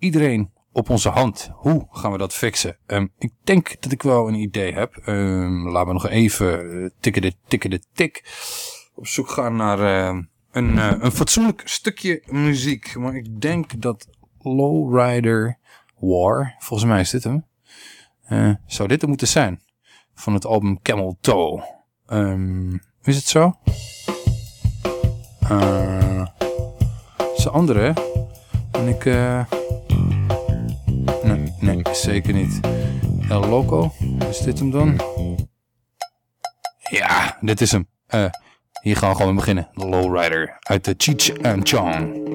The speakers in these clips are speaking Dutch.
iedereen op onze hand. Hoe gaan we dat fixen? Ehm, ik denk dat ik wel een idee heb. Um, laten we nog even uh, tikken de tikken de tik. Op zoek gaan naar uh, een, uh, een fatsoenlijk stukje muziek. Maar ik denk dat Lowrider War, volgens mij is dit hem. Uh, zou dit er moeten zijn? Van het album Camel Toe. Is het zo? Uh, een andere? En ik... Nee, zeker niet. El Loco, is dit hem dan? Ja, dit is hem. Uh, hier gaan we gewoon beginnen. Lowrider uit de Cheech and Chong.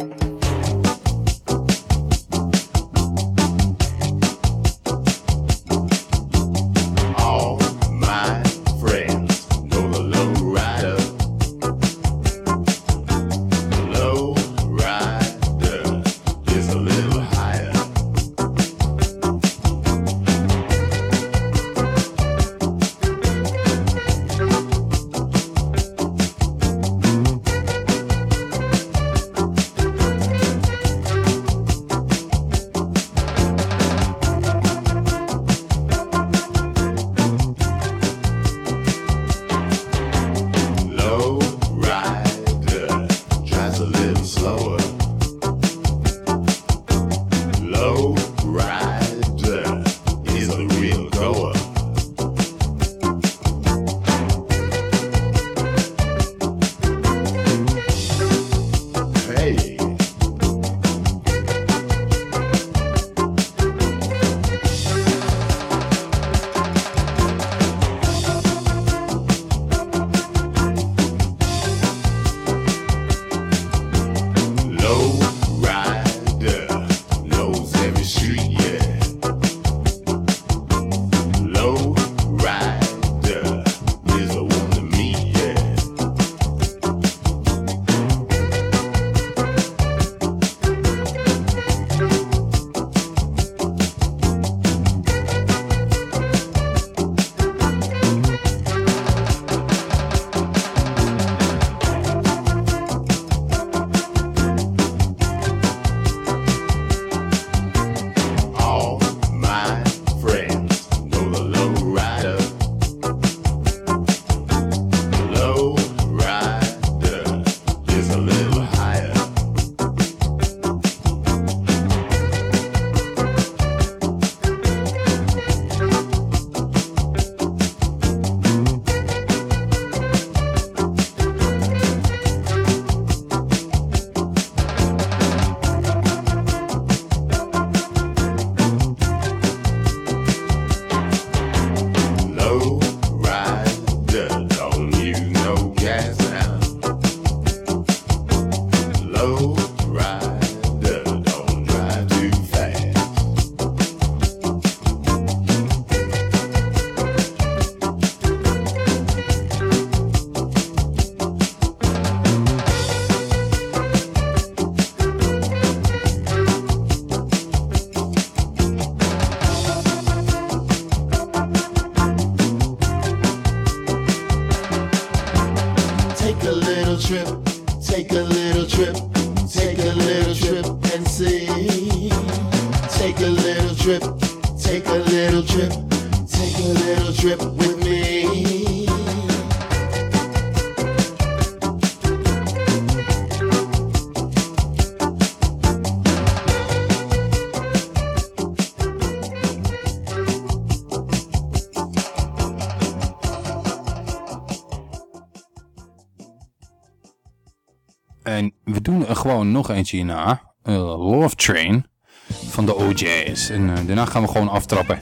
Nog eentje hierna. Uh, Love Train van de OJ's. En uh, daarna gaan we gewoon aftrappen.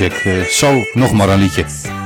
Uh, zo, nog maar een liedje.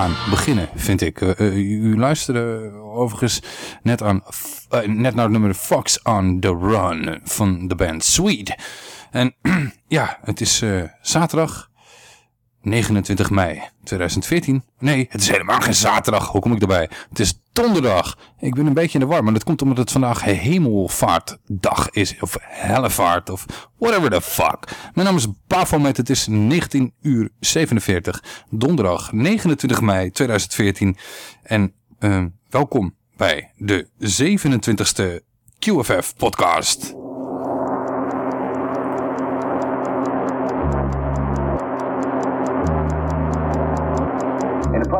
Gaan beginnen, vind ik. Uh, u luisterde overigens net, aan, uh, net naar het nummer Fox on the Run van de band Sweet. En ja, het is zaterdag 29 mei 2014. Nee, het is helemaal geen zaterdag. Hoe kom ik erbij? Het is donderdag. Ik ben een beetje in de war, maar dat komt omdat het vandaag hemelvaartdag is. Of hellevaart, of whatever the fuck. Mijn naam is Bafomet, het is 19 uur 47. Donderdag 29 mei 2014. En uh, welkom bij de 27ste QFF podcast.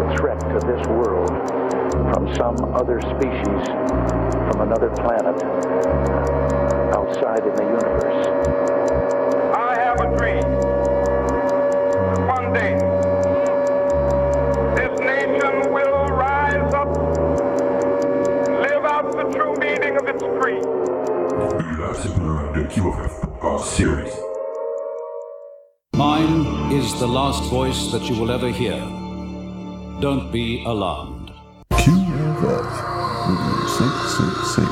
a threat to this world from some other species from another planet outside in the universe. I have a dream. One day, this nation will rise up live out the true meaning of its creed. the QFF podcast series. Mine is the last voice that you will ever hear. Don't be alarmed. QFF 666.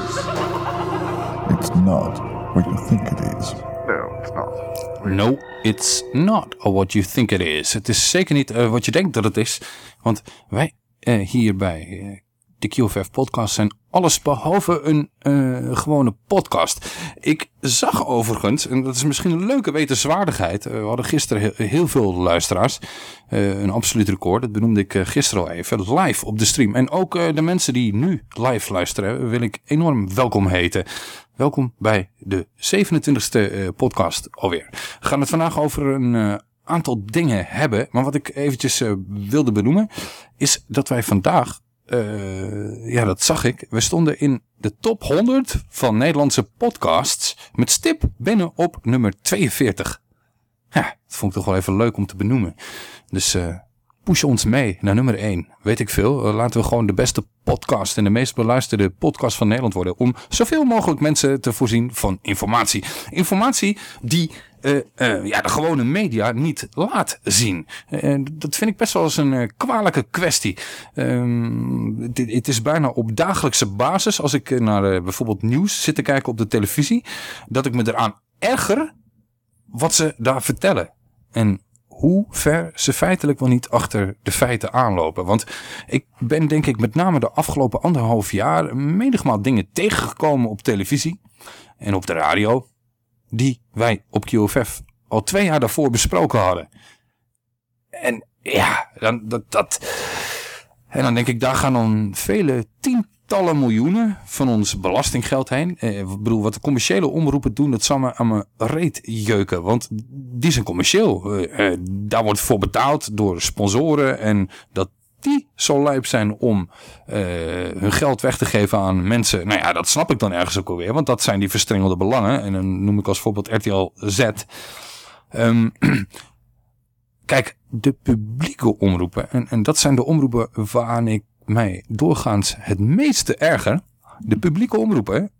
It's not what you think it is. No, it's not. No, it's not what you think it is. Het is zeker niet uh, wat je denkt dat het is. Want wij uh, hier bij uh, de QFF podcast zijn alles behalve een uh, gewone podcast. Ik zag overigens, en dat is misschien een leuke wetenswaardigheid. Uh, we hadden gisteren heel, veel luisteraars. Uh, een absoluut record, dat benoemde ik gisteren al even. Live op de stream. En ook de mensen die nu live luisteren wil ik enorm welkom heten. Welkom bij de 27e podcast alweer. We gaan het vandaag over een aantal dingen hebben. Maar wat ik eventjes wilde benoemen is dat wij vandaag ja, dat zag ik. We stonden in de top 100 van Nederlandse podcasts met stip binnen op nummer 42. Ja, dat vond ik toch wel even leuk om te benoemen. Dus uh, push ons mee naar nummer 1. Weet ik veel. Uh, laten we gewoon de beste podcast en de meest beluisterde podcast van Nederland worden. Om zoveel mogelijk mensen te voorzien van informatie. Informatie die ja, de gewone media niet laat zien. Uh, dat vind ik best wel eens een kwalijke kwestie. Dit, het is bijna op dagelijkse basis, als ik naar bijvoorbeeld nieuws zit te kijken op de televisie, dat ik me eraan erger wat ze daar vertellen. En hoe ver ze feitelijk wel niet achter de feiten aanlopen. Want ik ben denk ik met name de afgelopen anderhalf jaar menigmaal dingen tegengekomen op televisie en op de radio die wij op QFF al twee jaar daarvoor besproken hadden. En ja, dan, dat, dat, en dan denk ik, daar gaan dan vele tientallen miljoenen van ons belastinggeld heen. Eh, ik bedoel, wat de commerciële omroepen doen, dat zal me aan mijn reet jeuken. Want die zijn commercieel. Eh, eh, daar wordt voor betaald door sponsoren. En dat die zo lijp zijn om uh, hun geld weg te geven aan mensen. Nou ja, dat snap ik dan ergens ook alweer. Want dat zijn die verstrengelde belangen. En dan noem ik als voorbeeld RTL Z. Um, kijk, de publieke omroepen. En, en dat zijn de omroepen waaraan ik mij doorgaans het meeste erger. De publieke omroepen,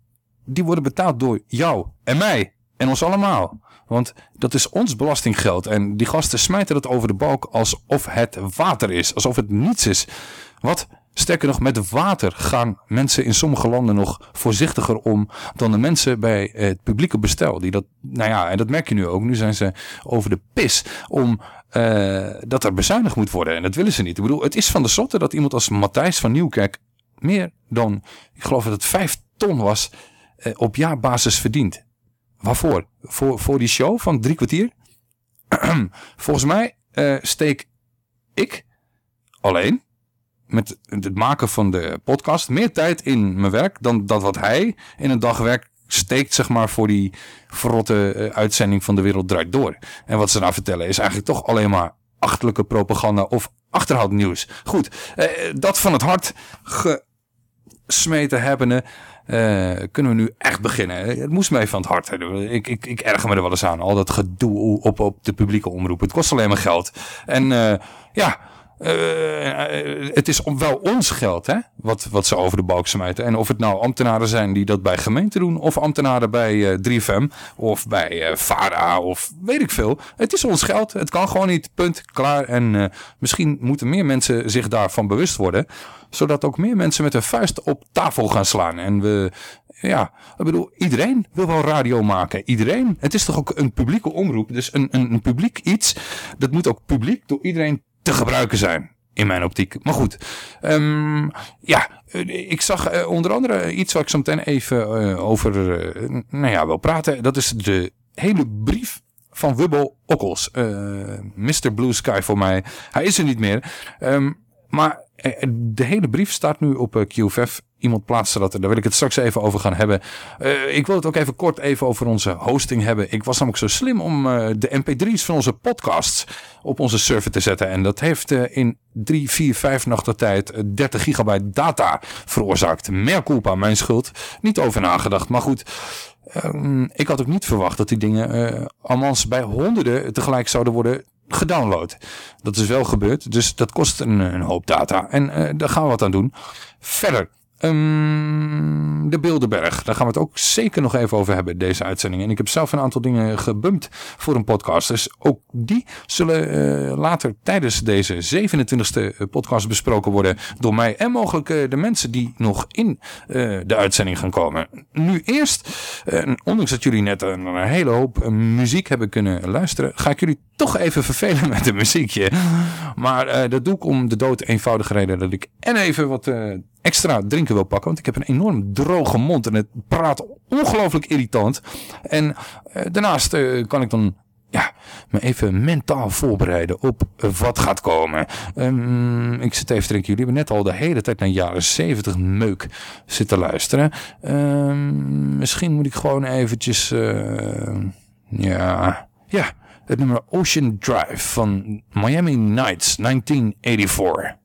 die worden betaald door jou en mij. En ons allemaal. Want dat is ons belastinggeld. En die gasten smijten het over de balk alsof het water is. Alsof het niets is. Wat? Sterker nog, met water gaan mensen in sommige landen nog voorzichtiger om dan de mensen bij het publieke bestel. Die dat, nou ja, en dat merk je nu ook. Nu zijn ze over de pis om uh, dat er bezuinigd moet worden. En dat willen ze niet. Ik bedoel, het is van de zotte dat iemand als Matthijs van Nieuwkerk meer dan, ik geloof dat het vijf ton was, uh, op jaarbasis verdient. Waarvoor? Voor, voor die show van drie kwartier? Volgens mij uh, steek ik alleen met het maken van de podcast meer tijd in mijn werk dan dat wat hij in een dag werk steekt zeg maar voor die verrotte uh, uitzending van De Wereld Draait Door. En wat ze nou vertellen is eigenlijk toch alleen maar achterlijke propaganda of achterhoudnieuws. Goed, uh, dat van het hart gesmeten hebbende uh, kunnen we nu echt beginnen. Het moest mij van het hart. Ik, ik, ik erger me er wel eens aan. Al dat gedoe op, op de publieke omroep. Het kost alleen maar geld. En uh, ja, uh, het is wel ons geld hè, wat, wat ze over de balk smijten. En of het nou ambtenaren zijn die dat bij gemeenten doen... of ambtenaren bij uh, 3FM of bij uh, VARA of weet ik veel. Het is ons geld. Het kan gewoon niet. Punt. Klaar. En misschien moeten meer mensen zich daarvan bewust worden... zodat ook meer mensen met hun vuist op tafel gaan slaan. En we... Ja, ik bedoel, iedereen wil wel radio maken. Iedereen. Het is toch ook een publieke omroep. Dus een, een, een publiek iets, dat moet ook publiek door iedereen te gebruiken zijn. In mijn optiek. Maar goed. Um, ja, ik zag uh, onder andere iets waar ik zo meteen even uh, over nou ja, wil praten. Dat is de hele brief van Wubbel Okkels. Mr. Blue Sky voor mij. Hij is er niet meer. Um, maar de hele brief staat nu op QFF Iemand plaatste dat er. Daar wil ik het straks even over gaan hebben. Uh, ik wil het ook even kort even over onze hosting hebben. Ik was namelijk zo slim om uh, de mp3's van onze podcasts op onze server te zetten. En dat heeft uh, in 3, 4, 5 nachten tijd 30 gigabyte data veroorzaakt. Meer culpa, mijn schuld. Niet over nagedacht. Maar goed, um, ik had ook niet verwacht dat die dingen allemaal bij honderden tegelijk zouden worden gedownload. Dat is wel gebeurd. Dus dat kost een, een hoop data. En daar gaan we wat aan doen. Verder. Um, de Bilderberg, daar gaan we het ook zeker nog even over hebben, deze uitzending. En ik heb zelf een aantal dingen gebumpt voor een podcast. Dus ook die zullen uh, later tijdens deze 27e podcast besproken worden door mij. En mogelijk uh, de mensen die nog in de uitzending gaan komen. Nu eerst, ondanks dat jullie net een hele hoop muziek hebben kunnen luisteren, ga ik jullie toch even vervelen met een muziekje. Maar dat doe ik om de dood eenvoudige reden dat ik en even wat extra drinken wil pakken. Want ik heb een enorm droge mond en het praat ongelooflijk irritant. En uh, daarnaast kan ik dan ja, me even mentaal voorbereiden op wat gaat komen. Um, ik zit even te denken, jullie hebben net al de hele tijd naar jaren 70 meuk zitten luisteren. Um, misschien moet ik gewoon eventjes, ja, ja, het nummer Ocean Drive van Miami Nights 1984.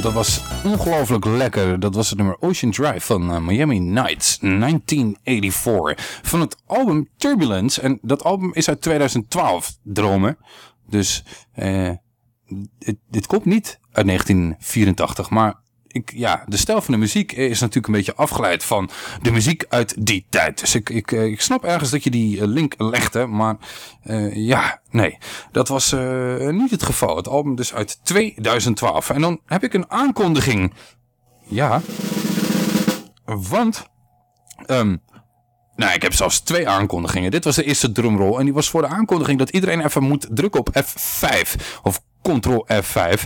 Dat was ongelooflijk lekker. Dat was het nummer Ocean Drive van uh, Miami Nights 1984. Van het album Turbulence. En dat album is uit 2012, dromen. Dus dit, dit komt niet uit 1984, maar ik, ja, de stijl van de muziek is natuurlijk een beetje afgeleid van de muziek uit die tijd. Dus ik, ik, ik snap ergens dat je die link legde, maar uh, ja, nee, dat was uh, niet het geval. Het album dus uit 2012. En dan heb ik een aankondiging. Ja, want... Um, nou, ik heb zelfs twee aankondigingen. Dit was de eerste drumroll en die was voor de aankondiging dat iedereen even moet drukken op F5 of Ctrl F5.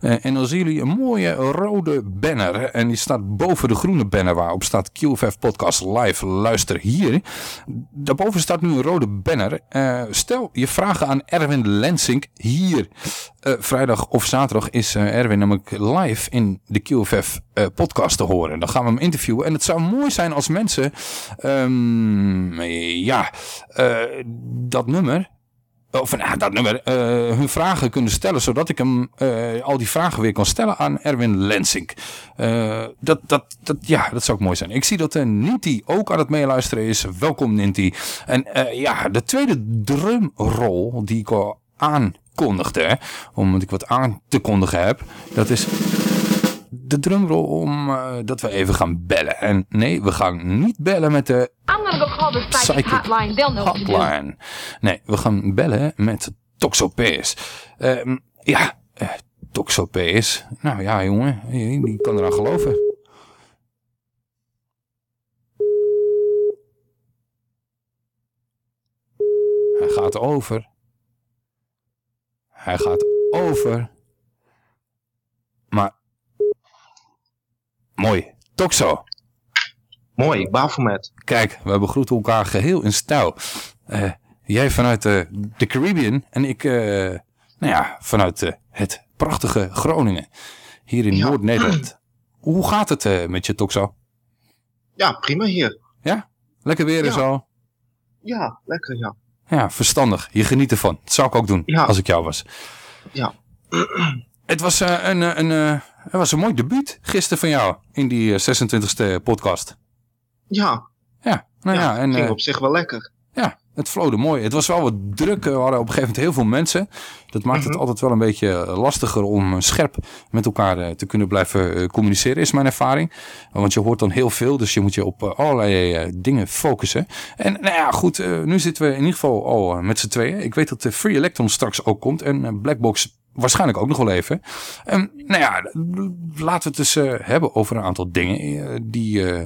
Uh, en dan zien jullie een mooie rode banner. En die staat boven de groene banner waarop staat QFF Podcast Live. Luister hier. Daarboven staat nu een rode banner. Uh, stel je vragen aan Erwin Lensink hier. Uh, vrijdag of zaterdag is Erwin namelijk live in de QFF podcast te horen. Dan gaan we hem interviewen. En het zou mooi zijn als mensen um, ja, dat nummer of nou, dat nummer, uh, hun vragen kunnen stellen, zodat ik hem uh, al die vragen weer kan stellen aan Erwin Lensink. Uh, dat, dat, dat, ja, dat zou ook mooi zijn. Ik zie dat Ninti ook aan het meeluisteren is. Welkom Ninti. En ja, de tweede drumrol die ik al aankondigde, omdat ik wat aan te kondigen heb, dat is de drumroll om uh, dat we even gaan bellen. En nee, we gaan niet bellen met de go psychic, hotline. They'll know hotline. Nee, we gaan bellen met Toxopees. Uh, ja, uh, Toxopees. Nou ja, jongen, die kan eraan geloven. Hij gaat over. Hij gaat over. Maar Mooi. Toxo. Mooi, Bafomet. Kijk, we begroeten elkaar geheel in stijl. Uh, jij vanuit uh, de Caribbean en ik uh, nou ja, vanuit het prachtige Groningen. Hier in ja. Noord-Nederland. Hoe gaat het met je Toxo? Ja, prima hier. Ja? Lekker weer en ja. zo? Ja, lekker ja. Ja, verstandig. Je geniet ervan. Dat zou ik ook doen ja. als ik jou was. Ja. Het was een, een het was een mooi debuut gisteren van jou in die 26e podcast. Ja. Ja, nou ja. ja en, ging uh, op zich wel lekker. Ja, het flowde mooi. Het was wel wat druk. We hadden op een gegeven moment heel veel mensen. Dat maakt Mhm. het altijd wel een beetje lastiger om scherp met elkaar te kunnen blijven communiceren, is mijn ervaring. Want je hoort dan heel veel, dus je moet je op allerlei dingen focussen. En nou ja, goed, nu zitten we in ieder geval al met z'n tweeën. Ik weet dat de Free Electron straks ook komt en Blackbox waarschijnlijk ook nog wel even. Um, nou ja, laten we het dus uh, hebben over een aantal dingen. Uh, die, uh,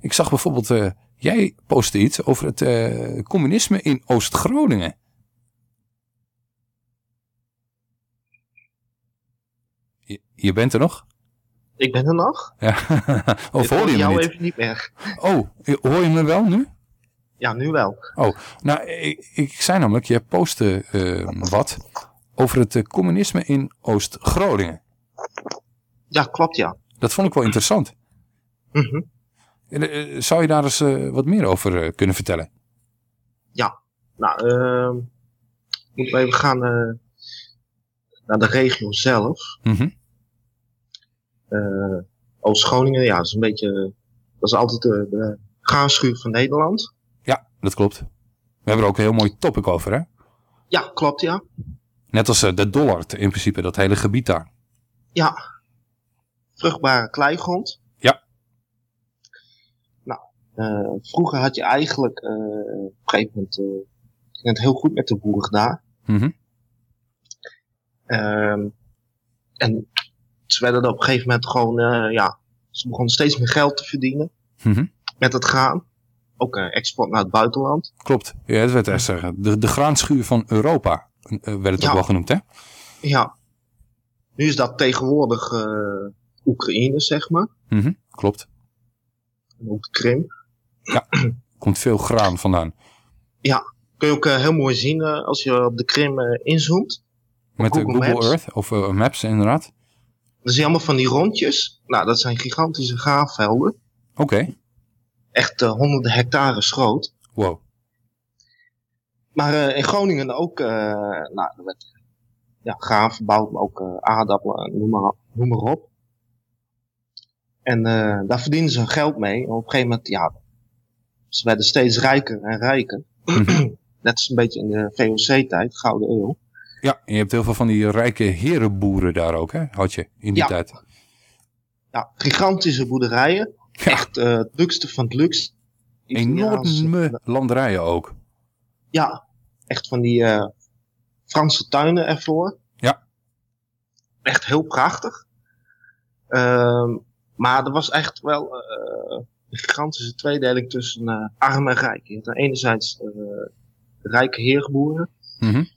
ik zag bijvoorbeeld, jij postte iets over het communisme in Oost-Groningen. Je, je, bent er nog? Ik ben er nog. Ja. of hoor je me jou niet? even niet meer. Oh, hoor je me wel nu? Ja, nu wel. Oh, nou, ik, ik zei namelijk, je postte wat over het uh, communisme in Oost-Groningen. Ja, klopt ja. Dat vond ik wel interessant. Mm -hmm. uh, zou je daar eens uh, wat meer over uh, kunnen vertellen? Ja, nou, uh, moeten we gaan naar de regio zelf. Mm -hmm. Oost-Groningen, ja, dat is een beetje, dat is altijd de, de graanschuur van Nederland. Ja, dat klopt. We hebben er ook een heel mooi topic over, hè? Ja, klopt ja. Net als uh, de Dollard in principe, dat hele gebied daar. Ja, vruchtbare kleigrond. Ja. Nou, uh, vroeger had je eigenlijk, uh, op een gegeven moment, ging het heel goed met de boeren daar. Mm -hmm. um, en ze werden er op een gegeven moment gewoon, ja, ze begonnen steeds meer geld te verdienen mm -hmm. met het graan. Ook export naar het buitenland. Klopt, ja, dat werd echt zeggen. De, de graanschuur van Europa werd het ja. ook wel genoemd, hè? Ja. Nu is dat tegenwoordig uh, Oekraïne, zeg maar. Mm -hmm. Klopt. En ook de Krim. Ja, komt veel graan vandaan. Ja, kun je ook uh, heel mooi zien uh, als je op de Krim inzoomt. Met Google, Google Maps. Earth of Maps, inderdaad. Dan zie je allemaal van die rondjes. Nou, dat zijn gigantische graafvelden. Oké. Okay. Echt honderden hectares groot. Wow. Maar uh, in Groningen ook, uh, nou, er werd ja, graan verbouwd, maar ook uh, aardappelen, noem maar, noem maar op. En daar verdienden ze geld mee. En op een gegeven moment, ja, ze werden steeds rijker en rijker. Net als een beetje in de VOC-tijd, Gouden Eeuw. Ja, en je hebt heel veel van die rijke herenboeren daar ook, hè? Had je in die ja. tijd. Ja, gigantische boerderijen. Ja. Echt uh, het luxste van het luxe. Enorme landerijen ook. Ja, echt van die uh, Franse tuinen ervoor. Ja. Echt heel prachtig. Uh, maar er was echt wel uh, een gigantische tweedeling tussen uh, arm en rijk. Je had enerzijds de rijke heerboeren. Mm -hmm.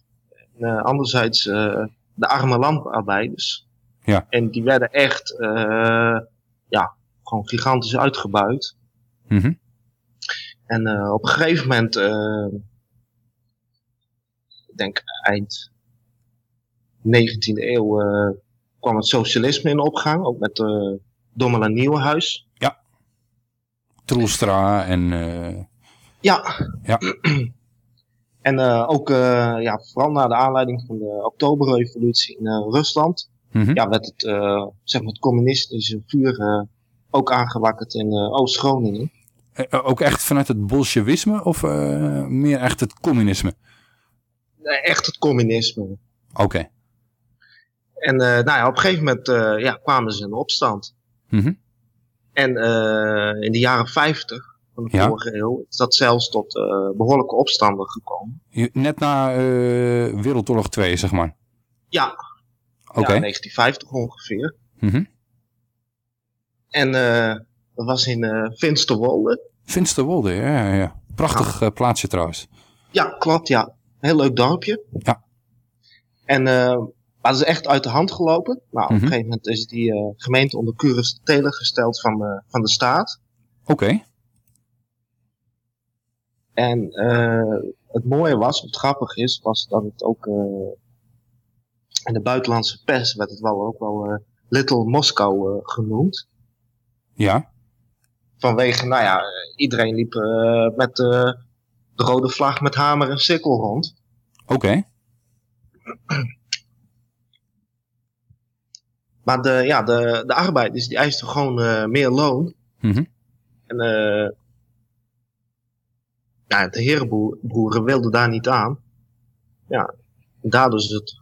en anderzijds de arme landarbeiders. Ja. En die werden echt ja, gewoon gigantisch uitgebuit. Mm -hmm. En op een gegeven moment ik denk eind 19e eeuw uh, kwam het socialisme in opgang, ook met uh, Dommel en Nieuwenhuis. Ja. Troelstra en... Uh... Ja. Ja. en ook, ja, vooral na de aanleiding van de Oktoberrevolutie in Rusland, mm -hmm. ja, werd het, zeg maar, het communistische vuur ook aangewakkerd in Oost-Groningen. ook echt vanuit het bolsjewisme of meer echt het communisme? Echt het communisme. Oké. Okay. En uh, nou ja, op een gegeven moment uh, ja, kwamen ze in opstand. Mm -hmm. En uh, in de jaren 50 van de ja. vorige eeuw is dat zelfs tot behoorlijke opstanden gekomen. Net na Wereldoorlog 2, zeg maar? Ja. Oké. Okay. Ja, 1950 ongeveer. Mm -hmm. En dat was in Finsterwolde. Finsterwolde, ja, ja, ja. Prachtig ja. plaatsje trouwens. Ja, klopt, ja. Heel leuk dorpje. Ja. En uh, dat is echt uit de hand gelopen. Nou, op Mhm. een gegeven moment is die uh, gemeente onder Curus Telen gesteld van, uh, van de staat. Oké. Okay. En het mooie was, wat grappig is, was dat het ook in de buitenlandse pers werd het wel ook wel Little Moscow genoemd. Ja. Vanwege, nou ja, iedereen liep met de rode vlag met hamer en sikkel rond. Oké. Okay. Maar de, ja, de, de arbeiders die eisten gewoon uh, meer loon. Mm -hmm. En uh, ja, de herenboeren wilden daar niet aan. Ja, daardoor is het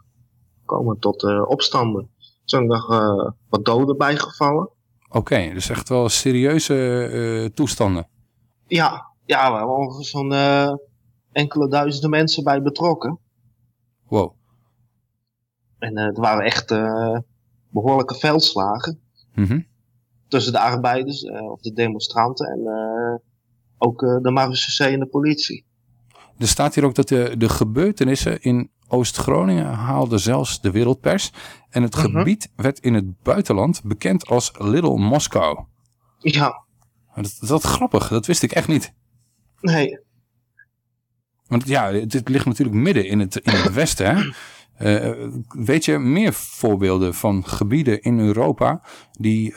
komen tot uh, opstanden. Er zijn nog wat doden bijgevallen. Oké, okay, dus echt wel serieuze toestanden. Ja, ja, we hebben ongeveer zo'n enkele duizenden mensen bij betrokken. Wow. En het waren echt behoorlijke veldslagen. Mm -hmm. Tussen de arbeiders uh, of de demonstranten en uh, ook uh, de marechaussee en de politie. Er staat hier ook dat de, de gebeurtenissen in Oost-Groningen haalden zelfs de wereldpers. En het Mhm. -huh. gebied werd in het buitenland bekend als Little Moscow. Ja. Dat, dat grappig, dat wist ik echt niet. Nee. Want ja, dit ligt natuurlijk midden in het, in het westen, hè? Uh, weet je meer voorbeelden van gebieden in Europa die uh,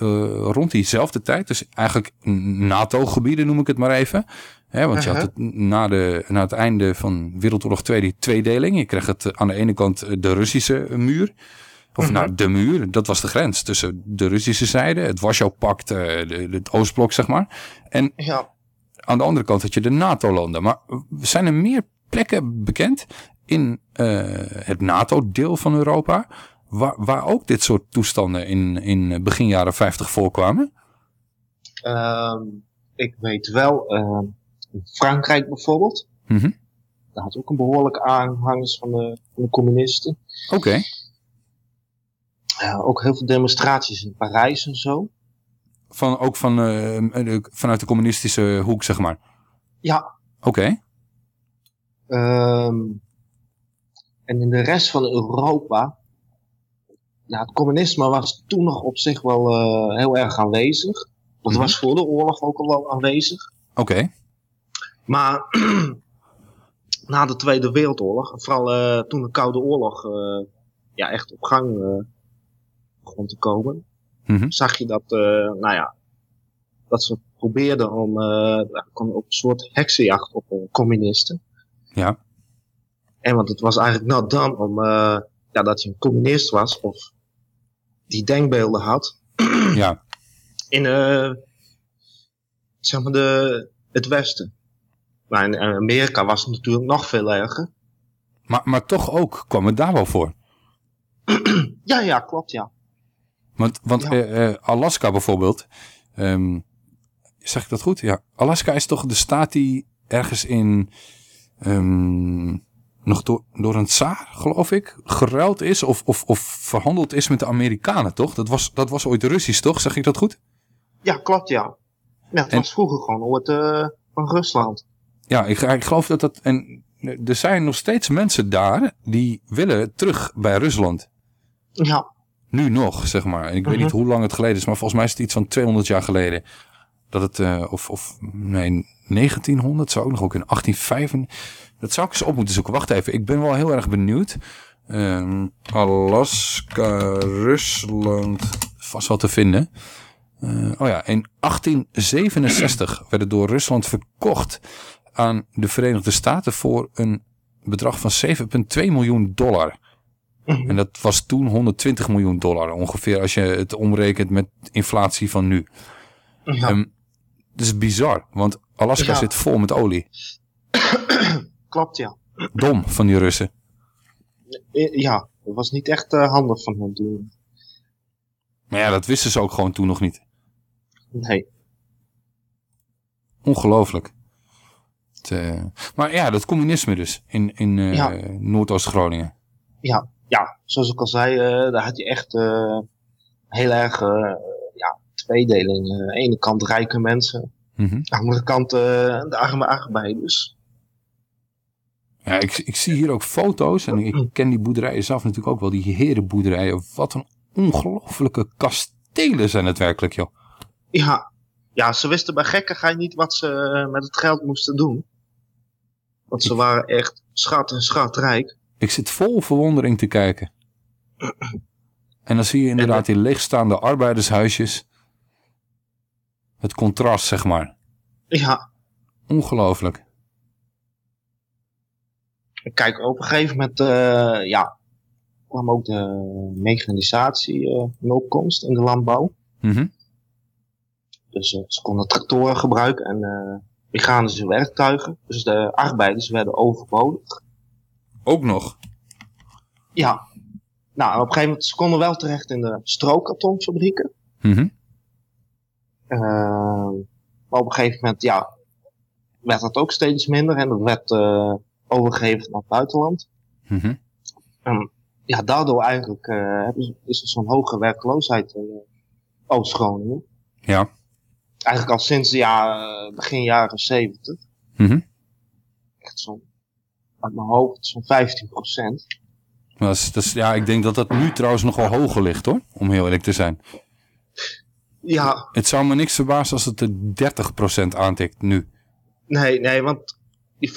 rond diezelfde tijd, dus eigenlijk NATO-gebieden noem ik het maar even. Hè, want uh -huh. je had het na, de, na het einde van Wereldoorlog 2 die tweedeling. Je kreeg het aan de ene kant de Russische muur. Of Mhm. nou, de muur, dat was de grens tussen de Russische zijde, het Warschau-pact, het Oostblok zeg maar. En ja. Aan de andere kant had je de NATO-landen. Maar zijn er meer plekken bekend in uh, het NATO-deel van Europa, waar, waar ook dit soort toestanden in, in begin jaren 50 voorkwamen? Uh, ik weet wel, uh, Frankrijk bijvoorbeeld, mm -hmm. daar had ook een behoorlijke aanhangers van de, van de communisten. Oké. Okay. Uh, ook heel veel demonstraties in Parijs en zo. Van, ook van, vanuit de communistische hoek, zeg maar? Ja. Oké. Okay. Um, en in de rest van Europa, ja, het communisme was toen nog op zich wel uh, heel erg aanwezig. Dat mm -hmm. was voor de oorlog ook al wel aanwezig. Oké. Okay. Maar na de Tweede Wereldoorlog, vooral uh, toen de Koude Oorlog uh, ja, echt op gang begon te komen, mm -hmm. zag je dat, nou ja, dat ze probeerden om op een soort heksenjacht op communisten. Ja. En want het was eigenlijk not dan om uh, ja, dat je een communist was of die denkbeelden had. Ja. in zeg maar de, het westen. Maar in Amerika was het natuurlijk nog veel erger. Maar, maar toch ook kwam het daar wel voor. ja, ja, klopt, ja. Want, want ja. Uh, Alaska bijvoorbeeld, um, zeg ik dat goed? Ja, Alaska is toch de staat die ergens in, um, nog door, door een tsaar, geloof ik, geruild is of, of, of verhandeld is met de Amerikanen, toch? Dat was, dat was ooit Russisch, toch? Zeg ik dat goed? Ja, klopt, ja. Ja, het en, was vroeger gewoon ooit uh, van Rusland. Ja, ik, ik geloof dat dat... En er zijn nog steeds mensen daar die willen terug bij Rusland. Ja. Nu nog, zeg maar. Ik weet niet hoe lang het geleden is, maar volgens mij is het iets van 200 jaar geleden. Dat het, uh, of, of nee, 1900 zou ook nog ook in 1805. Dat zou ik eens op moeten zoeken. Wacht even, ik ben wel heel erg benieuwd. Um, Alaska, Rusland, vast wel te vinden. Uh, oh ja, in 1867 werd het door Rusland verkocht aan de Verenigde Staten voor een bedrag van 7,2 miljoen dollar. En dat was toen 120 miljoen dollar ongeveer als je het omrekent met inflatie van nu. Ja. Um, dat is bizar, want Alaska ja. zit vol met olie. Klopt, ja. Dom van die Russen. Ja, dat was niet echt uh, handig van hen toen. Maar ja, dat wisten ze ook gewoon toen nog niet. Nee. Ongelooflijk. Uh, maar ja, dat communisme dus in, in uh, ja. Noordoost-Groningen. Ja, zoals ik al zei, uh, daar had je echt heel erg ja, tweedeling. aan de ene kant rijke mensen, mm -hmm. aan de andere kant de arme arbeiders. Ja, ik, ik zie hier ook foto's en ik ken die boerderijen zelf natuurlijk ook wel, die herenboerderijen. Wat een ongelofelijke kastelen zijn het werkelijk, joh. Ja, ja, ze wisten bij gekkigheid niet wat ze met het geld moesten doen. Want ze waren echt schat en schatrijk. Ik zit vol verwondering te kijken. En dan zie je inderdaad die leegstaande arbeidershuisjes. Het contrast, zeg maar. Ja. Ongelooflijk. Kijk, op een gegeven moment, uh, ja, kwam ook de mechanisatie uh, in opkomst in de landbouw. Mm Dus uh, ze konden tractoren gebruiken en mechanische werktuigen. Dus de arbeiders werden overbodig. Ook nog? Ja. Nou, op een gegeven moment, ze konden wel terecht in de strookkartonfabrieken. Mm maar op een gegeven moment, ja, werd dat ook steeds minder en dat werd uh, overgegeven naar het buitenland. Mm ja, daardoor eigenlijk uh, is er zo'n hoge werkloosheid in Oost-Groningen. Ja eigenlijk al sinds de jaren, begin jaren 70. Mm Echt zo'n, uit mijn hoofd, zo'n 15 procent. Dat is, dat is, ja, ik denk dat dat nu trouwens nog wel hoger ligt hoor, om heel eerlijk te zijn. Ja. Het zou me niks verbazen als het de 30% aantikt nu. Nee, nee, want die 15%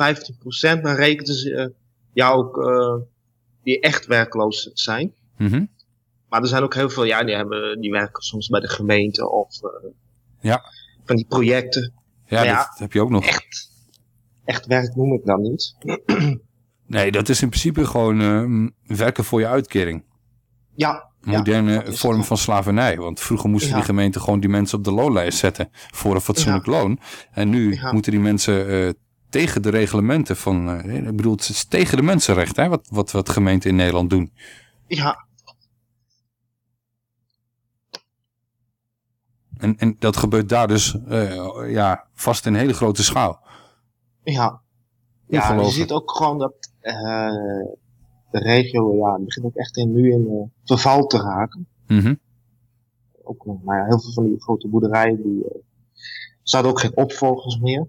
dan rekenen ze uh, ja ook uh, die echt werkloos zijn. Mm Maar er zijn ook heel veel, ja, die, hebben, die werken soms bij de gemeente of uh, ja. van die projecten. Ja, ja, dat heb je ook nog. Echt, echt werk noem ik dan niet. Nee, dat is in principe gewoon uh, werken voor je uitkering. Ja. Moderne ja, vorm van slavernij. Want vroeger moesten Ja. die gemeenten gewoon die mensen op de loonlijst zetten. Voor een fatsoenlijk loon. En nu moeten die mensen uh, tegen de reglementen van... Uh, ik bedoel, het is tegen de mensenrecht. Hè, wat, wat, wat gemeenten in Nederland doen. Ja, En, en dat gebeurt daar dus uh, ja, vast in hele grote schaal. ja. Ja, je ziet ook gewoon dat eh de regio, ja, begint ook echt in, nu in eh, verval te raken. Mhm. Ook, eh, ja, heel veel van die grote boerderijen, die eh zouden ook geen opvolgers meer,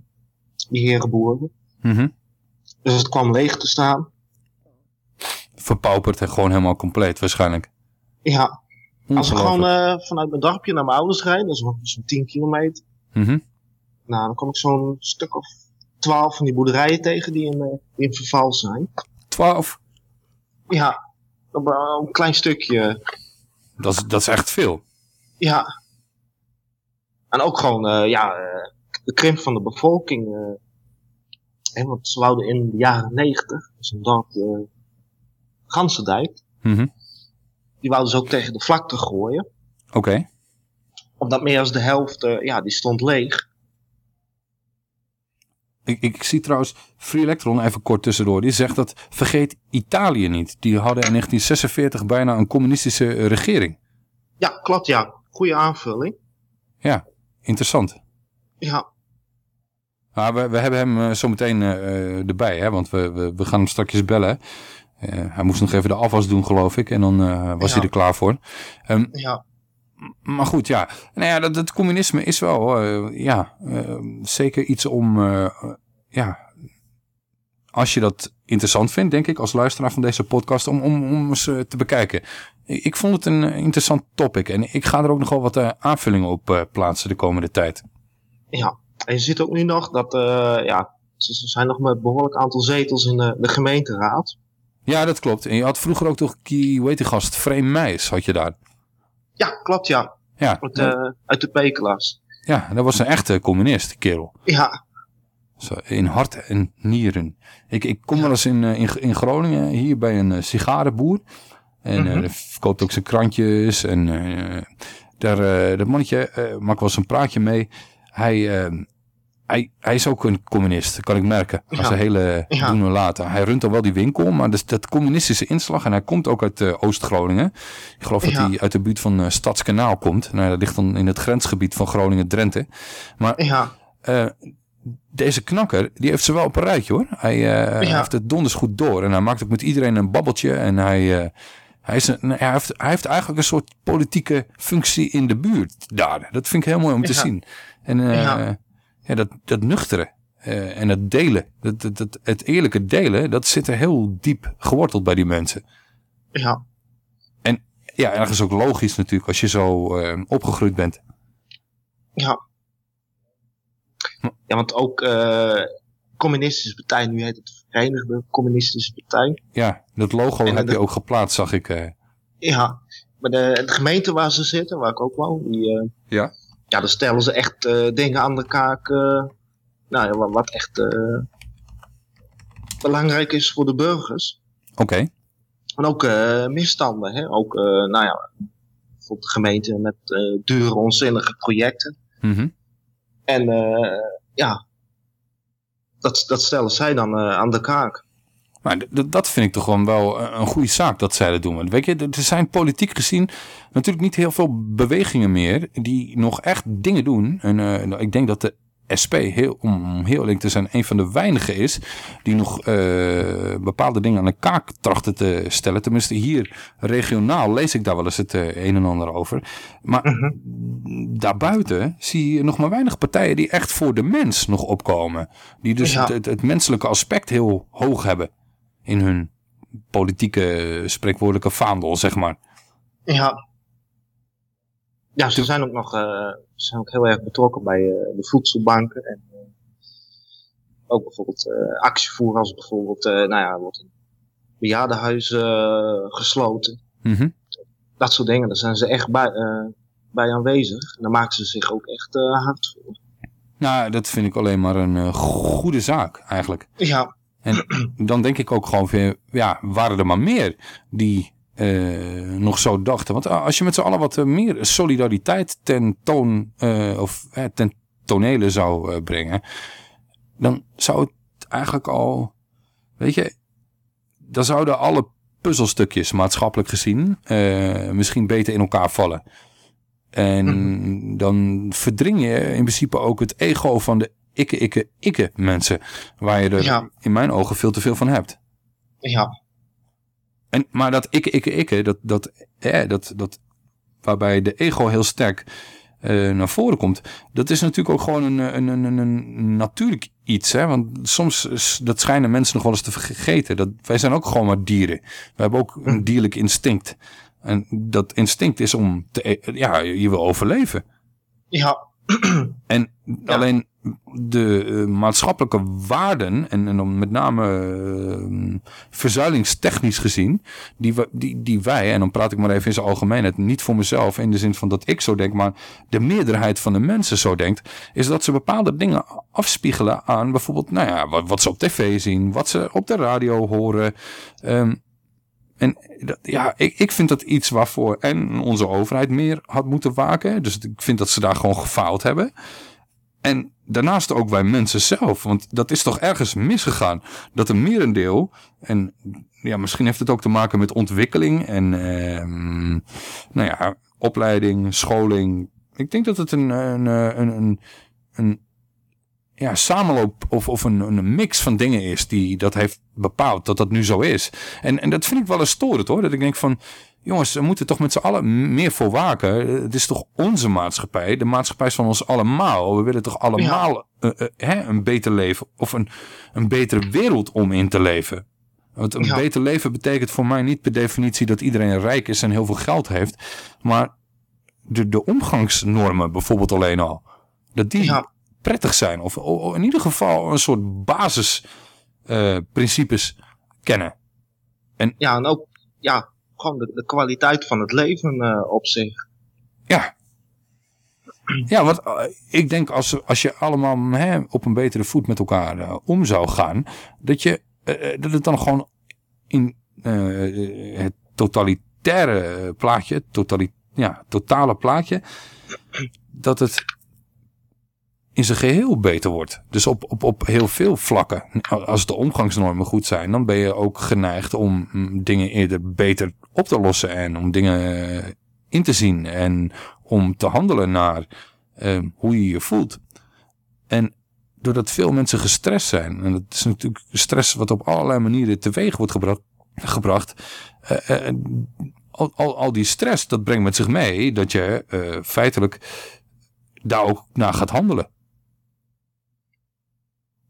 die herenboeren. Mhm. Dus het kwam leeg te staan. Verpauperd en gewoon helemaal compleet waarschijnlijk. Ja, als ik gewoon eh, vanuit mijn dorpje naar mijn ouders rijd, dat is ongeveer zo'n 10 kilometer. Mhm. Nou, dan kom ik zo'n stuk of 12 van die boerderijen tegen die in, eh, in verval zijn. 12? Ja, op, eh, een klein stukje. Dat is, dat is echt veel. Ja. En ook gewoon, eh, ja, eh, de krimp van de bevolking. eh hè, want ze wouden in de jaren 90, dat is een dorp, uh, Gansendijk, die wouden ze ook tegen de vlakte gooien. Oké. omdat meer dan de helft, ja, die stond leeg. Ik, ik zie trouwens Free Electron even kort tussendoor. Die zegt dat vergeet Italië niet. Die hadden in 1946 bijna een communistische regering. Ja, klopt ja. Goede aanvulling. Ja, interessant. Ja. Maar we, we hebben hem uh, zometeen uh, erbij, hè, want we, we, we gaan hem straks bellen. Uh, hij moest nog even de afwas doen, geloof ik. En dan was hij er klaar voor. Um, ja. Maar goed, ja. Nou ja, dat, dat communisme is wel, ja, zeker iets om, ja, als je dat interessant vindt, denk ik, als luisteraar van deze podcast, om, om, om eens te bekijken. Ik, ik, vond het een interessant topic en ik ga er ook nog wel wat aanvullingen op plaatsen de komende tijd. Ja, en je ziet ook nu nog dat, ja, ze zijn nog met een behoorlijk aantal zetels in de, de, gemeenteraad. Ja, dat klopt. En je had vroeger ook toch, heet die gast, Frame Meijs had je daar. Ja, klopt ja. Ja. Uit, uh, uit de P-klas. Ja, dat was een echte communist, kerel. Ja. Zo, in hart en nieren. Ik, ik kom wel eens in, eh, in, in Groningen, hier bij een sigarenboer. En mm -hmm. uh, verkoopt ook zijn krantjes. En daar, dat mannetje maakt wel eens een praatje mee. Hij, hij, hij is ook een communist, kan ik merken. Als ja. hele ja. doen we later. Hij runt al wel die winkel, maar dus dat communistische inslag. En hij komt ook uit uh, Oost-Groningen. Ik geloof dat hij uit de buurt van uh, Stadskanaal komt. Nou, dat ligt dan in het grensgebied van Groningen-Drenthe. Maar ja. deze knakker, die heeft ze wel op een rijtje hoor. Hij heeft het donders goed door. En hij maakt ook met iedereen een babbeltje. En hij... Hij, is een, hij, heeft, hij heeft eigenlijk een soort politieke functie in de buurt daar. Dat vind ik heel mooi om te zien. En uh, ja. Ja. dat, dat nuchtere uh, en het delen, dat, dat, dat, het eerlijke delen, dat zit er heel diep geworteld bij die mensen. Ja. En ja, ergens ook logisch natuurlijk als je zo uh, opgegroeid bent. Ja. Ja, want ook uh, communistische partij, nu heet het Verenigde Communistische Partij. Ja, dat logo en heb de, je ook geplaatst, zag ik. Ja, maar de, de, gemeente waar ze zitten, waar ik ook woon, die, ja. Ja, dan stellen ze echt uh, dingen aan de kaak, nou ja, wat, echt belangrijk is voor de burgers. Oké. Okay. En ook misstanden, hè? ook, nou ja, bijvoorbeeld de gemeente met dure, onzinnige projecten. Mm -hmm. En ja, dat, dat stellen zij dan aan de kaak. Maar dat vind ik toch gewoon wel een goede zaak dat zij dat doen. Want weet je, er zijn politiek gezien natuurlijk niet heel veel bewegingen meer die nog echt dingen doen. En uh, ik denk dat de SP, heel, om heel eerlijk te zijn, een van de weinigen is die nog uh, bepaalde dingen aan de kaak trachten te stellen. Tenminste hier regionaal lees ik daar wel eens het uh, een en ander over. Maar uh -huh. daarbuiten zie je nog maar weinig partijen die echt voor de mens nog opkomen. Die dus ja. het, het, menselijke aspect heel hoog hebben in hun politieke spreekwoordelijke vaandel, zeg maar. Ja, ja, ze zijn ook nog uh, ze zijn ook heel erg betrokken bij uh, de voedselbanken. En uh, ook bijvoorbeeld actievoeren als bijvoorbeeld, nou ja, wordt een bejaardenhuis gesloten. Mm -hmm. Dat soort dingen, daar zijn ze echt bij, bij aanwezig. En daar maken ze zich ook echt hard voor. Nou, dat vind ik alleen maar een goede zaak eigenlijk. Ja. En dan denk ik ook gewoon van, ja, waren er maar meer die uh, nog zo dachten. Want als je met z'n allen wat meer solidariteit ten toon uh, of uh, ten tonele zou brengen, dan zou het eigenlijk al, weet je, dan zouden alle puzzelstukjes maatschappelijk gezien misschien beter in elkaar vallen. En mm. dan verdring je in principe ook het ego van de ikke, ikke, ikke mensen, waar je er ja. in mijn ogen veel te veel van hebt. Ja. En, maar dat ikke, ikke, ikke, dat, dat, eh, dat, dat, waarbij de ego heel sterk uh, naar voren komt, dat is natuurlijk ook gewoon een, een, een, een natuurlijk iets. Hè? Want soms, dat schijnen mensen nog wel eens te vergeten. Dat, wij zijn ook gewoon maar dieren. We hebben ook een dierlijk instinct. En dat instinct is om te, ja, je wil overleven. Ja. En alleen de uh, maatschappelijke waarden, en, en dan met name uh, verzuilingstechnisch gezien, die, die, die wij, en dan praat ik maar even in zijn algemeenheid, niet voor mezelf in de zin van dat ik zo denk, maar de meerderheid van de mensen zo denkt, is dat ze bepaalde dingen afspiegelen aan bijvoorbeeld, nou ja, wat, ze op tv zien, wat ze op de radio horen. Um, En ja, ik, ik vind dat iets waarvoor en onze overheid meer had moeten waken. Dus ik vind dat ze daar gewoon gefaald hebben. En daarnaast ook bij mensen zelf. Want dat is toch ergens misgegaan. Dat een merendeel, en ja, misschien heeft het ook te maken met ontwikkeling en eh, nou ja, opleiding, scholing. Ik denk dat het een, een, een, een, een ja, samenloop of, of een, een mix van dingen is die dat heeft bepaald dat dat nu zo is. En, en dat vind ik wel eens storend hoor. Dat ik denk van, jongens, we moeten toch met z'n allen meer voor waken. Het is toch onze maatschappij, de maatschappij is van ons allemaal. We willen toch allemaal uh, uh, hè, een beter leven of een, een betere wereld om in te leven. Want een beter leven betekent voor mij niet per definitie dat iedereen rijk is en heel veel geld heeft. Maar de, de omgangsnormen bijvoorbeeld alleen al. Dat die prettig zijn. Of, in ieder geval een soort basisprincipes uh, kennen. En, ja, en ook ja, gewoon de, kwaliteit van het leven uh, op zich. Ja. Ja, want uh, ik denk als, als je allemaal hè, op een betere voet met elkaar uh, om zou gaan, dat, je, dat het dan gewoon in het totalitaire plaatje, totali ja, totale plaatje, dat het in zijn geheel beter wordt. Dus op, op, op heel veel vlakken. Als de omgangsnormen goed zijn, dan ben je ook geneigd om mm, dingen eerder beter op te lossen en om dingen in te zien en om te handelen naar uh, hoe je je voelt. En doordat veel mensen gestrest zijn, en dat is natuurlijk stress wat op allerlei manieren teweeg wordt gebracht, gebracht uh, al, al, al die stress, dat brengt met zich mee dat je feitelijk daar ook naar gaat handelen.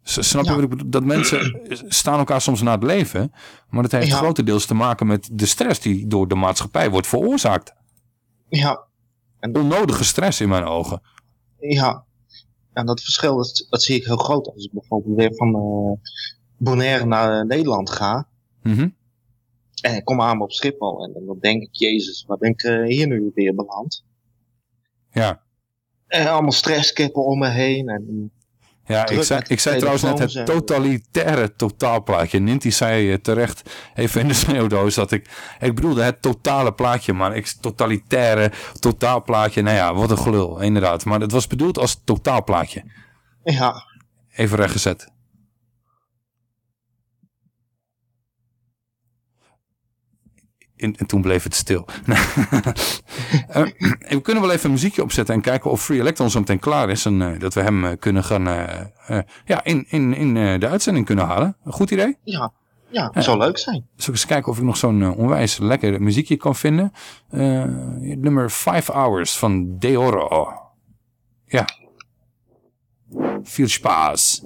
Snap je wat ik bedoel? Dat mensen staan elkaar soms na het leven. Maar dat heeft ja. grotendeels te maken met de stress die door de maatschappij wordt veroorzaakt. Ja. En Onnodige stress in mijn ogen. Ja. En dat verschil, dat, dat zie ik heel groot. Als ik bijvoorbeeld weer van uh, Bonaire naar Nederland ga. Mm -hmm. En ik kom aan op Schiphol. En dan denk ik, jezus, waar ben ik uh, hier nu weer beland? Ja. En allemaal stresskippen om me heen. En ja, ik zei, ik zei trouwens net het totalitaire totaalplaatje. Ninti zei terecht even in de sneeuwdoos dat ik... Ik bedoelde het totale plaatje, maar ik totalitaire totaalplaatje. Nou ja, wat een gelul, inderdaad. Maar het was bedoeld als totaalplaatje. Ja. Even rechtgezet. En, en, toen bleef het stil. uh, we kunnen wel even een muziekje opzetten en kijken of Free Electron zo meteen klaar is. En uh, dat we hem uh, kunnen gaan ja, in, in, in de uitzending kunnen halen. Een goed idee? Ja, ja dat zou leuk zijn. Zal ik eens kijken of ik nog zo'n onwijs lekker muziekje kan vinden. nummer 5 Hours van Deoro. Ja. Veel spaas.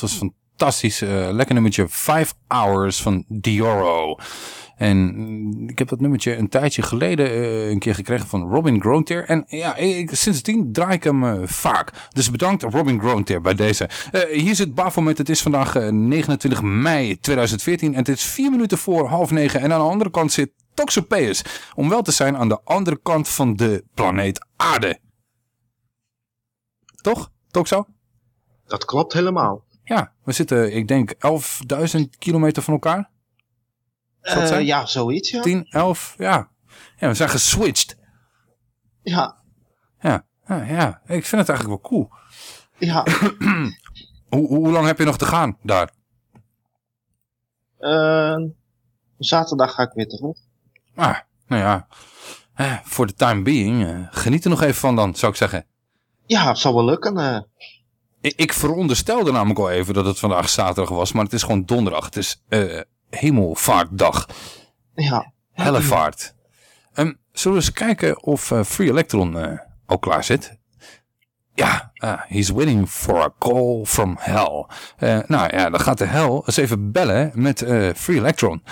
Dat was fantastisch. Uh, lekker nummertje 5 Hours van Dioro. En ik heb dat nummertje een tijdje geleden uh, een keer gekregen van Robin Grontier. En ja, ik, sindsdien draai ik hem uh, vaak. Dus bedankt Robin Grontier bij deze. Hier zit Bafomet. Het is vandaag 29 mei 2014. En het is 4 minuten voor half 9. En aan de andere kant zit Toxopeus. Om wel te zijn aan de andere kant van de planeet Aarde. Toch, Toxo? Dat klopt helemaal. Ja, we zitten, ik denk, 11.000 kilometer van elkaar. Uh, ja, zoiets, ja. 10, 11, ja. Ja, we zijn geswitcht. Ja. Ja, ja, ja. ik vind het eigenlijk wel cool. Ja. hoe, hoe lang heb je nog te gaan daar? Uh, zaterdag ga ik weer terug. Ah, nou ja. Eh, voor de time being, uh, geniet er nog even van dan, zou ik zeggen. Ja, het zal wel lukken. Ik, ik veronderstelde namelijk al even dat het vandaag zaterdag was, maar het is gewoon donderdag. Het is uh, hemelvaartdag. Ja. Hellevaart. Um, zullen we eens kijken of uh, Free Electron uh, al klaar zit? Ja, uh, he's waiting for a call from hell. nou ja, dan gaat de hel eens even bellen met Free Electron.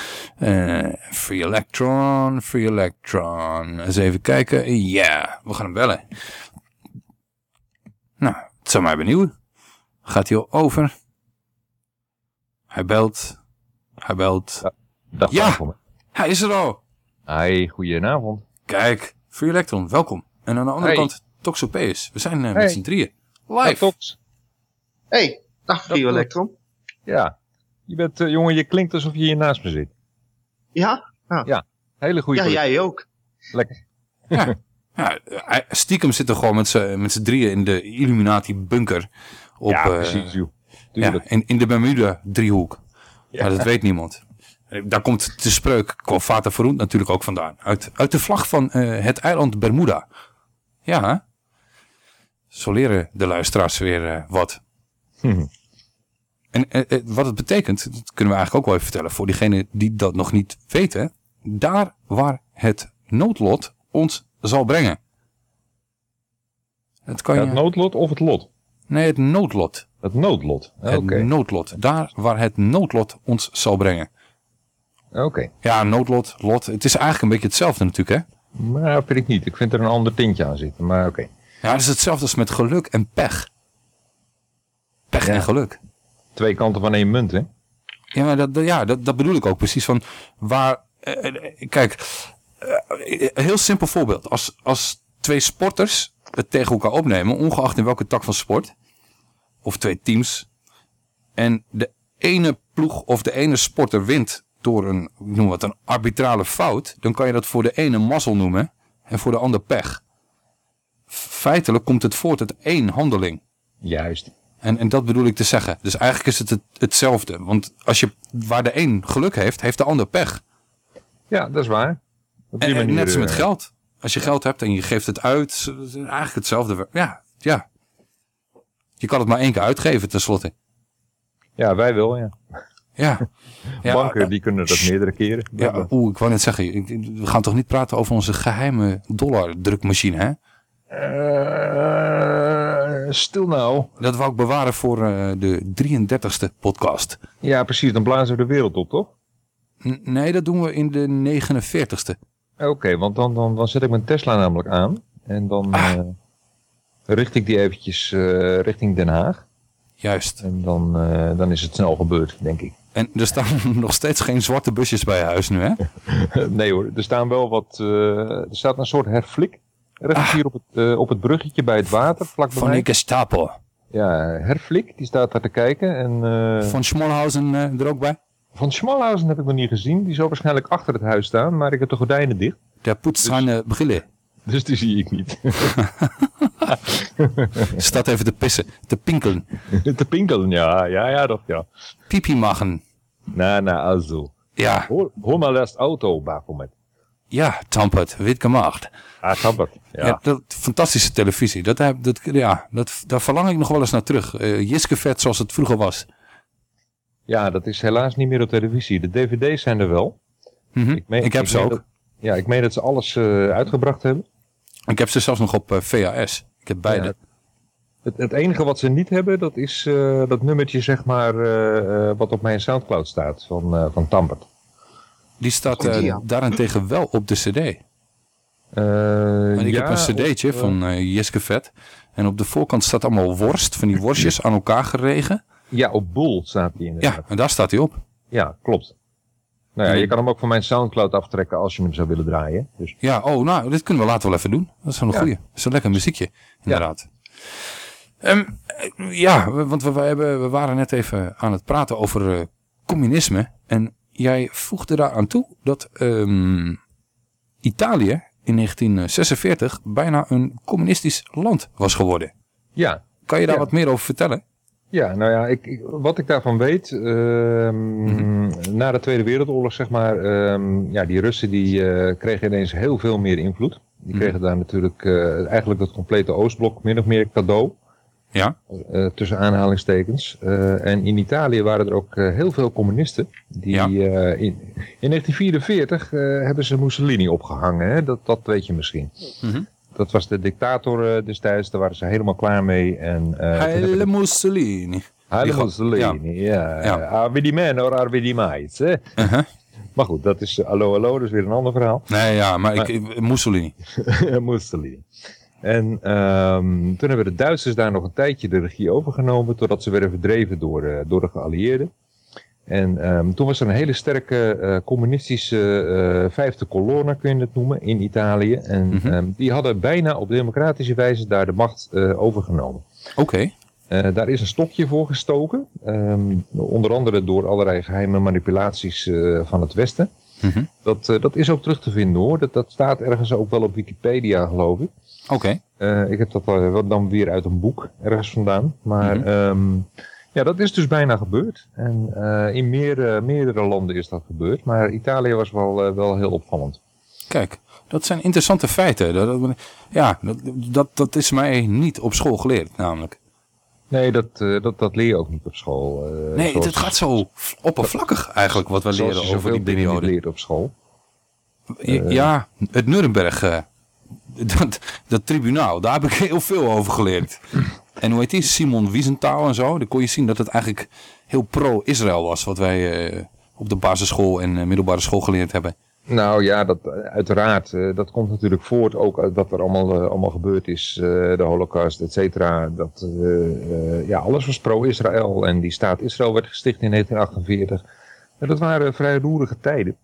free Electron, Free Electron. Eens even kijken. Ja, yeah, we gaan hem bellen. Nou, het zou mij benieuwen. Gaat hij al over? Hij belt. Hij belt. Ja, dag ja hij is er al. Hi, goedenavond. Kijk, Free Electron, welkom. En aan de andere hey. kant Toxopeus. We zijn uh, hey. met z'n drieën. Live. Hey, Tox. Hey, dag Free Electron. Ja. Je bent, uh, jongen, je klinkt alsof je hier naast me zit. Ja? Ah. Ja, hele goede Ja, jij ook. Lekker. Ja. ja, stiekem zitten gewoon met z'n drieën in de Illuminati-bunker. Op, ja, precies, joh. Ja, in, in de Bermuda-driehoek. Ja. Maar dat weet niemand. Daar komt de spreuk Fata Verunt natuurlijk ook vandaan. Uit, uit de vlag van uh, het eiland Bermuda. Ja, zo leren de luisteraars weer uh, wat. Hm. En uh, wat het betekent, dat kunnen we eigenlijk ook wel even vertellen voor diegenen die dat nog niet weten. Daar waar het noodlot ons zal brengen. Het, kan ja, het je... noodlot of het lot? Nee, het noodlot. Het noodlot. Het okay. noodlot. Daar waar het noodlot ons zal brengen. Oké. Okay. Ja, noodlot, lot. Het is eigenlijk een beetje hetzelfde natuurlijk, hè? Maar vind ik niet. Ik vind er een ander tintje aan zitten. Maar oké. Okay. Ja, het is hetzelfde als met geluk en pech. Pech ja. en geluk. Twee kanten van één munt, hè? Ja, maar dat, ja, dat, dat bedoel ik ook precies. Van waar, eh, kijk, eh, heel simpel voorbeeld. Als, als twee sporters het tegen elkaar opnemen, ongeacht in welke tak van sport, of twee teams, en de ene ploeg of de ene sporter wint door een, ik noem wat, een arbitrale fout, dan kan je dat voor de ene mazzel noemen en voor de ander pech. Feitelijk komt het voort uit één handeling. Juist. En, en dat bedoel ik te zeggen. Dus eigenlijk is het, het hetzelfde. Want als je, waar de een geluk heeft, heeft de ander pech. Ja, dat is waar. Op die en, manier, net als met geld. Als je geld hebt en je geeft het uit, eigenlijk hetzelfde. Ja, ja. Je kan het maar één keer uitgeven tenslotte. Ja, wij wel, ja. Ja. ja. Banken die kunnen dat meerdere keren. Ja, oeh, ik wou net zeggen, we gaan toch niet praten over onze geheime dollardrukmachine, hè? Uh, stil nou. Dat wou ik bewaren voor uh, de 33ste podcast. Ja, precies. Dan blazen we de wereld op, toch? N nee, dat doen we in de 49ste. Oké, okay, want dan, dan, dan zet ik mijn Tesla namelijk aan. En dan ah. uh, richt ik die eventjes richting Den Haag. Juist. En dan, dan is het snel gebeurd, denk ik. En er staan nog steeds geen zwarte busjes bij je huis nu, hè? nee hoor, er staan wel wat... er staat een soort herflik Recht ah. hier op het, op het bruggetje bij het water, vlak bij Van Gestapo. Ja, Herflik, die staat daar te kijken. En, Van Schmalhausen uh, er ook bij? Van Schmalhausen heb ik nog niet gezien. Die zou waarschijnlijk achter het huis staan, maar ik heb de gordijnen dicht. Der poetst dus, zijn brillen. Dus die zie ik niet. Staat even te pissen, te pinkelen. te pinkelen, ja. Ja, ja, toch, ja. Pipi machen. Na, na, also. Ja. Hol, hol mal das Auto, Baphomet. Ja, Tampert, wit gemaakt. Ah, Tampert, ja. ja dat, fantastische televisie. Dat, heb, dat, ja, dat, daar verlang ik nog wel eens naar terug. Uh, Jiske vet zoals het vroeger was. Ja, dat is helaas niet meer op televisie. De dvd's zijn er wel. Mm -hmm. ik, meen, ik, heb ik ze ook. Dat, ja, ik meen dat ze alles uh, uitgebracht hebben. Ik heb ze zelfs nog op uh, VHS. Ik heb beide. Ja, het, het, enige wat ze niet hebben, dat is dat nummertje zeg maar wat op mijn Soundcloud staat van, van Tampert. Die staat uh, daarentegen wel op de cd. Uh, ik ja, heb een cd'tje van uh, Jeske Vet. En op de voorkant staat allemaal worst, van die worstjes aan elkaar geregen. Ja, op Boel staat die inderdaad. Ja, en daar staat hij op. Ja, klopt. Nou ja, je kan hem ook van mijn Soundcloud aftrekken als je hem zou willen draaien. Dus. Ja, oh, nou, dit kunnen we later wel even doen. Dat is wel een ja. goeie. Dat is een lekker muziekje, inderdaad. Ja, um, ja want we, we, hebben, we waren net even aan het praten over uh, communisme. En jij voegde daar aan toe dat um, Italië in 1946 bijna een communistisch land was geworden. Ja. Kan je daar ja. wat meer over vertellen? Ja, nou ja, ik, ik, wat ik daarvan weet, uh, mm -hmm. na de Tweede Wereldoorlog zeg maar, uh, ja, die Russen die uh, kregen ineens heel veel meer invloed. Die mm -hmm. kregen daar natuurlijk uh, eigenlijk het complete Oostblok min of meer cadeau. Ja. Uh, tussen aanhalingstekens. En in Italië waren er ook heel veel communisten. Die ja. in, in 1944 hebben ze Mussolini opgehangen. Hè? Dat, dat weet je misschien. Mm -hmm. Dat was de dictator destijds. Daar waren ze helemaal klaar mee. En, Heile Mussolini. Heile Mussolini, ja. die men or? -huh. Maar goed, dat is hallo hallo, dat is weer een ander verhaal. Nee, ja, maar, maar ik, Mussolini. Mussolini. En um, toen hebben de Duitsers daar nog een tijdje de regie overgenomen, totdat ze werden verdreven door, door de geallieerden. En um, toen was er een hele sterke uh, communistische uh, vijfde kolonne, kun je het noemen, in Italië. En mm -hmm. um, die hadden bijna op democratische wijze daar de macht overgenomen. Oké. Okay. Daar is een stokje voor gestoken. Um, onder andere door allerlei geheime manipulaties van het Westen. Mm -hmm. dat, dat is ook terug te vinden hoor. Dat, dat staat ergens ook wel op Wikipedia geloof ik. Oké. Okay. ik heb dat dan weer uit een boek ergens vandaan. Maar mm -hmm. Ja, dat is dus bijna gebeurd. En in meer, meerdere landen is dat gebeurd. Maar Italië was wel, wel heel opvallend. Kijk, dat zijn interessante feiten. Dat, dat, ja, dat, dat, dat is mij niet op school geleerd namelijk. Nee, dat, uh, dat, dat leer je ook niet op school. Nee, zoals... het gaat zo oppervlakkig eigenlijk wat we leren over die periode. leert op school. Ja, het Nuremberg, dat, dat tribunaal, daar heb ik heel veel over geleerd. En hoe heet die? Simon Wiesenthal en zo. Dan kon je zien dat het eigenlijk heel pro-Israël was wat wij op de basisschool en middelbare school geleerd hebben. Nou ja, dat, uiteraard. Uh, dat komt natuurlijk voort ook uit dat er allemaal, allemaal gebeurd is. De holocaust, et cetera. Dat, ja, alles was pro-Israël. En die staat Israël werd gesticht in 1948. En dat waren vrij roerige tijden.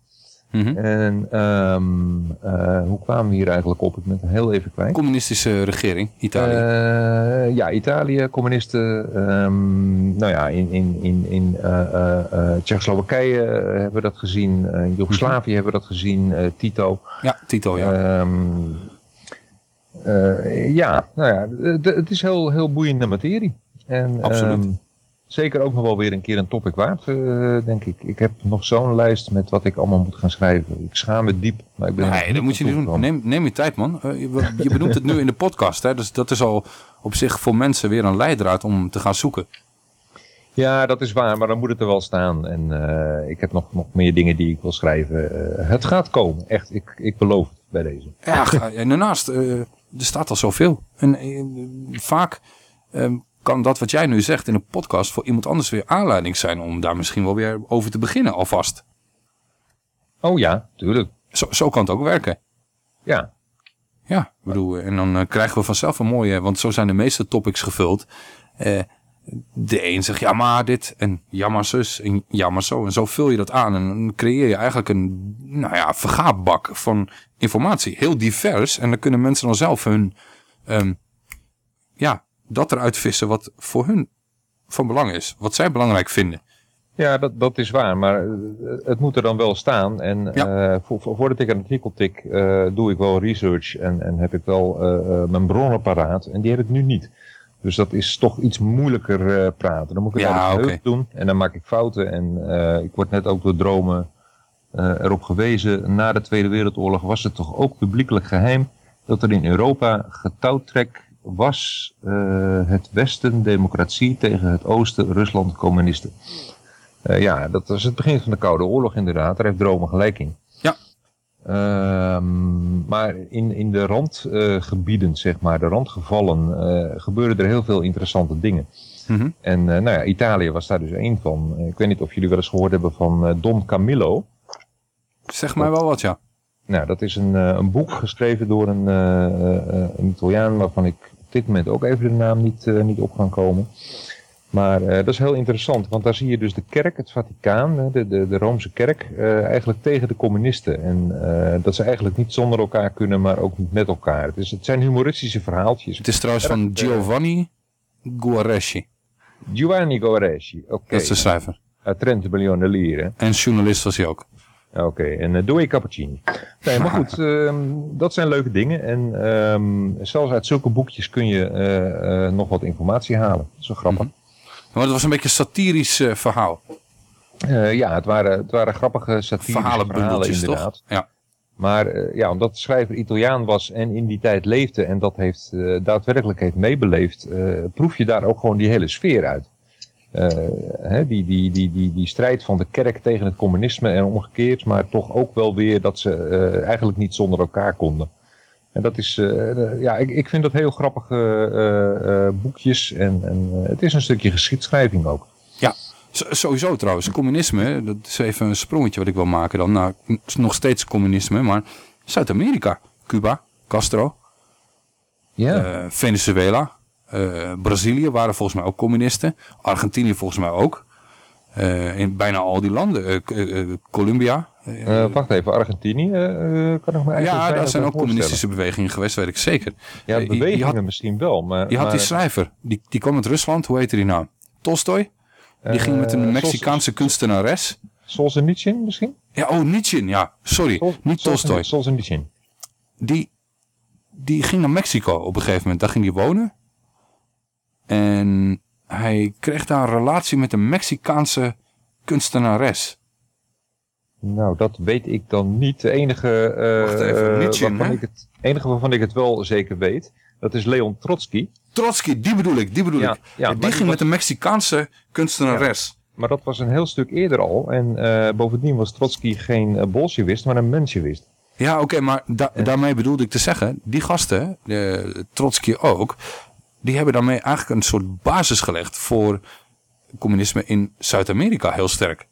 Mm -hmm. En um, uh, hoe kwamen we hier eigenlijk op? Ik ben het heel even kwijt. Communistische regering, Italië. Uh, ja, Italië, communisten. Um, nou ja, in, in, in, in uh, Tsjechoslowakije hebben we dat gezien. In Joegoslavië mm -hmm. hebben we dat gezien. Tito. Ja, Tito, ja. Um, ja, nou ja, het is heel, heel boeiende materie. En, Absoluut zeker ook nog wel weer een keer een topic waard, uh, denk ik. Ik heb nog zo'n lijst met wat ik allemaal moet gaan schrijven. Ik schaam me diep, maar ik ben Nee, dat moet je niet doen. Neem, neem je tijd, man. Uh, je, je benoemt het nu in de podcast, hè. Dus dat is al op zich voor mensen weer een leidraad om te gaan zoeken. Ja, dat is waar, maar dan moet het er wel staan. En uh, ik heb nog, nog meer dingen die ik wil schrijven. het gaat komen, echt. Ik, ik beloof het bij deze. Ja, en daarnaast, er staat al zoveel. En vaak ehm, kan dat wat jij nu zegt in een podcast voor iemand anders weer aanleiding zijn om daar misschien wel weer over te beginnen alvast. Oh ja, tuurlijk. Zo, zo kan het ook werken. Ja. Ja, bedoel, en dan uh, krijgen we vanzelf een mooie, want zo zijn de meeste topics gevuld. Uh, de een zegt ja maar dit en ja maar zus en ja maar zo. En zo vul je dat aan en dan creëer je eigenlijk een nou ja, vergaarbak van informatie. Heel divers en dan kunnen mensen dan zelf hun um, ja, dat eruit vissen wat voor hun van belang is. Wat zij belangrijk vinden. Ja, dat, dat is waar. Maar het moet er dan wel staan. En ja. uh, vo voordat ik een artikel tik, uh, doe ik wel research. En, en heb ik wel uh, mijn bronnen paraat. En die heb ik nu niet. Dus dat is toch iets moeilijker praten. Dan moet ik het ja, okay. doen. En dan maak ik fouten. En ik word net ook door dromen erop gewezen. Na de Tweede Wereldoorlog was het toch ook publiekelijk geheim. Dat er in Europa getouwtrek was uh, het Westen democratie tegen het Oosten Rusland communisten. Uh, ja, dat was het begin van de Koude Oorlog inderdaad. Daar heeft Dromen gelijk in. Ja. Uh, maar in, in de randgebieden, zeg maar, de randgevallen, uh, gebeuren er heel veel interessante dingen. Mm -hmm. En nou ja, Italië was daar dus één van. Ik weet niet of jullie wel eens gehoord hebben van Don Camillo. Zeg mij wel wat, ja. Nou, dat is een, een boek geschreven door een, een Italiaan waarvan ik dit moment ook even de naam niet, uh, niet op gaan komen. Maar uh, dat is heel interessant, want daar zie je dus de kerk, het Vaticaan, de, de, de Roomse kerk, uh, eigenlijk tegen de communisten. En dat ze eigenlijk niet zonder elkaar kunnen, maar ook niet met elkaar. Dus het zijn humoristische verhaaltjes. Het is trouwens van Giovanni Guareschi. Giovanni Guareschi, oké. Okay. Dat is de schrijver. Uit Trent, miljoenen lieren. En journalist was hij ook. Oké, okay, en uh, doe je cappuccini. Nee, maar goed, um, dat zijn leuke dingen. En um, zelfs uit zulke boekjes kun je uh, uh, nog wat informatie halen. Zo grappig. Mm -hmm. Maar het was een beetje een satirisch verhaal. ja, het waren, het waren grappige satirische verhalen, verhalen inderdaad. Toch? Ja. Maar ja, omdat de schrijver Italiaan was en in die tijd leefde en dat heeft daadwerkelijk heeft meebeleefd, proef je daar ook gewoon die hele sfeer uit. Uh, hè, die, die, die, die, die strijd van de kerk tegen het communisme en omgekeerd, maar toch ook wel weer dat ze uh, eigenlijk niet zonder elkaar konden. En dat is, uh, ja, ik, ik vind dat heel grappige boekjes en, en het is een stukje geschiedschrijving ook. Ja, sowieso trouwens. Communisme, dat is even een sprongetje wat ik wil maken dan. Nou, nog steeds communisme, maar Zuid-Amerika, Cuba, Castro, ja. Venezuela, uh, Brazilië waren volgens mij ook communisten. Argentinië volgens mij ook. Uh, in bijna al die landen. Uh, Colombia, wacht even, Argentinië kan ik me Ja, daar zijn ook communistische bewegingen geweest, weet ik zeker. Ja, bewegingen had, misschien wel. Maar, je had maar... die schrijver, die, die kwam uit Rusland, hoe heette die nou? Tolstoy? Die ging met een Mexicaanse kunstenares. Solzhenitsyn misschien? Ja, oh, Nietzsche, ja. Sorry, Sol niet Tolstoy. Solzhenitsyn. Die, die ging naar Mexico op een gegeven moment. Daar ging hij wonen. En hij kreeg daar een relatie met een Mexicaanse kunstenares. Nou, dat weet ik dan niet. De enige, uh, Wacht even, Nietzsche, waarvan ik het, enige waarvan ik het wel zeker weet, dat is Leon Trotsky. Trotsky, die bedoel ik, die bedoel Ja, ik. ja, die ging met een Mexicaanse kunstenares. Maar dat was een heel stuk eerder al. En eh, bovendien was Trotsky geen uh, bolsjewist, maar een mensjewist. Ja, oké, maar da daarmee bedoelde ik te zeggen, die gasten, Trotsky ook, die hebben daarmee eigenlijk een soort basis gelegd voor communisme in Zuid-Amerika heel sterk.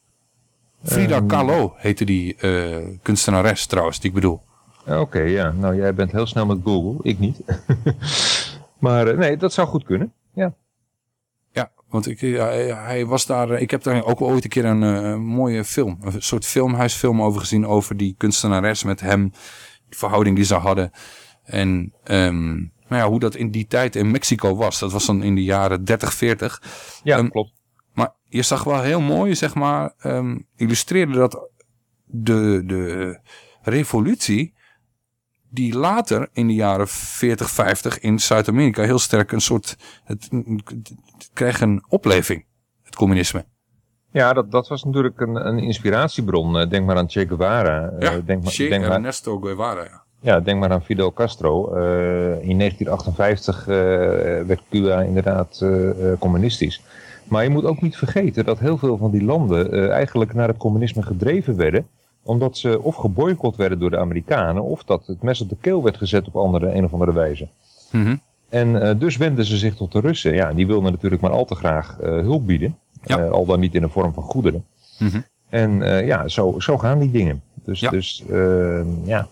Frida Ehm. Kahlo heette die eh, kunstenares trouwens, die ik bedoel. Oké, ja. Nou, jij bent heel snel met Google. Ik niet. maar eh, nee, dat zou goed kunnen. Ja. Ja, want ik, ja, hij was daar. Ik heb daar ook ooit een keer een eh, mooie film, een soort filmhuisfilm over gezien over die kunstenares met hem, de verhouding die ze hadden. En ehm, nou ja, hoe dat in die tijd in Mexico was. Dat was dan in de jaren 30, 40. Ja, Ehm, klopt. Maar je zag wel heel mooi, zeg maar, ehm, illustreerde dat de, de revolutie die later in de jaren 40, 50 in Zuid-Amerika heel sterk een soort, het, het kreeg een opleving, het communisme. Ja, dat, dat was natuurlijk een, een inspiratiebron. Eh, Denk maar aan Che Guevara. Eh, Ja, denk, maar, Che denk, maar, Ernesto Guevara, ja. Ja, denk maar aan Fidel Castro. Eh, in 1958 eh, werd Cuba inderdaad eh, communistisch. Maar je moet ook niet vergeten dat heel veel van die landen eigenlijk naar het communisme gedreven werden. Omdat ze of geboycott werden door de Amerikanen. Of dat het mes op de keel werd gezet op andere, een of andere wijze. Mhm. En dus wenden ze zich tot de Russen. Ja, die wilden natuurlijk maar al te graag hulp bieden. Ja. Al dan niet in de vorm van goederen. Mhm. En ja, zo, zo gaan die dingen. Dus Ja. dus eh, ja.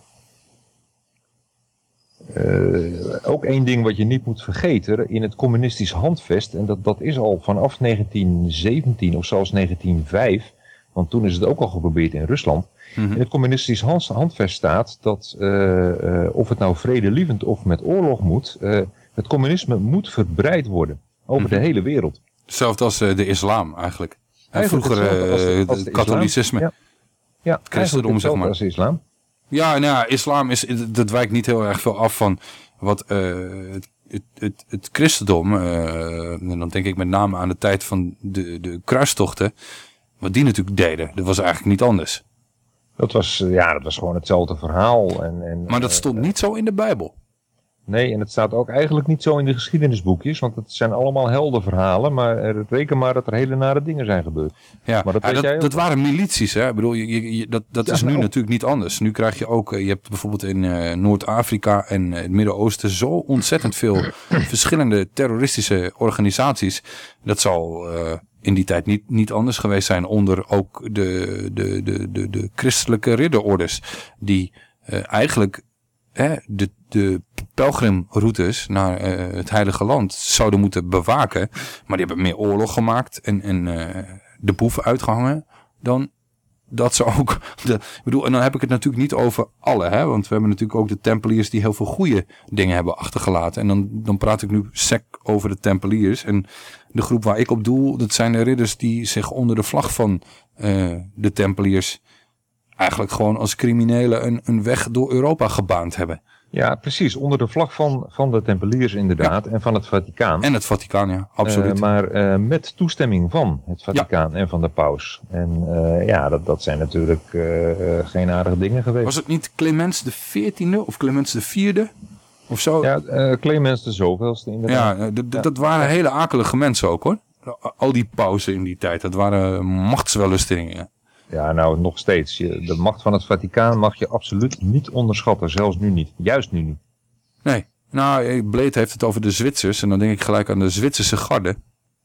Eh, ook één ding wat je niet moet vergeten. In het communistisch handvest. En dat, dat is al vanaf 1917 of zelfs 1905. Want toen is het ook al geprobeerd in Rusland. Mhm. In het communistisch hand- handvest staat dat eh, eh, of het nou vredelievend of met oorlog moet. het communisme moet verbreid worden. Over Mhm. de hele wereld. Hetzelfde als de islam eigenlijk. En Eigenlijk vroeger hetzelfde als de- als het islam. katholicisme. Ja. Ja, christendom, zeg maar. als islam. Ja, nou ja, islam is, dat wijkt niet heel erg veel af van wat eh, het, het, het, het christendom, eh, en dan denk ik met name aan de tijd van de, de kruistochten, wat die natuurlijk deden. Dat was eigenlijk niet anders. Dat was, eh, ja, dat was gewoon hetzelfde verhaal. En, en, Maar dat stond niet zo in de Bijbel. Nee, en het staat ook eigenlijk niet zo in de geschiedenisboekjes, want het zijn allemaal heldenverhalen, maar reken maar dat er hele nare dingen zijn gebeurd. Ja, Maar dat ja, dat, jij ook dat waren milities. Hè? Ik bedoel, je, je- dat, dat Ja, is nu nou. natuurlijk niet anders. Nu krijg je ook, eh, je hebt bijvoorbeeld in eh, Noord-Afrika en eh, het Midden-Oosten zo ontzettend veel verschillende terroristische organisaties. Dat zal in die tijd niet, niet anders geweest zijn onder ook de, de, de, de, de christelijke ridderordes. Die eigenlijk hè, de, de pelgrimroutes naar eh, het Heilige Land zouden moeten bewaken. Maar die hebben meer oorlog gemaakt en, en eh, de boeven uitgehangen dan dat ze ook... De, ik bedoel, en dan heb ik het natuurlijk niet over alle, hè, want we hebben natuurlijk ook de Tempeliers die heel veel goede dingen hebben achtergelaten. En dan, dan praat ik nu sec over de Tempeliers. En de groep waar ik op doel, dat zijn de ridders die zich onder de vlag van eh, de Tempeliers eigenlijk gewoon als criminelen een, een weg door Europa gebaand hebben. Ja, precies, onder de vlag van, van de Tempeliers inderdaad en van het Vaticaan. En het Vaticaan, ja, absoluut. Eh, maar eh, met toestemming van het Vaticaan en van de paus. En eh, ja, dat, dat zijn natuurlijk geen aardige dingen geweest. Was het niet Clemens de 14e of Clemens de 4e? Of zo? Ja, Clemens de zoveelste inderdaad. Ja, dat waren hele akelige mensen ook hoor. Al die pauzen in die tijd, dat waren machtswellustelingen. Ja, nou nog steeds. De macht van het Vaticaan mag je absoluut niet onderschatten. Zelfs nu niet. Juist nu niet. Nee, nou, eh, Bleed heeft het over de Zwitsers. En dan denk ik gelijk aan de Zwitserse garde.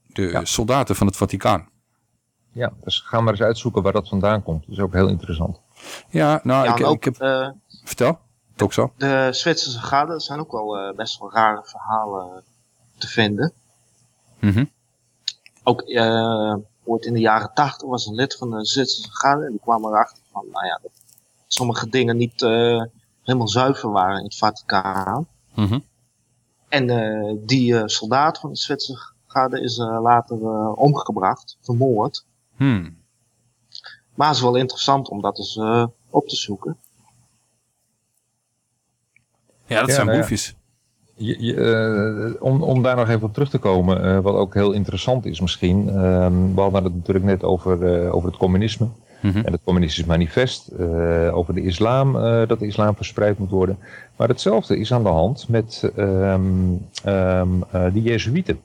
De soldaten van het Vaticaan. Ja, dus ga maar eens uitzoeken waar dat vandaan komt. Dat is ook heel interessant. Ja, nou, Ja, ik, en ook, ik heb... eh, Vertel, toch zo. de Zwitserse garden zijn ook wel eh, best wel rare verhalen te vinden. Mhm. Ook, eh, ooit in de jaren tachtig was een lid van de Zwitserse garde. En die kwam erachter van, nou ja, dat sommige dingen niet uh, helemaal zuiver waren in het Vaticaan. Mhm. En uh, die uh, soldaat van de Zwitserse garde is later omgebracht, vermoord. Hmm. Maar het is wel interessant om dat eens op te zoeken. Ja, dat Ja, zijn nou ja. boefjes. Je, je, eh, om, om daar nog even op terug te komen, eh, wat ook heel interessant is misschien. ehm, we hadden het natuurlijk net over, eh, over het communisme Mhm. en het communistisch manifest. over de islam, dat de islam verspreid moet worden. Maar hetzelfde is aan de hand met ehm, ehm, eh, de Jezuïeten.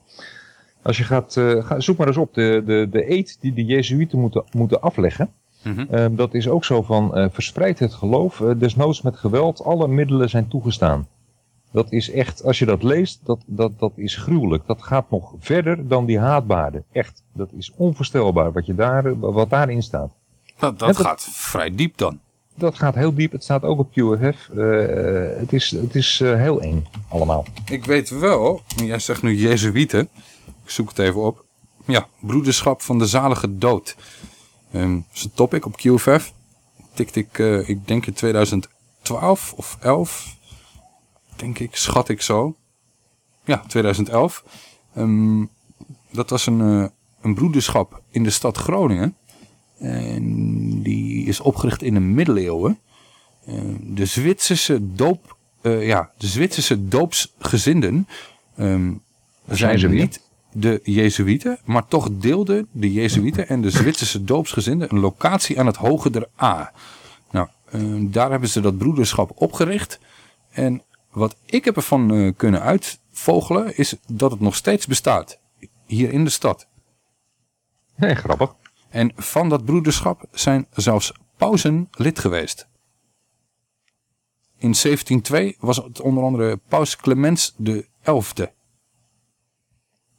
Als je gaat, ga, zoek maar eens op, de, de, de eed die de Jezuïeten moeten, moeten afleggen. Mhm. Dat is ook zo van verspreid het geloof, desnoods met geweld, alle middelen zijn toegestaan. Dat is echt, als je dat leest, dat, dat, dat is gruwelijk. Dat gaat nog verder dan die haatbaarden. Echt, dat is onvoorstelbaar wat, je daar, wat daarin staat. Dat, dat dat- gaat vrij diep dan. Dat gaat heel diep, het staat ook op QFF. Eh, het is, het is eh, heel eng, allemaal. Ik weet wel, jij zegt nu Jezuïeten. Ik zoek het even op. Ja, broederschap van de zalige dood. Dat is een topic op QFF. Tikte ik, eh, ik denk in 2012 of 11. Denk ik, schat ik zo. Ja, 2011. Ehm, dat was een, eh, een broederschap in de stad Groningen. En die is opgericht in de middeleeuwen. Eh, de Zwitserse doop, eh, ja, de Zwitserse doopsgezinden ehm, zijn ze niet de Jezuïeten, maar toch deelden de Jezuïeten en de Zwitserse doopsgezinden een locatie aan het Hoge der A. Nou, ehm, daar hebben ze dat broederschap opgericht. En wat ik heb ervan eh, kunnen uitvogelen is dat het nog steeds bestaat. Hier in de stad. Nee, grappig. En van dat broederschap zijn zelfs pausen lid geweest. In 1702 was het onder andere paus Clemens de elfde.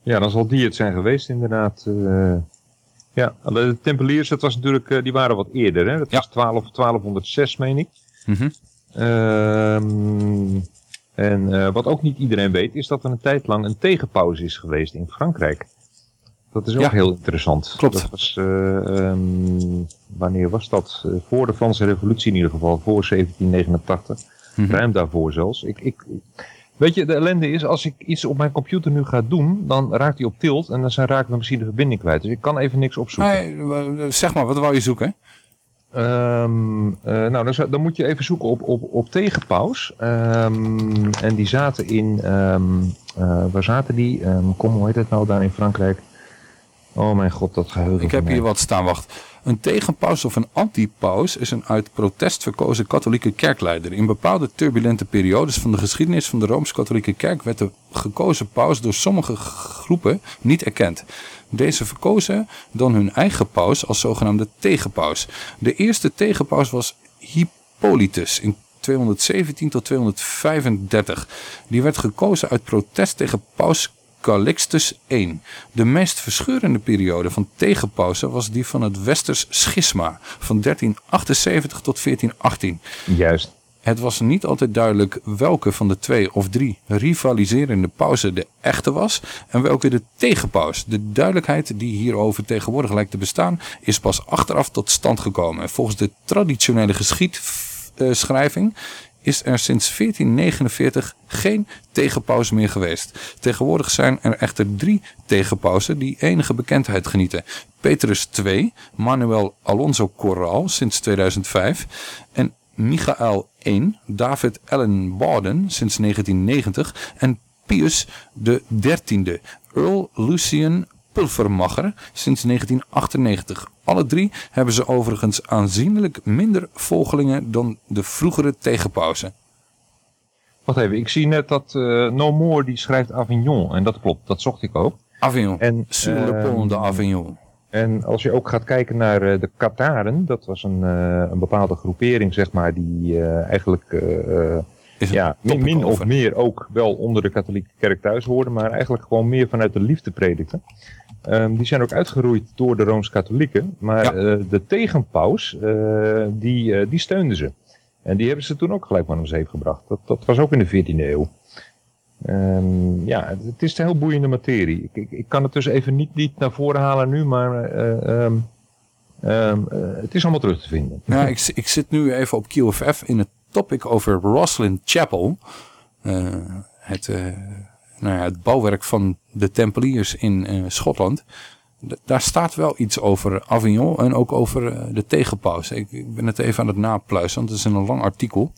Ja, dan zal die het zijn geweest inderdaad. eh. ja, de Tempeliers, dat was natuurlijk, eh, die waren wat eerder. Hè? Dat Ja. was 12, 1206 meen ik. Ehm, en eh, wat ook niet iedereen weet, is dat er een tijd lang een tegenpauze is geweest in Frankrijk. Dat is ook Ja. heel interessant. Klopt. Dat was, eh, ehm, wanneer was dat? Eh, voor de Franse Revolutie in ieder geval, voor 1789. Mhm. Ruim daarvoor zelfs. Ik, ik, weet je, de ellende is, als ik iets op mijn computer nu ga doen, dan raakt hij op tilt en dan zijn- raak ik dan misschien de verbinding kwijt. Dus ik kan even niks opzoeken. Nee, zeg maar, wat wou je zoeken? Ehm, eh, nou, dan, zou- dan moet je even zoeken op, op, op tegenpaus. Ehm, en die zaten in. ehm, eh, waar zaten die? Kom, hoe heet het nou daar in Frankrijk? Oh mijn god, dat geheugen. Ik heb mij. hier wat staan, wacht. Een tegenpaus of een antipaus is een uit protest verkozen katholieke kerkleider. In bepaalde turbulente periodes van de geschiedenis van de Rooms-Katholieke Kerk werd de gekozen paus door sommige groepen niet erkend. Deze verkozen dan hun eigen paus als zogenaamde tegenpaus. De eerste tegenpaus was Hippolytus in 217 tot 235. Die werd gekozen uit protest tegen paus Calixtus I. De meest verscheurende periode van tegenpauzen was die van het Westers Schisma van 1378 tot 1418. Juist. Het was niet altijd duidelijk welke van de twee of drie rivaliserende pausen de echte was en welke de tegenpaus. De duidelijkheid die hierover tegenwoordig lijkt te bestaan is pas achteraf tot stand gekomen. En volgens de traditionele geschiedschrijving is er sinds 1449 geen tegenpaus meer geweest. Tegenwoordig zijn er echter drie tegenpausen die enige bekendheid genieten. Petrus II, Manuel Alonso Corral sinds 2005 en Michael I, David Allen Borden sinds 1990 en Pius de XIII, Earl Lucian Pulvermacher sinds 1998. Alle drie hebben ze overigens aanzienlijk minder volgelingen dan de vroegere tegenpauzen. Wacht even, ik zie net dat eh, No More die schrijft Avignon. En dat klopt, dat zocht ik ook. Avignon, En, sur le ehm, pont de Avignon. En als je ook gaat kijken naar eh, de Kataren, dat was een, eh, een bepaalde groepering, zeg maar, die eh, eigenlijk ja, min, min of meer ook wel onder de katholieke kerk thuis hoorden, maar eigenlijk gewoon meer vanuit de liefde predikten. Ehm, die zijn ook uitgeroeid door de Rooms-Katholieken, maar Ja. de tegenpaus, die, eh, die steunden ze. En die hebben ze toen ook gelijk maar om zeep gebracht. Dat, dat was ook in de 14e eeuw. Ehm, ja, het, is een heel boeiende materie. Ik, ik, kan het dus even niet, niet naar voren halen nu, maar eh, ehm, ehm, eh, het is allemaal terug te vinden. Ja, ik, ik zit nu even op QFF in het topic over Roslin Chapel. Eh, het, nou ja, het bouwwerk van de Tempeliers in Schotland. Daar staat wel iets over Avignon en ook over de tegenpaus. Ik, ik ben het even aan het napluizen, want het is een lang artikel.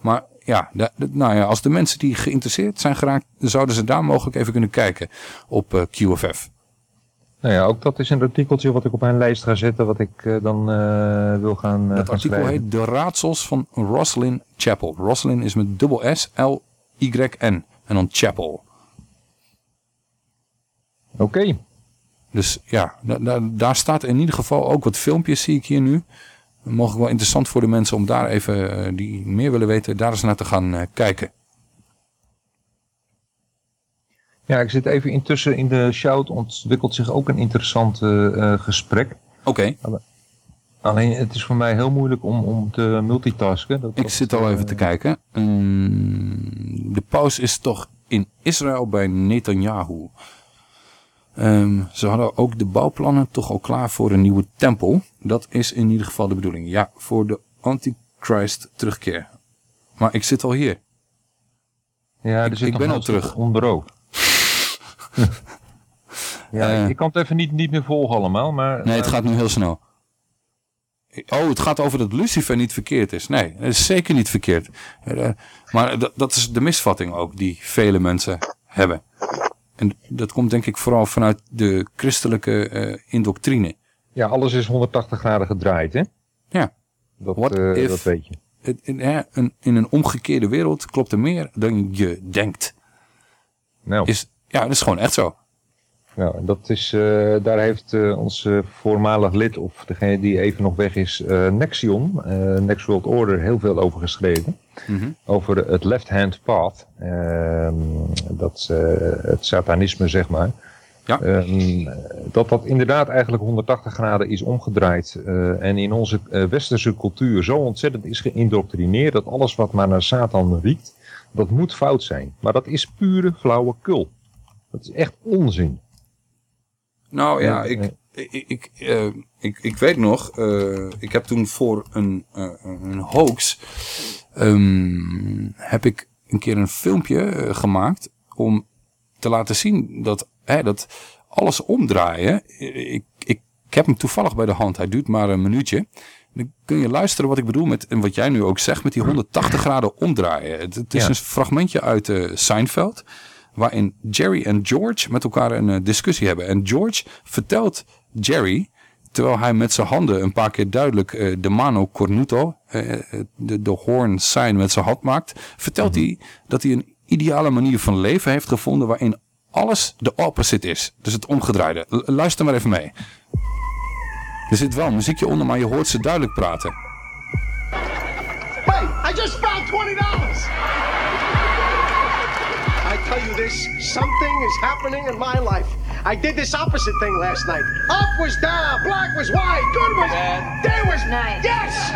Maar ja, nou ja, als de mensen die geïnteresseerd zijn geraakt, zouden ze daar mogelijk even kunnen kijken op eh, QFF. Nou ja, ook dat is een artikeltje wat ik op mijn lijst ga zetten, wat ik eh, dan eh, wil gaan, Dat gaan artikel schrijven. heet De Raadsels van Roslin Chapel. Roslin is met dubbel S, L-Y-N en dan Chapel. Oké. Dus ja, da- da- daar staat in ieder geval ook wat filmpjes zie ik hier nu. Mogelijk wel interessant voor de mensen om daar even, eh, die meer willen weten, daar eens naar te gaan eh, kijken. Ja, ik zit even intussen in de shout ontwikkelt zich ook een interessant eh, gesprek. Oké. Alleen het is voor mij heel moeilijk om, om te multitasken. Dat, Ik zit al even te kijken. Mm, de paus is toch in Israël bij Netanyahu. Ehm, ze hadden ook de bouwplannen toch al klaar voor een nieuwe tempel. Dat is in ieder geval de bedoeling. Ja, voor de Antichrist terugkeer. Maar ik zit al hier. Ja, Ik- er zit ik ben al terug. onderoog. ja, Eh. ik kan het even niet, niet meer volgen allemaal, maar... Nee, het maar- gaat nu heel snel. Oh, het gaat over dat Lucifer niet verkeerd is. Nee, dat is zeker niet verkeerd. Eh, Maar dat, is de misvatting ook die vele mensen hebben. En dat komt denk ik vooral vanuit de christelijke eh, indoctrine. Ja, alles is 180 graden gedraaid, hè? Ja. Dat, if- dat weet je. Het- in, in een omgekeerde wereld klopt er meer dan je denkt. Nou, Is, ja, dat is gewoon echt zo. nou en dat is, eh, daar heeft eh, onze voormalig lid, of degene die even nog weg is, Nexion, Next World Order, heel veel over geschreven. Mhm. Over het left-hand path. Ehm, dat het satanisme, zeg maar. Ja. Ehm, dat dat inderdaad eigenlijk 180 graden is omgedraaid. eh, en in onze eh, westerse cultuur zo ontzettend is geïndoctrineerd dat alles wat maar naar Satan riekt, dat moet fout zijn. Maar dat is pure flauwekul. Dat is echt onzin. Nou ja, Ja, ik, ik, ik, eh, ik, ik weet nog, eh, ik heb toen voor een, eh, een hoax, ehm, heb ik een keer een filmpje eh, gemaakt om te laten zien dat, hè, dat alles omdraaien. Ik, ik, ik heb hem toevallig bij de hand, hij duurt maar een minuutje. Dan kun je luisteren wat ik bedoel met, en wat jij nu ook zegt, met die 180 graden omdraaien. Het, het is Ja. een fragmentje uit eh, Seinfeld waarin Jerry en George met elkaar een eh, discussie hebben. En George vertelt Jerry, terwijl hij met zijn handen een paar keer duidelijk eh, de mano cornuto, de, de horn sign met zijn hand maakt, vertelt hij dat hij een ideale manier van leven heeft gevonden waarin alles de opposite is. Dus het omgedraaide. L- luister maar even mee. Er zit wel een muziekje onder, maar je hoort ze duidelijk praten. Hey, I just found $20. I tell you this, something is happening in my life. I did this opposite thing last night. Up was down, black was white, good was there was Nice. yes,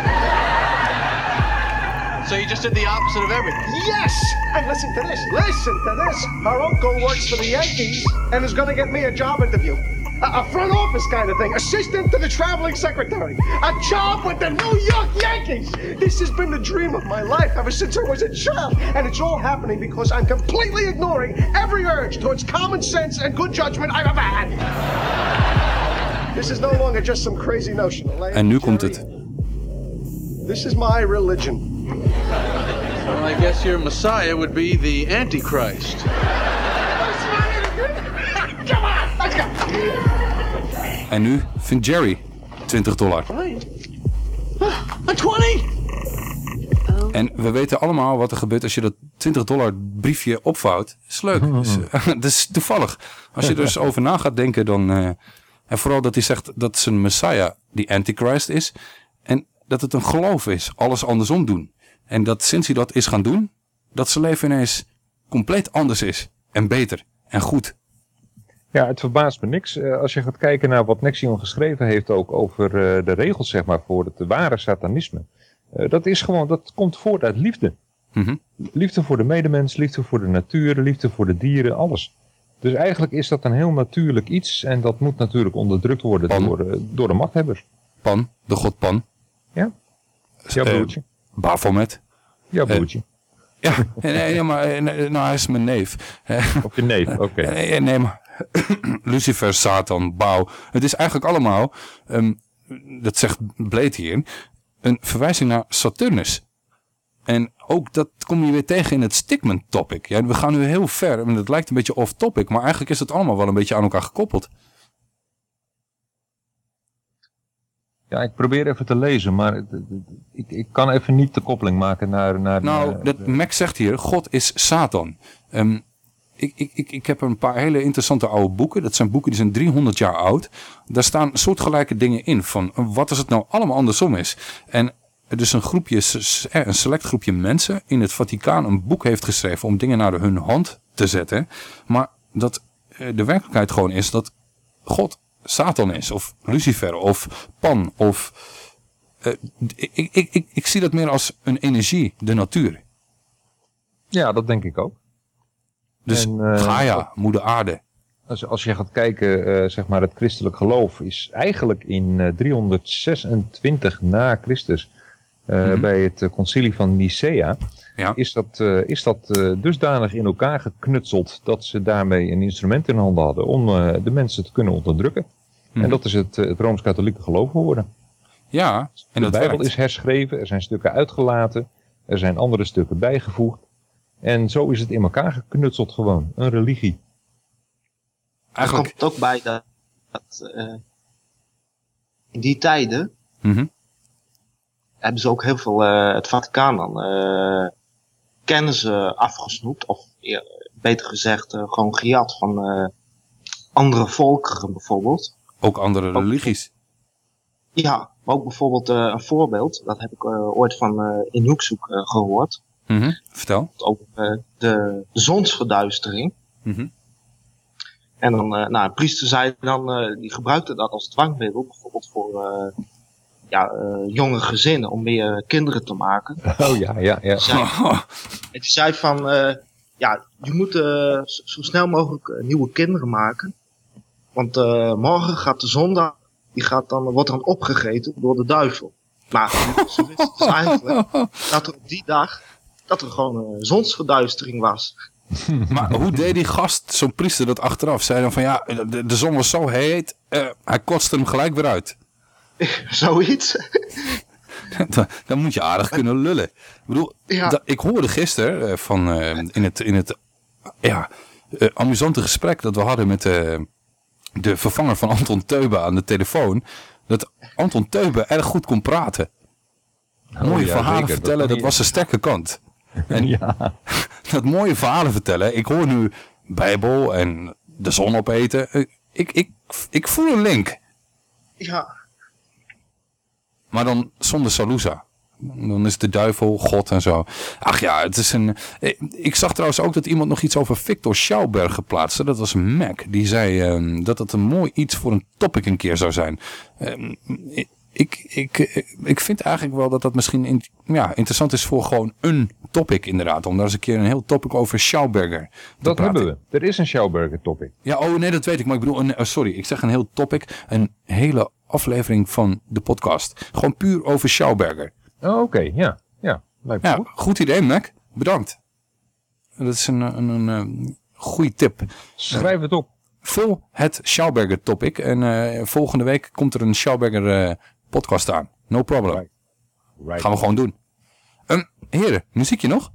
So you just did the opposite of everything. yes. And listen to this, listen to this. Our uncle works for the Yankees and is going to get me a job interview. A, a front office kind of thing, assistant to the traveling secretary. A job with the New York Yankees. This has been the dream of my life ever since I was a child. And it's all happening because I'm completely ignoring every urge towards common sense and good judgment I've ever had. This is no longer just some crazy notion. Elaine, En nu komt het. This is my religion. Well, I guess your Messiah would be the Antichrist. Come on, let's go. En nu vindt Jerry 20 dollar. A 20? En we weten allemaal wat er gebeurt als je dat 20 dollar briefje opvouwt. is leuk. Dus, eh, dat is toevallig. Als je er dus over na gaat denken, dan... eh, en vooral dat hij zegt dat zijn Messiah die Antichrist is. En dat het een geloof is. Alles andersom doen. En dat sinds hij dat is gaan doen, dat zijn leven ineens compleet anders is. En beter. En goed. Ja, het verbaast me niks. Eh, als je gaat kijken naar wat Nexion geschreven heeft ook over eh, de regels zeg maar, voor het ware satanisme. Eh, dat is gewoon, dat komt voort uit liefde. Mhm. Liefde voor de medemens, liefde voor de natuur, liefde voor de dieren, alles. Dus eigenlijk is dat een heel natuurlijk iets en dat moet natuurlijk onderdrukt worden door, door de machthebbers. Pan, de god Pan. Ja. Jouw Eh, broertje. Baphomet. Jouw eh, broertje. Ja, nee, nee, maar eh, nou, hij is mijn neef. Of je neef, oké. Nee, nee, maar Lucifer, Satan, Bouw. Het is eigenlijk allemaal, ehm, dat zegt Blade hier, een verwijzing naar Saturnus. En ook dat kom je weer tegen in het Stickman topic. Ja, we gaan nu heel ver en het lijkt een beetje off topic, maar eigenlijk is het allemaal wel een beetje aan elkaar gekoppeld. Ja, ik probeer even te lezen, maar ik, ik kan even niet de koppeling maken naar... naar Nou, naar- dat, Max zegt hier, God is Satan. Ehm, ik, ik, ik, ik heb een paar hele interessante oude boeken. Dat zijn boeken die zijn 300 jaar oud. Daar staan soortgelijke dingen in. Van eh, wat als het nou allemaal andersom is. En er dus een groepje, eh, een select groepje mensen in het Vaticaan een boek heeft geschreven om dingen naar hun hand te zetten. Maar dat eh, de werkelijkheid gewoon is dat God Satan is. Of Lucifer of Pan of... eh, ik, ik, ik, ik, zie dat meer als een energie, de natuur. Ja, dat denk ik ook. Dus En, eh, Gaia, moeder aarde. Als, als je gaat kijken, eh, zeg maar, het christelijk geloof is eigenlijk in eh, 326 na Christus eh, Mhm. bij het eh, concilie van Nicea, Ja. is dat, eh, is dat eh, dusdanig in elkaar geknutseld dat ze daarmee een instrument in handen hadden om eh, de mensen te kunnen onderdrukken. Mhm. En dat is het, eh, het Rooms-Katholieke geloof geworden. Ja, en de dat Bijbel werkt. is herschreven, er zijn stukken uitgelaten, er zijn andere stukken bijgevoegd. En zo is het in elkaar geknutseld gewoon, een religie. Er komt het ook bij dat, dat eh, in die tijden Mhm. Hebben ze ook heel veel, eh, het Vaticaan dan, eh, kennis afgesnoept. Of beter gezegd, eh, gewoon gejat van andere volkeren bijvoorbeeld. Ook andere religies. Ja, maar ook bijvoorbeeld een voorbeeld, dat heb ik ooit van eh Inukzoek eh gehoord. Mhm. Vertel. Over de zonsverduistering. Mhm. En dan, nou, een priester zei dan, die gebruikte dat als dwangmiddel, bijvoorbeeld voor ja, eh, jonge gezinnen, om meer kinderen te maken. Oh ja, ja, ja. Zei, en die zei van, eh, ja, je moet eh, zo, zo snel mogelijk nieuwe kinderen maken. Want eh, morgen gaat de zondag, die gaat dan, wordt dan opgegeten door de duivel. Maar ze wisten dus eigenlijk dat er op die dag, dat er gewoon een zonsverduistering was. Maar hoe deed die gast, zo'n priester, dat achteraf? Zei dan van ja, de, de zon was zo heet, eh, hij kotste hem gelijk weer uit. Zoiets. dan, dan moet je aardig kunnen lullen. Ik bedoel, Ja. dat- ik hoorde gisteren eh, van, eh, in het, in het ja, eh, amusante gesprek dat we hadden met eh, de vervanger van Anton Teuben aan de telefoon, dat Anton Teuben erg goed kon praten. mooie Oh ja, verhalen zeker. Vertellen, dat, was zijn sterke kant. En ja. dat mooie verhalen vertellen. Ik hoor nu Bijbel en de zon opeten. Ik, ik, ik voel een link. Ja. Maar dan zonder Salusa. Dan is de duivel, God en zo. Ach ja, het is een... eh, Ik zag trouwens ook dat iemand nog iets over Victor Schauberg plaatste. Dat was Mac. Die zei ehm, dat het een mooi iets voor een topic een keer zou zijn. Ehm, ik, ik, eh, ik vind eigenlijk wel dat dat misschien in- ja, interessant is voor gewoon een topic inderdaad. Om daar eens een keer een heel topic over Schauberger Dat praten. hebben we. Er is een Schauberger topic. Ja, oh nee, dat weet ik. Maar ik bedoel, een, oh, sorry, ik zeg een heel topic. Een hele aflevering van de podcast. Gewoon puur over Schauberger. Oh, oké. Ja. Ja. Lijkt me Ja, goed. goed idee, Mac. Bedankt. Dat is een, een, een, een goede tip. Schrijf het op. Vul het Schauberger topic. En eh, volgende week komt er een Schauberger eh, podcast aan. No problem. Right. Gaan we gewoon doen. Ehm heren, muziekje nog?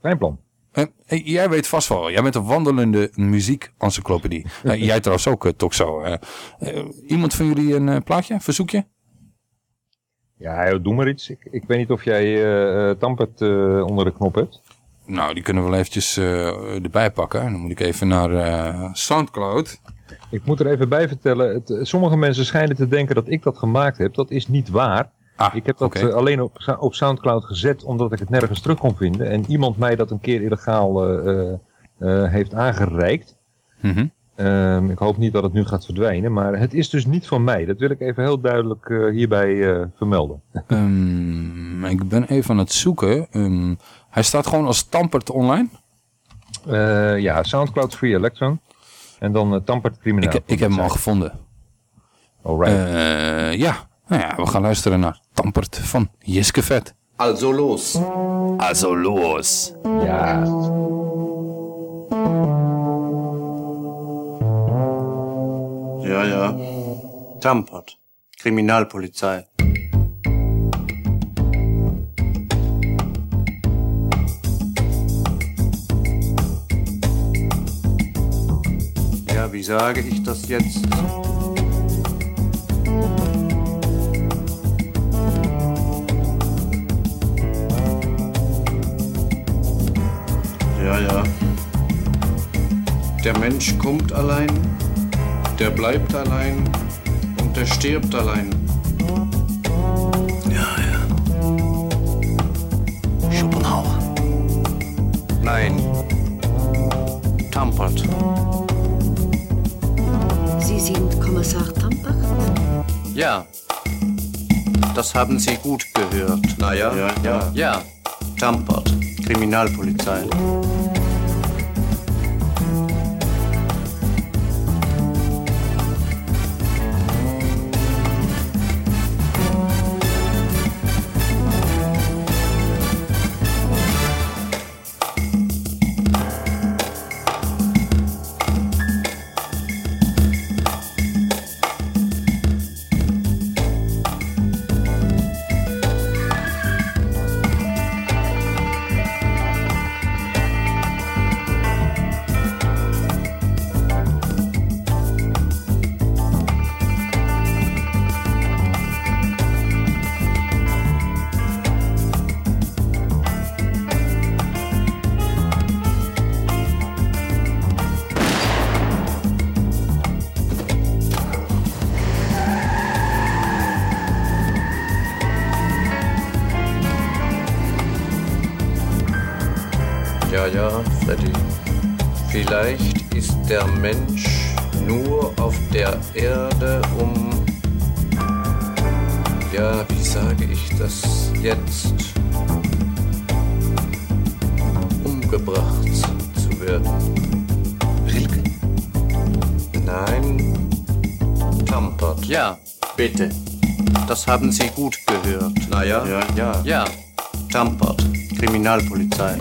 Klein plan. Eh, eh, jij weet vast wel, jij bent een wandelende muziek-encyclopedie. Eh, jij trouwens ook, uh, Toxo. Eh, eh, iemand van jullie een eh, plaatje, verzoekje? Ja, doe maar iets. Ik, ik weet niet of jij eh eh, Tampert eh, onder de knop hebt. Nou, die kunnen we wel eventjes eh, erbij pakken. Dan moet ik even naar eh, Soundcloud. Ik moet er even bij vertellen. Het, eh, sommige mensen schijnen te denken dat ik dat gemaakt heb. Dat is niet waar. Ik heb dat eh, alleen op, op Soundcloud gezet omdat ik het nergens terug kon vinden. En iemand mij dat een keer illegaal eh, eh, heeft aangereikt. Mhm. Ehm, ik hoop niet dat het nu gaat verdwijnen, maar het is dus niet van mij. Dat wil ik even heel duidelijk hierbij vermelden. Ehm, ik ben even aan het zoeken. Ehm, hij staat gewoon als Tampert online? Ja, Soundcloud Free Electron. En dan Tampert Criminaal. Ik, ik heb hem al gevonden. Alright. ja. Nou ja, we gaan luisteren naar Tampert van Jiske Vet. Also los. Also los. Ja. Ja, ja. Tampert. Kriminalpolizei. Ja, wie sage ich das jetzt? Ja, ja. Der Mensch kommt allein, der bleibt allein und der stirbt allein. Ja, ja. Schopenhauer. Nein. Tampert. Sie sind Kommissar Tampert? Ja. Das haben Sie gut gehört. Na ja, ja, ja. Ja. Tampert. Kriminalpolizei. Nein. Tampert. Ja, bitte. Das haben Sie gut gehört. Na ja? Ja, ja. Ja. Tampert. Kriminalpolizei.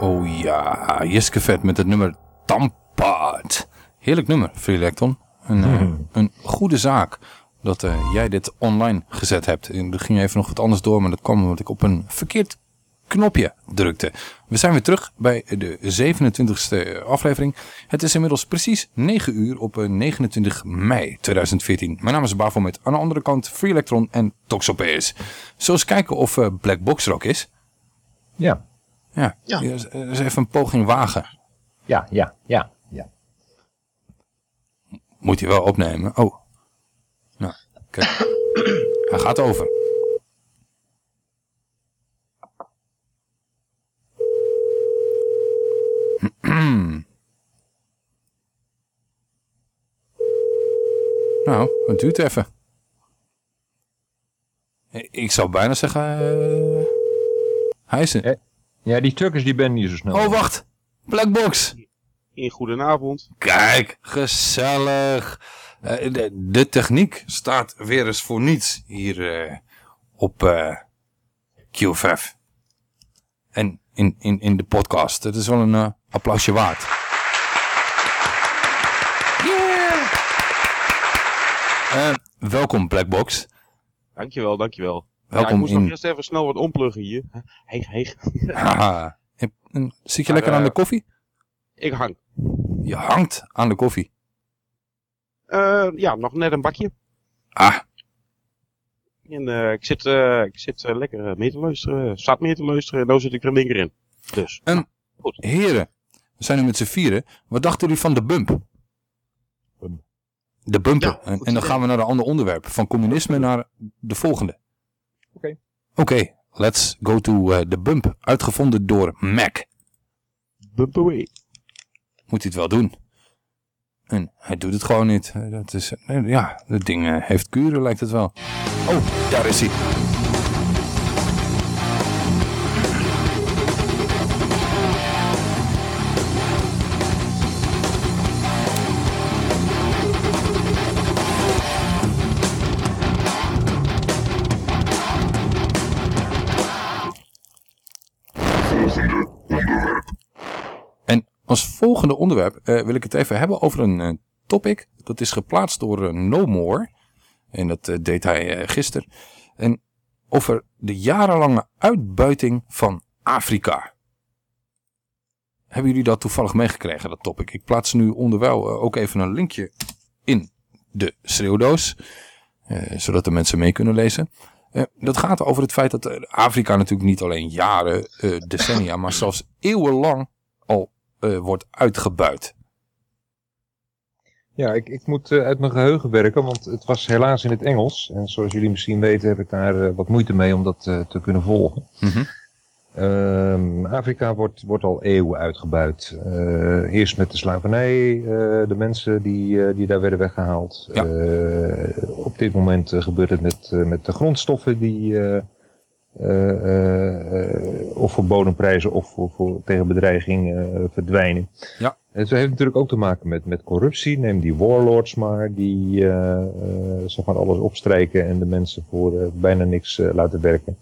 Oh ja, Jiske Vet met het nummer. Heerlijk nummer, Free Electron. Een, uh, een goede zaak dat uh, jij dit online gezet hebt. En er ging even nog wat anders door, maar dat kwam omdat ik op een verkeerd knopje drukte. We zijn weer terug bij de 27e aflevering. Het is inmiddels precies 9 uur op 29 mei 2014. Mijn naam is Bafomet. Aan de andere kant Free Electron en Toxopeus. Zullen eens kijken of uh, Black Box er ook is? Ja. Ja, ja. Dus even een poging wagen. Ja, ja, ja. Moet hij wel opnemen. Oh. Nou, kijk. hij gaat over. nou, het duurt even. Ik zou bijna zeggen... Uh, hij is er. Ja, die Turkers die ben niet zo snel. Oh, wacht. Blackbox. In goedenavond. Kijk, gezellig. Uh, de, de, techniek staat weer eens voor niets hier uh, op uh, QFF. En in, in, in de podcast. Het is wel een applausje waard. Yeah! welkom Blackbox. Dankjewel, dankjewel. Welkom ja, ik moest in... nog eerst even snel wat ompluggen hier. Heeg, heeg. Haha. Zit je maar, lekker aan de koffie? Ik hang. Je hangt aan de koffie? Uh, ja, nog net een bakje. Ah. En uh, ik zit, ik zit lekker mee te luisteren, zat mee te luisteren en nu zit ik er linker in. Dus, um, goed. Heren, We zijn nu met z'n vieren. Wat dachten jullie van de bump? De bumper. Ja, en, dan gaan we naar een ander onderwerp. Van communisme naar de volgende. Oké. Oké, let's go to eh, de bump. Uitgevonden door Mac. Bump away. Moet hij het wel doen. En hij doet het gewoon niet. Dat is, ja, het ding heeft kuren lijkt het wel. Oh, daar is hij. Als volgende onderwerp eh, wil ik het even hebben over een eh, topic. Dat is geplaatst door eh, No More. En dat deed hij gisteren. En over de jarenlange uitbuiting van Afrika. Hebben jullie dat toevallig meegekregen, dat topic? Ik plaats nu onderwijl ook even een linkje in de schreeuwdoos. zodat de mensen mee kunnen lezen. Dat gaat over het feit dat Afrika natuurlijk niet alleen jaren, decennia, maar zelfs eeuwenlang eh, wordt uitgebuit. Ja, ik, ik moet eh, uit mijn geheugen werken, want het was helaas in het Engels. En zoals jullie misschien weten heb ik daar eh, wat moeite mee om dat te kunnen volgen. Ehm, Afrika wordt, wordt al eeuwen uitgebuit. Eh, eerst met de slavernij, eh, de mensen die, eh, die daar werden weggehaald. Eh, op dit moment gebeurt het met, eh, met de grondstoffen die of voor bodemprijzen of voor, voor, tegen bedreiging eh, verdwijnen. Ja. Het heeft natuurlijk ook te maken met, met corruptie. Neem die warlords maar, die eh, eh, zeg maar alles opstrijken en de mensen voor eh, bijna niks eh, laten werken.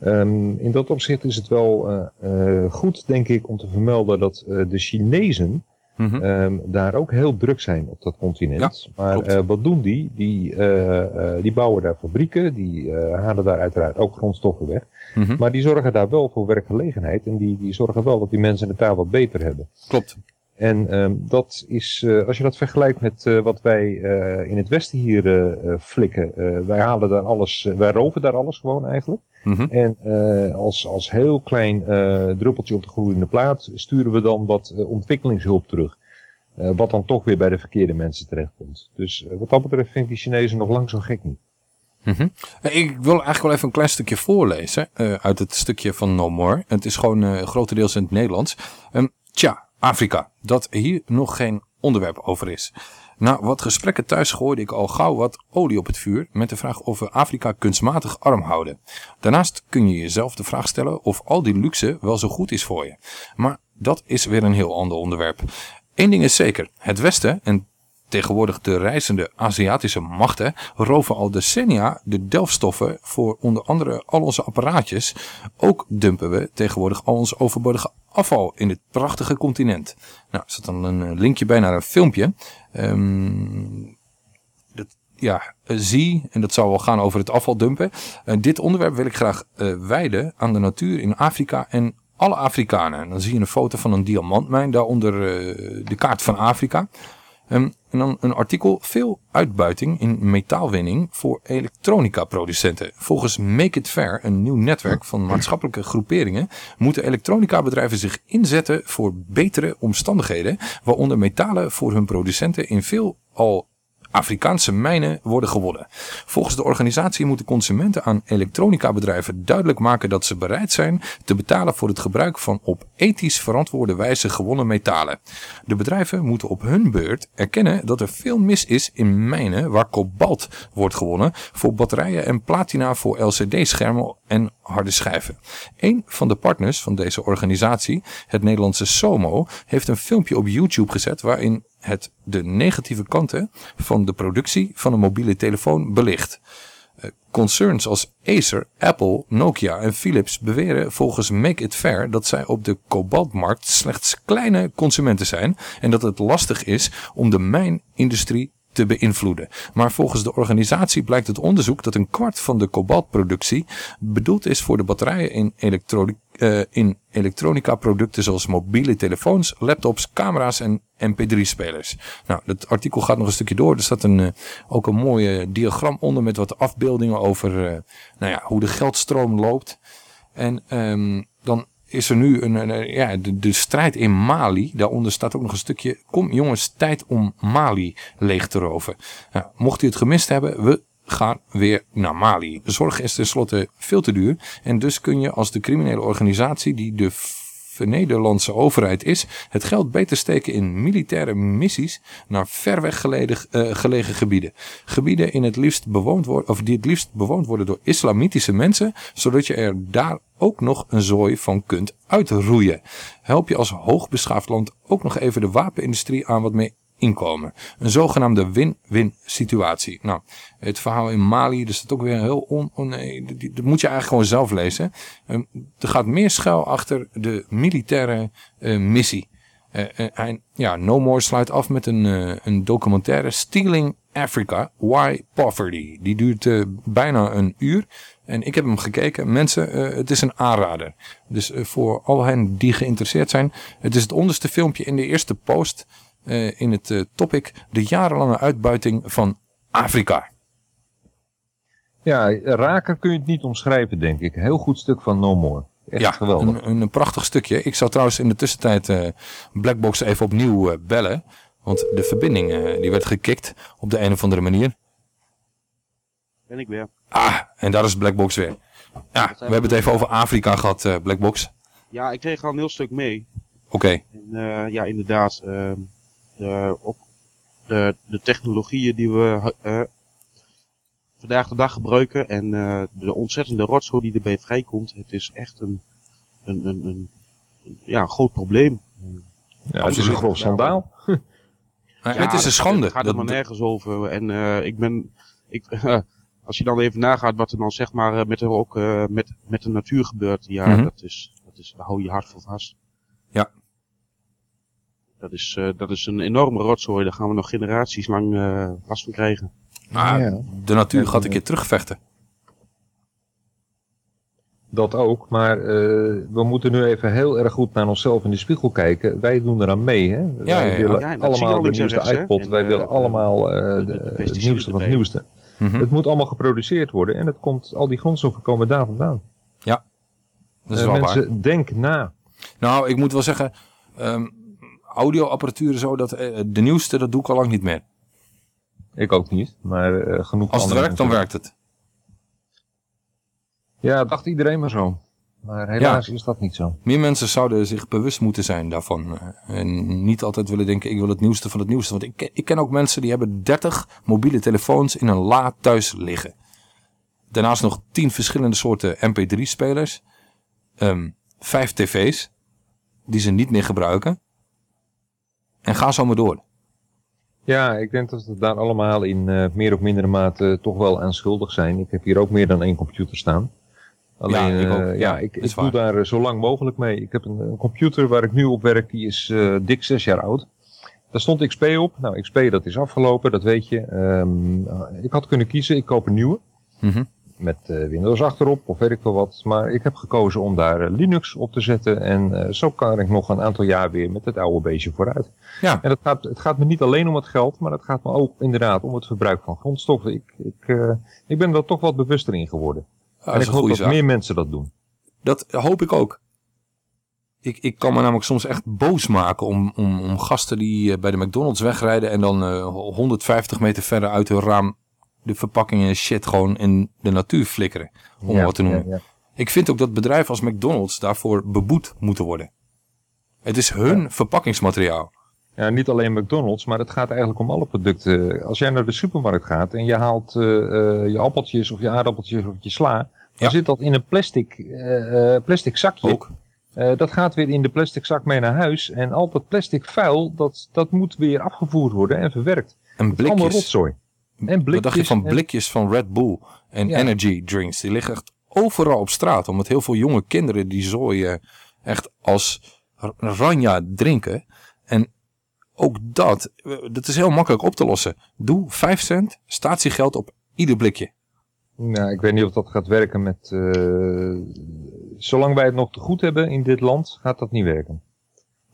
Ehm, in dat opzicht is het wel eh, eh, goed, denk ik, om te vermelden dat eh, de Chinezen ehm, daar ook heel druk zijn op dat continent. maar eh, wat doen die? Die, eh, eh, die bouwen daar fabrieken, die halen daar uiteraard ook grondstoffen weg. Mhm. Maar die zorgen daar wel voor werkgelegenheid en die, die zorgen wel dat die mensen het daar wat beter hebben. Klopt. En ehm, dat is, eh, als je dat vergelijkt met eh, wat wij eh, in het Westen hier flikken, wij halen daar alles, wij roven daar alles gewoon eigenlijk. Mhm. En als, als heel klein druppeltje op de gloeiende plaat sturen we dan wat ontwikkelingshulp terug. Wat dan toch weer bij de verkeerde mensen terechtkomt. Dus wat dat betreft vind ik die Chinezen nog lang zo gek niet. Mhm. Ik wil eigenlijk wel even een klein stukje voorlezen uit het stukje van No More. Het is gewoon grotendeels in het Nederlands. Ehm, tja, Afrika, dat hier nog geen onderwerp over is. Na wat gesprekken thuis gooide ik al gauw wat olie op het vuur met de vraag of we Afrika kunstmatig arm houden. Daarnaast kun je jezelf de vraag stellen of al die luxe wel zo goed is voor je. Maar dat is weer een heel ander onderwerp. Eén ding is zeker, het Westen en Tegenwoordig de reizende Aziatische machten roven al decennia de delfstoffen voor onder andere al onze apparaatjes. Ook dumpen we tegenwoordig al ons overbodige afval in dit prachtige continent. Nou, er zit dan een eh, linkje bij naar een filmpje. Ehm, dat, ja, eh, zie, en dat zal wel gaan over het afvaldumpen. Eh, dit onderwerp wil ik graag wijden aan de natuur in Afrika en alle Afrikanen. En dan zie je een foto van een diamantmijn, daaronder eh, de kaart van Afrika. Ehm, en dan een artikel, veel uitbuiting in metaalwinning voor elektronica producenten. Volgens Make It Fair, een nieuw netwerk van maatschappelijke groeperingen, moeten elektronica bedrijven zich inzetten voor betere omstandigheden, waaronder metalen voor hun producenten in veel al Afrikaanse mijnen worden gewonnen. Volgens de organisatie moeten consumenten aan elektronica bedrijven duidelijk maken dat ze bereid zijn te betalen voor het gebruik van op ethisch verantwoorde wijze gewonnen metalen. De bedrijven moeten op hun beurt erkennen dat er veel mis is in mijnen waar kobalt wordt gewonnen voor batterijen en platina voor LCD-schermen en harde schijven. Een van de partners van deze organisatie, het Nederlandse SOMO, heeft een filmpje op YouTube gezet waarin het de negatieve kanten van de productie van een mobiele telefoon belicht. Eh, Concerns als Acer, Apple, Nokia en Philips beweren volgens Make It Fair dat zij op de kobaltmarkt slechts kleine consumenten zijn en dat het lastig is om de mijnindustrie te beïnvloeden. Maar volgens de organisatie blijkt het onderzoek dat een kwart van de kobaltproductie bedoeld is voor de batterijen in, eh, in elektronica producten zoals mobiele telefoons, laptops, camera's en mp3-spelers. Nou, dat artikel gaat nog een stukje door. Er staat een, eh, ook een mooi eh, diagram onder met wat afbeeldingen over eh, nou ja, hoe de geldstroom loopt. En ehm, dan is er nu een, ja, de, strijd in Mali. Daaronder staat ook nog een stukje. Kom jongens, tijd om Mali leeg te roven. Mocht u het gemist hebben, we gaan weer naar Mali. Zorg is tenslotte veel te duur. En dus kun je als de criminele organisatie die de Nederlandse overheid is het geld beter steken in militaire missies naar ver weg gelegen, eh, gelegen gebieden. Gebieden in het liefst bewoond of die het liefst bewoond worden door islamitische mensen, zodat je er daar ook nog een zooi van kunt uitroeien. Help je als hoogbeschaafd land ook nog even de wapenindustrie aan wat meer Een zogenaamde win-win situatie. Nou, het verhaal in Mali, dus dat ook weer heel on... on nee, dat moet je eigenlijk gewoon zelf lezen. Ehm, er gaat meer schuil achter de militaire eh, missie. Eh, eh, hij- ja, No More sluit af met een, eh, een documentaire Stealing Africa, Why Poverty. Die duurt eh, bijna een uur. En ik heb hem gekeken. Mensen, eh, het is een aanrader. Dus eh, voor al hen die geïnteresseerd zijn. Het is het onderste filmpje in de eerste post eh, in het eh, topic. De jarenlange uitbuiting van Afrika. Ja, raker kun je het niet omschrijven, denk ik. Heel goed stuk van No More. Echt ja, geweldig. Een, een prachtig stukje. Ik zou trouwens in de tussentijd eh Blackbox even opnieuw eh, bellen. Want de verbinding eh, die werd gekikt op de een of andere manier. Ben ik weer. Ah, en daar is Blackbox weer. Ja, we hebben het even over Afrika gehad, eh, Blackbox. Ja, ik kreeg al een heel stuk mee. Oké. En, eh, ja, inderdaad. Ehm, de, ook de, de technologieën die we eh, vandaag de dag gebruiken en eh, de ontzettende rotzooi die erbij vrijkomt. Het is echt een, een, een, een, ja, groot probleem. Ja, het is een grof schandaal. Ja, het is een schande. Het gaat Dat- er maar nergens over. En eh, ik ben, ik, als je dan even nagaat wat er dan zeg maar eh, met, er ook, eh, met, met de natuur gebeurt, ja, Mhm. dat is, dat is, daar hou je hart voor vast. Dat is, eh, dat is een enorme rotzooi, daar gaan we nog generaties lang eh last van krijgen. Maar Ja. de natuur gaat een keer terugvechten. Dat ook, maar eh, we moeten nu even heel erg goed naar onszelf in de spiegel kijken. Wij doen eraan mee, hè? Ja, wij ja, willen Ja, allemaal al de nieuwste rechts, iPod. En, wij eh, willen allemaal eh, de- de- de het nieuwste van het erbij. nieuwste. Mhm. Het moet allemaal geproduceerd worden en het komt, al die grondstoffen komen daar vandaan. Ja, dat is Eh, wel mensen, waar. denk na. Nou, ik moet wel zeggen, ehm, audioapparatuur zo, dat, eh, de nieuwste, dat doe ik al lang niet meer. Ik ook niet, maar eh, genoeg Als het werkt, dan werkt het. Ja, dacht iedereen maar zo. Maar helaas is dat niet zo. Meer mensen zouden zich bewust moeten zijn daarvan. eh, En niet altijd willen denken, ik wil het nieuwste van het nieuwste. Want ik, ken- ik ken ook mensen die hebben 30 mobiele telefoons in een la thuis liggen. Daarnaast nog 10 verschillende soorten mp3-spelers. ehm 5 tv's, die ze niet meer gebruiken. En ga zo maar door. Ja, ik denk dat we daar allemaal in eh, meer of mindere mate toch wel aan schuldig zijn. Ik heb hier ook meer dan één computer staan. Alleen, Ja, ik ook. eh, Ja, ik, doe daar eh, zo lang mogelijk mee. Ik heb een, een computer waar ik nu op werk, die is dik zes jaar oud. Daar stond XP op. Nou, XP dat is afgelopen, dat weet je. Ehm, eh, ik had kunnen kiezen, ik koop een nieuwe. Mhm. Met eh, Windows achterop of weet ik wel wat. Maar ik heb gekozen om daar eh, Linux op te zetten. En eh, zo kan ik nog een aantal jaar weer met het oude beestje vooruit. Ja. En dat gaat, het gaat me niet alleen om het geld, maar het gaat me ook inderdaad om het verbruik van grondstoffen. Ik, ik, ik ben er toch wat bewuster in geworden. dat en ik hoop dat zaak. meer mensen dat doen. Dat hoop ik ook. Ik, ik kan me namelijk soms echt boos maken om, om, om gasten die bij de McDonald's wegrijden en dan eh, 150 meter verder uit hun raam de verpakkingen en shit gewoon in de natuur flikkeren. Om Ja, wat te noemen. ja, ja. Ik vind ook dat bedrijven als McDonald's daarvoor beboet moeten worden. Het is hun verpakkingsmateriaal. Ja, niet alleen McDonald's, maar het gaat eigenlijk om alle producten. Als jij naar de supermarkt gaat en je haalt eh, eh, je appeltjes of je aardappeltjes of je sla, dan zit dat in een plastic, eh, plastic zakje. Ook. Dat gaat weer in de plastic zak mee naar huis. En al dat plastic vuil, dat, dat moet weer afgevoerd worden en verwerkt. En is allemaal blikjes. rotzooi. En Wat dacht je van en- blikjes van Red Bull en Ja. energy drinks? Die liggen echt overal op straat. Omdat heel veel jonge kinderen die zooi echt als ranja drinken. En ook dat, eh, dat is heel makkelijk op te lossen. Doe 5 cent statiegeld op ieder blikje. Nou, ik weet niet of dat gaat werken met... eh, zolang wij het nog te goed hebben in dit land, gaat dat niet werken.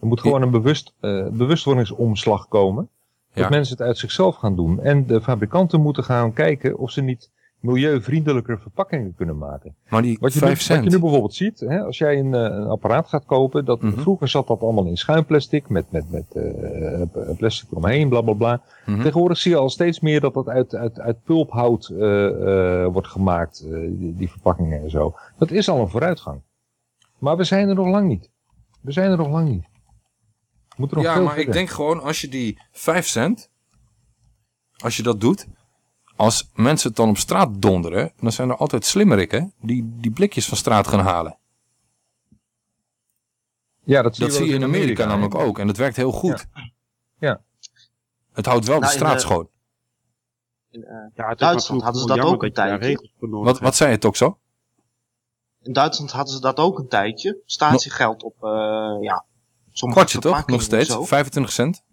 Er moet gewoon een bewust, eh, bewustwordingsomslag komen. Dat Ja. mensen het uit zichzelf gaan doen. En de fabrikanten moeten gaan kijken of ze niet milieuvriendelijker verpakkingen kunnen maken. Maar die wat je, 5 nu, cent. wat je nu bijvoorbeeld ziet, hè, als jij een, eh, een apparaat gaat kopen, dat, Mhm. vroeger zat dat allemaal in schuimplastic, met, met, met eh, eh, plastic eromheen, bla bla bla. Mhm. Tegenwoordig zie je al steeds meer dat dat uit, uit, uit pulphout wordt gemaakt, die, die verpakkingen en zo. Dat is al een vooruitgang. Maar we zijn er nog lang niet. We zijn er nog lang niet. We moeten nog Ja, veel maar ik denk gewoon als je die 5 cent, als je dat doet, als mensen het dan op straat donderen, dan zijn er altijd slimmerikken die die blikjes van straat gaan halen. Ja, dat zie Dat zie je in Amerika namelijk ook en dat werkt heel goed. Ja. Het houdt wel Nou, de in straat de- schoon. In eh, Ja, Duitsland hadden ze dat ook een tijdje. Wat, wat zei je toch zo? In Duitsland hadden ze dat ook een tijdje. Statiegeld op, eh ja, sommige Kwartje toch? Nog steeds? zo. 25 cent?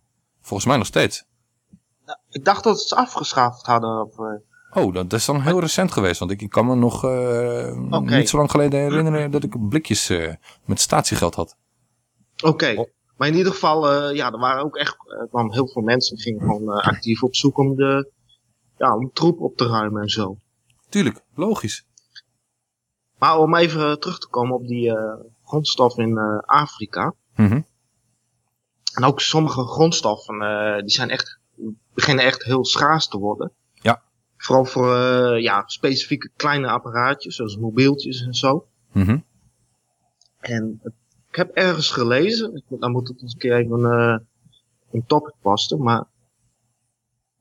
Volgens mij nog steeds. Ik dacht dat ze het afgeschaft hadden. Eh, Oh, dat is dan heel recent geweest. Want ik, kan me nog eh, niet zo lang geleden herinneren dat ik blikjes eh, met statiegeld had. Oké. Maar in ieder geval, ja, er waren ook echt kwam heel veel mensen die gingen gewoon actief op zoek om de ja, om troep op te ruimen en zo. Tuurlijk, logisch. Maar om even terug te komen op die grondstof in Afrika. Mhm. En ook sommige grondstoffen, eh, die zijn echt, beginnen echt heel schaars te worden. Ja. Vooral voor eh, ja, specifieke kleine apparaatjes, zoals mobieltjes en zo. Mhm. En ik heb ergens gelezen, dan moet het eens een keer even eh, een topic passen, maar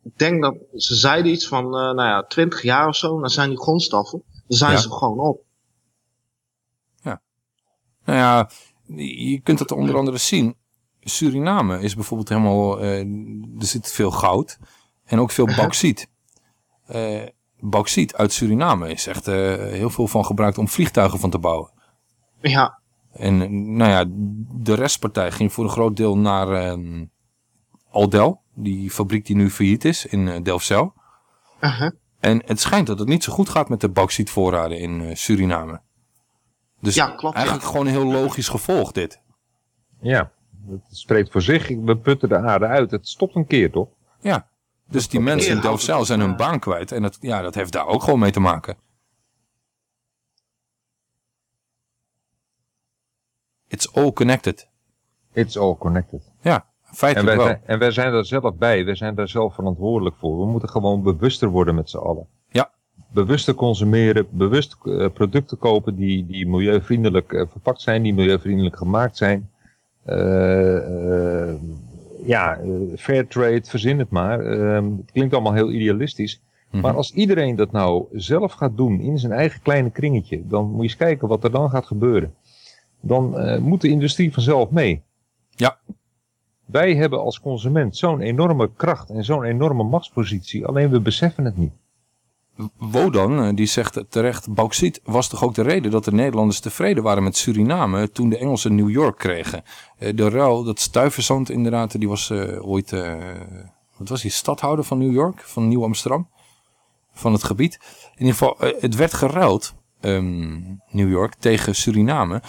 ik denk dat ze zeiden iets van, eh, nou ja, 20 jaar of zo, dan zijn die grondstoffen, dan zijn Ja. ze gewoon op. Nou ja, je kunt het onder andere zien. Suriname is bijvoorbeeld helemaal, eh, er zit veel goud en ook veel bauxiet. Eh bauxiet uit Suriname is echt eh, heel veel van gebruikt om vliegtuigen van te bouwen. Ja, En nou ja, de restpartij ging voor een groot deel naar ehm Aldel, die fabriek die nu failliet is in uh, Delfzijl. uh-huh. En het schijnt dat het niet zo goed gaat met de bauxietvoorraden in Suriname. Dus Ja, klopt, eigenlijk gewoon een heel logisch gevolg dit. Ja, het spreekt voor zich. We putten de aarde uit. Het stopt een keer, toch? Ja, dus die mensen in Delfzijl zijn hun baan kwijt. En dat, ja, dat heeft daar ook gewoon mee te maken. It's all connected. It's all connected. Ja, En feitelijk wij, wel. zijn, en wij zijn er zelf bij. Wij zijn daar zelf verantwoordelijk voor. We moeten gewoon bewuster worden met z'n allen. Ja. Bewuster consumeren, bewust eh, producten kopen die, die milieuvriendelijk eh, verpakt zijn, die milieuvriendelijk gemaakt zijn. Eh, eh, ja, eh, fair trade, verzin het maar. Eh, het klinkt allemaal heel idealistisch. Mhm. Maar als iedereen dat nou zelf gaat doen in zijn eigen kleine kringetje, dan moet je eens kijken wat er dan gaat gebeuren. Dan moet de industrie vanzelf mee. Ja. Wij hebben als consument zo'n enorme kracht en zo'n enorme machtspositie, alleen we beseffen het niet. Wodan, eh, die zegt terecht, bauxiet was toch ook de reden dat de Nederlanders tevreden waren met Suriname toen de Engelsen New York kregen. Eh, De ruil, dat stuiverzand inderdaad, die was eh, ooit, eh, wat was die, stadhouder van New York, van Nieuw-Amsterdam, van het gebied. In ieder geval, het werd geruild, ehm, New York, tegen Suriname.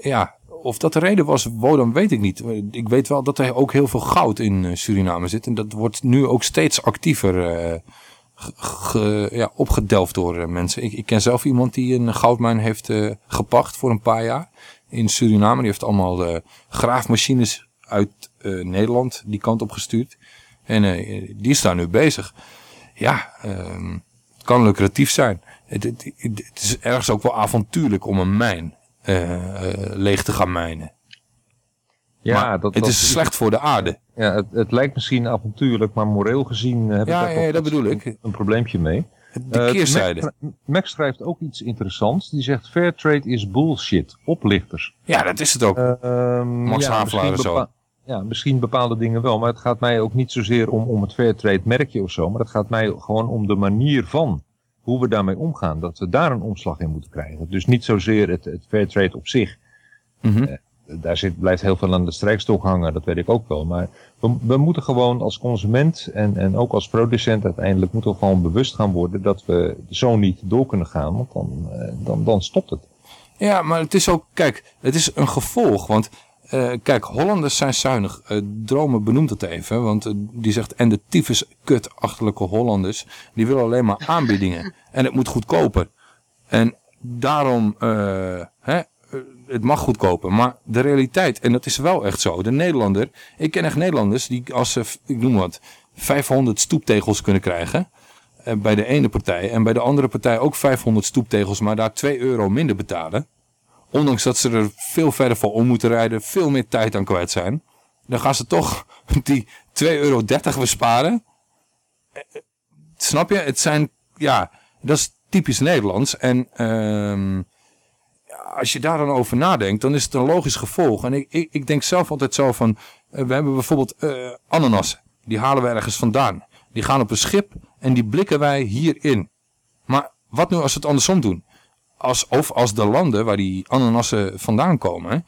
Ja, of dat de reden was, Wodan weet ik niet. Ik weet wel dat er ook heel veel goud in Suriname zit en dat wordt nu ook steeds actiever ge- ja, opgedelft door eh, mensen. Ik, ik ken zelf iemand die een goudmijn heeft eh, gepacht voor een paar jaar in Suriname. Die heeft allemaal eh, graafmachines uit Nederland die kant op gestuurd. En die is daar nu bezig. Ja, ehm, het kan lucratief zijn. Het, het, is ergens ook wel avontuurlijk om een mijn leeg te gaan mijnen. Ja, dat, het is slecht voor de aarde. Ja, het, het lijkt misschien avontuurlijk, maar moreel gezien heb Ja, ik daar ja, dat bedoel ik. Een, een probleempje mee. De Eh, keerzijde. Max, schrijft ook iets interessants. Die zegt fair trade is bullshit. Oplichters. Ja, dat is het ook. Ehm, Max ja, Havelaar en misschien zo. Ja, misschien bepaalde dingen wel. Maar het gaat mij ook niet zozeer om, om het fair trade merkje of zo. Maar het gaat mij gewoon om de manier van hoe we daarmee omgaan. Dat we daar een omslag in moeten krijgen. Dus niet zozeer het, het fair trade op zich. Eh, daar zit, blijft heel veel aan de strijkstok hangen, dat weet ik ook wel. Maar we, moeten gewoon als consument en, en ook als producent uiteindelijk moeten we gewoon bewust gaan worden dat we zo niet door kunnen gaan, want dan, eh, dan, dan stopt het. Ja, maar het is ook, kijk, het is een gevolg, want Uh, kijk, Hollanders zijn zuinig. Uh, Dromen benoemt het even, want die zegt... en de tyfus kut achterlijke Hollanders... die willen alleen maar aanbiedingen. en het moet goedkoper. En daarom... Het mag goedkoper. Maar de realiteit, en dat is wel echt zo... de Nederlander... Ik ken echt Nederlanders die als ze, ik noem wat... 500 stoeptegels kunnen krijgen... bij de ene partij... en bij de andere partij ook 500 stoeptegels... maar daar 2 euro minder betalen ondanks dat ze er veel verder voor om moeten rijden, veel meer tijd aan kwijt zijn, dan gaan ze toch die 2,30 euro besparen. Snap je? Het zijn, ja, dat is typisch Nederlands. En uh, als je daar dan over nadenkt, dan is het een logisch gevolg. En ik, ik, ik denk zelf altijd zo van, uh, we hebben bijvoorbeeld uh, ananassen. Die halen we ergens vandaan. Die gaan op een schip en die blikken wij hierin. Maar wat nu als we het andersom doen? als, of als de landen waar die ananassen vandaan komen,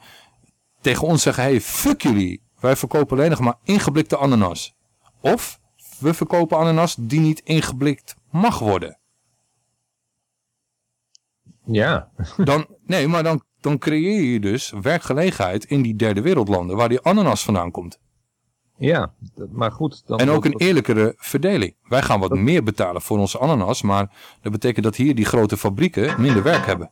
tegen ons zeggen, hey, fuck jullie, wij verkopen alleen nog maar ingeblikte ananas. Of we verkopen ananas die niet ingeblikt mag worden. Ja. dan, nee, maar dan, dan creëer je dus werkgelegenheid in die derde wereldlanden waar die ananas vandaan komt. Ja, maar goed. Dan en ook een eerlijkere verdeling. Wij gaan wat meer betalen voor onze ananas, maar dat betekent dat hier die grote fabrieken minder werk hebben.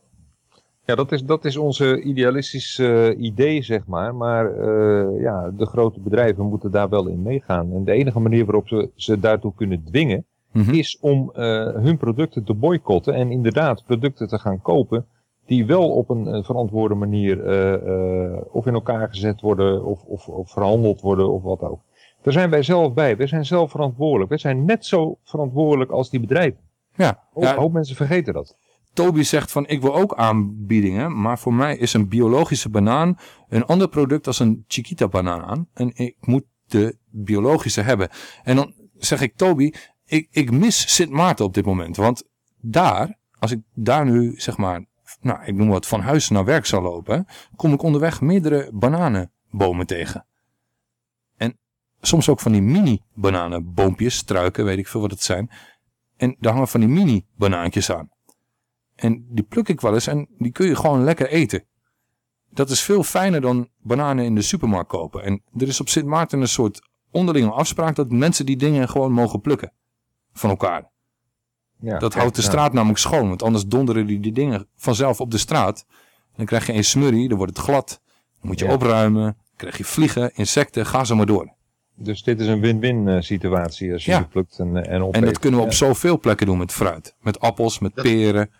Ja, dat is, dat is onze idealistische uh, idee, zeg maar. Maar uh, ja, de grote bedrijven moeten daar wel in meegaan. En de enige manier waarop ze ze daartoe kunnen dwingen, mm -hmm. is om uh, hun producten te boycotten. En inderdaad producten te gaan kopen die wel op een verantwoorde manier uh, uh, of in elkaar gezet worden of, of, of, verhandeld worden of wat ook. Daar zijn wij zelf bij. Wij zijn zelf verantwoordelijk. Wij zijn net zo verantwoordelijk als die bedrijven. Ja. Ja, hoop mensen vergeten dat. Toby zegt van ik wil ook aanbiedingen, maar voor mij is een biologische banaan een ander product als een Chiquita banaan. En ik moet de biologische hebben. En dan zeg ik Toby, ik, ik mis Sint Maarten op dit moment. Want daar, als ik daar nu zeg maar nou, ik noem wat, van huis naar werk zal lopen, kom ik onderweg meerdere bananenbomen tegen. En soms ook van die mini bananenboompjes, struiken, weet ik veel wat het zijn. En daar hangen van die mini banaantjes aan. En die pluk ik wel eens en die kun je gewoon lekker eten. Dat is veel fijner dan bananen in de supermarkt kopen. En er is op Sint Maarten een soort onderlinge afspraak dat mensen die dingen gewoon mogen plukken. Van elkaar. Ja, dat houdt de straat namelijk schoon. Want anders donderen die, die dingen vanzelf op de straat. Dan krijg je een smurrie, dan wordt het glad. Dan moet je opruimen. Dan krijg je vliegen, insecten, ga zo maar door. Dus dit is een win-win situatie als je ja. plukt en, en opeet. En dat kunnen we op zoveel plekken doen met fruit. Met appels, met peren,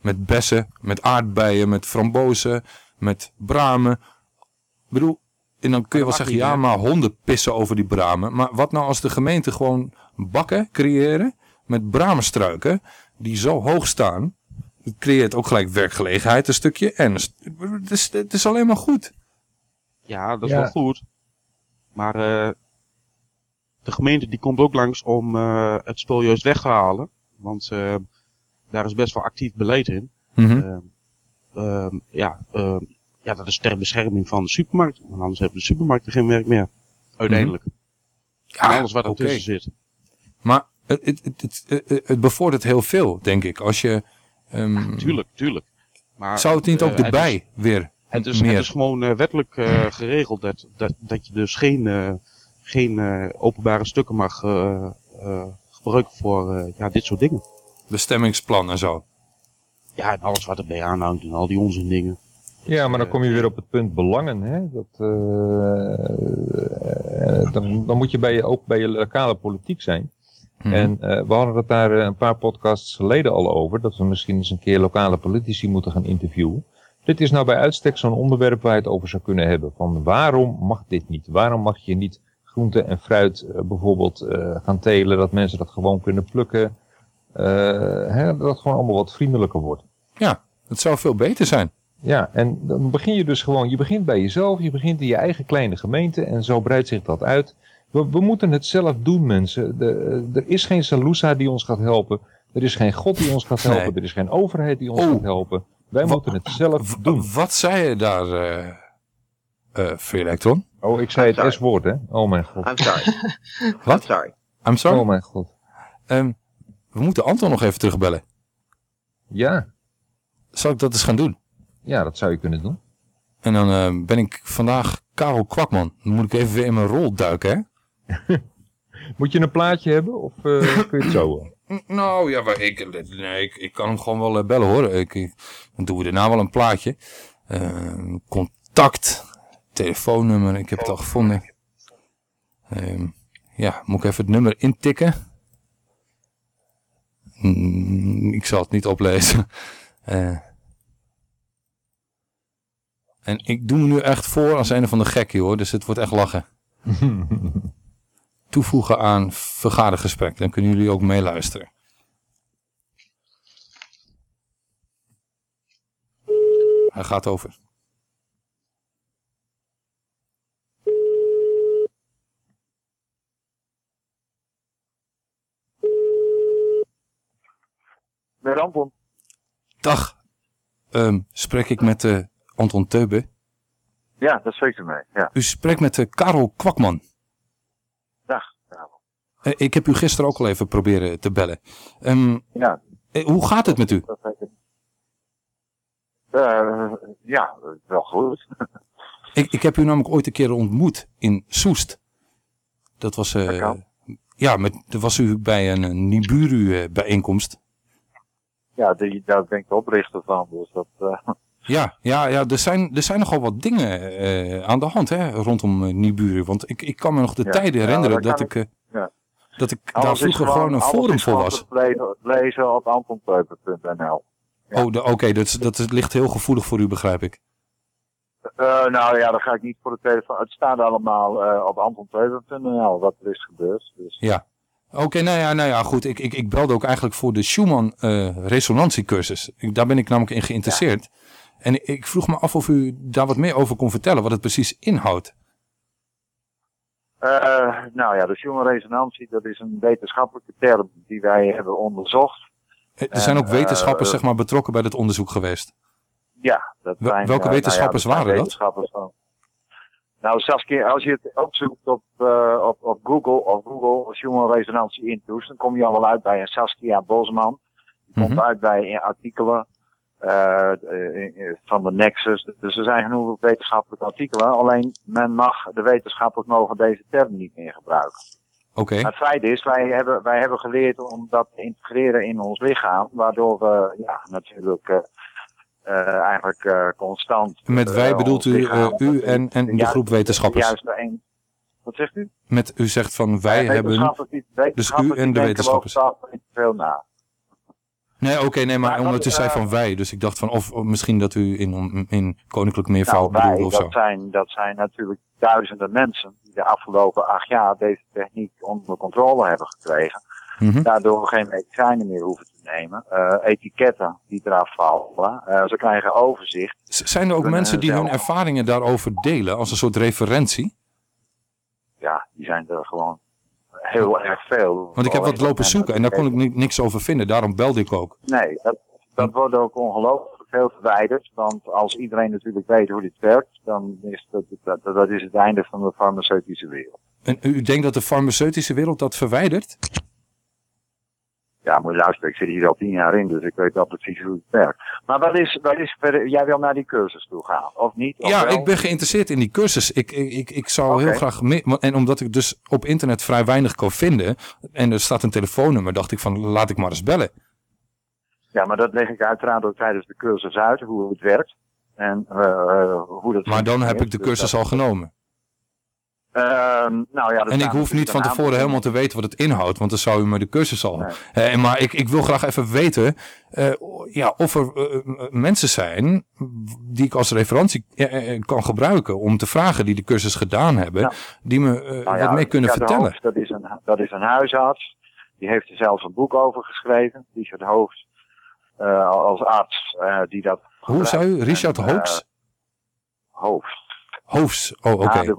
met bessen, met aardbeien, met frambozen, met bramen. Ik bedoel, en dan kun je wel zeggen, ja, maar honden pissen over die bramen. Maar wat nou als de gemeente gewoon bakken creëren met bramenstruiken die zo hoog staan. Het creëert ook gelijk werkgelegenheid een stukje. En het is, het is alleen maar goed. Ja, dat is ja. wel goed. Maar uh, de gemeente die komt ook langs om uh, het spul juist weg te halen. Want uh, daar is best wel actief beleid in. Mm -hmm. ja, ja, dat is ter bescherming van de supermarkt. Want anders hebben de supermarkten geen werk meer. Uiteindelijk. Mm -hmm. Ja, en alles wat ertussen okay. zit. Maar het, het, het, het, bevordert heel veel, denk ik. Als je... Um, tuurlijk, tuurlijk. Maar, zou het niet ook uh, erbij is, weer het is, meer? Het is gewoon uh, wettelijk uh, geregeld dat, dat, dat je dus geen, geen openbare stukken mag gebruiken voor ja, dit soort dingen. Bestemmingsplan en zo. Ja, en alles wat erbij aanhangt en al die onzin dingen. Ja, maar dan kom je weer op het punt belangen. Hè? Dat, dan, dan moet je, bij je ook bij je lokale politiek zijn. Mhm. En uh, we hadden het daar uh, een paar podcasts geleden al over, dat we misschien eens een keer lokale politici moeten gaan interviewen. Dit is nou bij uitstek zo'n onderwerp waar je het over zou kunnen hebben. Van waarom mag dit niet? Waarom mag je niet groente en fruit uh, bijvoorbeeld gaan telen, dat mensen dat gewoon kunnen plukken? Hè, dat het gewoon allemaal wat vriendelijker wordt. Ja, het zou veel beter zijn. Ja, en dan begin je dus gewoon, je begint bij jezelf, je begint in je eigen kleine gemeente en zo breidt zich dat uit. We, we, moeten het zelf doen, mensen. De, er is geen Salusa die ons gaat helpen. Er is geen God die ons gaat helpen. Nee. Er is geen overheid die ons oh. gaat helpen. Wij moeten het zelf doen. Wat zei je daar, uh, uh? Oh, ik zei het S-woord, hè? Oh mijn god. I'm sorry. wat? I'm sorry. I'm sorry? Oh mijn god. Um, we moeten Anton nog even terugbellen. Ja. Zal ik dat eens gaan doen? Ja, dat zou je kunnen doen. En dan uh, ben ik vandaag Karel Kwakman. Dan moet ik even weer in mijn rol duiken, hè? Moet je een plaatje hebben of uh, kun je het zo? Nou ja, maar ik, nee, ik, ik kan hem gewoon wel bellen hoor. Ik, ik, dan doen we daarna wel een plaatje. Uh, contact, telefoonnummer, ik heb het al gevonden. Uh, ja, moet ik even het nummer intikken? Mm, ik zal het niet oplezen. Uh, en ik doe me nu echt voor als een van de gekken hoor, dus het wordt echt lachen. Toevoegen aan vergadergesprek, dan kunnen jullie ook meeluisteren. Hij gaat over. Met Anton. Dag. Um, spreek ik met uh, Anton Teube? Ja, dat spreekt u mee. Ja. U spreekt met uh, Karel Kwakman. Uh, ik heb u gisteren ook al even proberen te bellen. Um, ja. hoe gaat het met u? Dat ik. ja, wel goed. ik, ik heb u namelijk ooit een keer ontmoet in Soest. Dat was... ja, met, dat was u bij een, een Niburu bijeenkomst ja, die, daar ben ik de oprichter van. Dus dat, uh... Ja, ja, ja er, zijn, er zijn nogal wat dingen uh, aan de hand hè, rondom uh, Niburen. Want ik, ik kan me nog de ja. tijden herinneren dat ik, ik ja. Dat ik daar vroeger gewoon, gewoon een forum voor was. Lezen, lezen op antonpeuper.nl. Ja. Oh, oké, okay, dat, dat ligt heel gevoelig voor u, begrijp ik. Uh, nou ja, dat ga ik niet voor de telefoon. Het staat allemaal uh, op antonpeuper.nl wat er is gebeurd. Dus. Ja, Oké, okay, nou, ja, nou ja, goed. Ik, ik, ik belde ook eigenlijk voor de Schumann uh, resonantiecursus. Ik, daar ben ik namelijk in geïnteresseerd. Ja. En ik vroeg me af of u daar wat meer over kon vertellen, wat het precies inhoudt. Uh, nou ja, de Schumann resonantie, dat is een wetenschappelijke term die wij hebben onderzocht. Er zijn ook wetenschappers uh, zeg maar, betrokken bij dit onderzoek geweest? Ja. Dat zijn, Welke wetenschappers nou ja, waren wetenschappers dat? Van, nou, Saskia, als je het opzoekt op, uh, op, op Google of Google Human Resonantie Intoes, dan kom je al wel uit bij een Saskia Bosman. Die komt mm -hmm. uit bij artikelen van de Nexus. Dus er zijn genoeg wetenschappelijke artikelen. Alleen men mag, de wetenschappers mogen deze term niet meer gebruiken. Oké. Okay. Het feit is, wij hebben, wij hebben geleerd om dat te integreren in ons lichaam, waardoor we ja, natuurlijk uh, uh, eigenlijk uh, constant. Met wij bedoelt u u en, en de, de groep wetenschappers? Juist een. Wat zegt u? Met u zegt van wij hebben. Dus u en de wetenschappers. veel na. Nee, oké, okay, nee, maar, u zei van wij, dus ik dacht van of, of misschien dat u in, in koninklijk meervoud nou, bedoelde of dat zo. Zijn, dat zijn natuurlijk duizenden mensen die de afgelopen acht jaar deze techniek onder controle hebben gekregen. Mm -hmm. Daardoor geen medicijnen meer hoeven te nemen. Uh, etiketten die eraf vallen. Uh, ze krijgen overzicht. Z zijn er ook mensen die hun ervaringen daarover delen als een soort referentie? Ja, die zijn er gewoon heel erg veel. Want ik heb wat lopen zoeken en daar kon ik niks over vinden. Daarom belde ik ook. Nee, dat, dat wordt ook ongelooflijk veel verwijderd. Want als iedereen natuurlijk weet hoe dit werkt, dan is dat, dat, dat is het einde van de farmaceutische wereld. En u denkt dat de farmaceutische wereld dat verwijdert? Ja, moet je luisteren, ik zit hier al tien jaar in, dus ik weet wel precies hoe het werkt. Maar wat is, wat is verder, jij wil naar die cursus toe gaan, of niet? Of ja, wel? ik ben geïnteresseerd in die cursus. Ik, ik, ik, ik zou okay. heel graag, en omdat ik dus op internet vrij weinig kan vinden, en er staat een telefoonnummer, dacht ik van, laat ik maar eens bellen. Ja, maar dat leg ik uiteraard ook tijdens de cursus uit, hoe het werkt. En uh, hoe dat maar dan heb ik de cursus dus al genomen. Uh, nou ja, en ik hoef niet van tevoren helemaal te weten wat het inhoudt, want dan zou u me de cursus al. Nee. Uh, maar ik, ik wil graag even weten uh, ja, of er mensen zijn die ik als referentie kan gebruiken om te vragen die de cursus gedaan hebben, ja. die me nou ja, wat meer kunnen vertellen. Hoofd, dat, is een, dat is een huisarts, die heeft er zelfs een boek over geschreven, Richard Hoofd, als arts die dat. Hoe zou u? Richard? Hoofd. Hoofs, oh oké. Okay.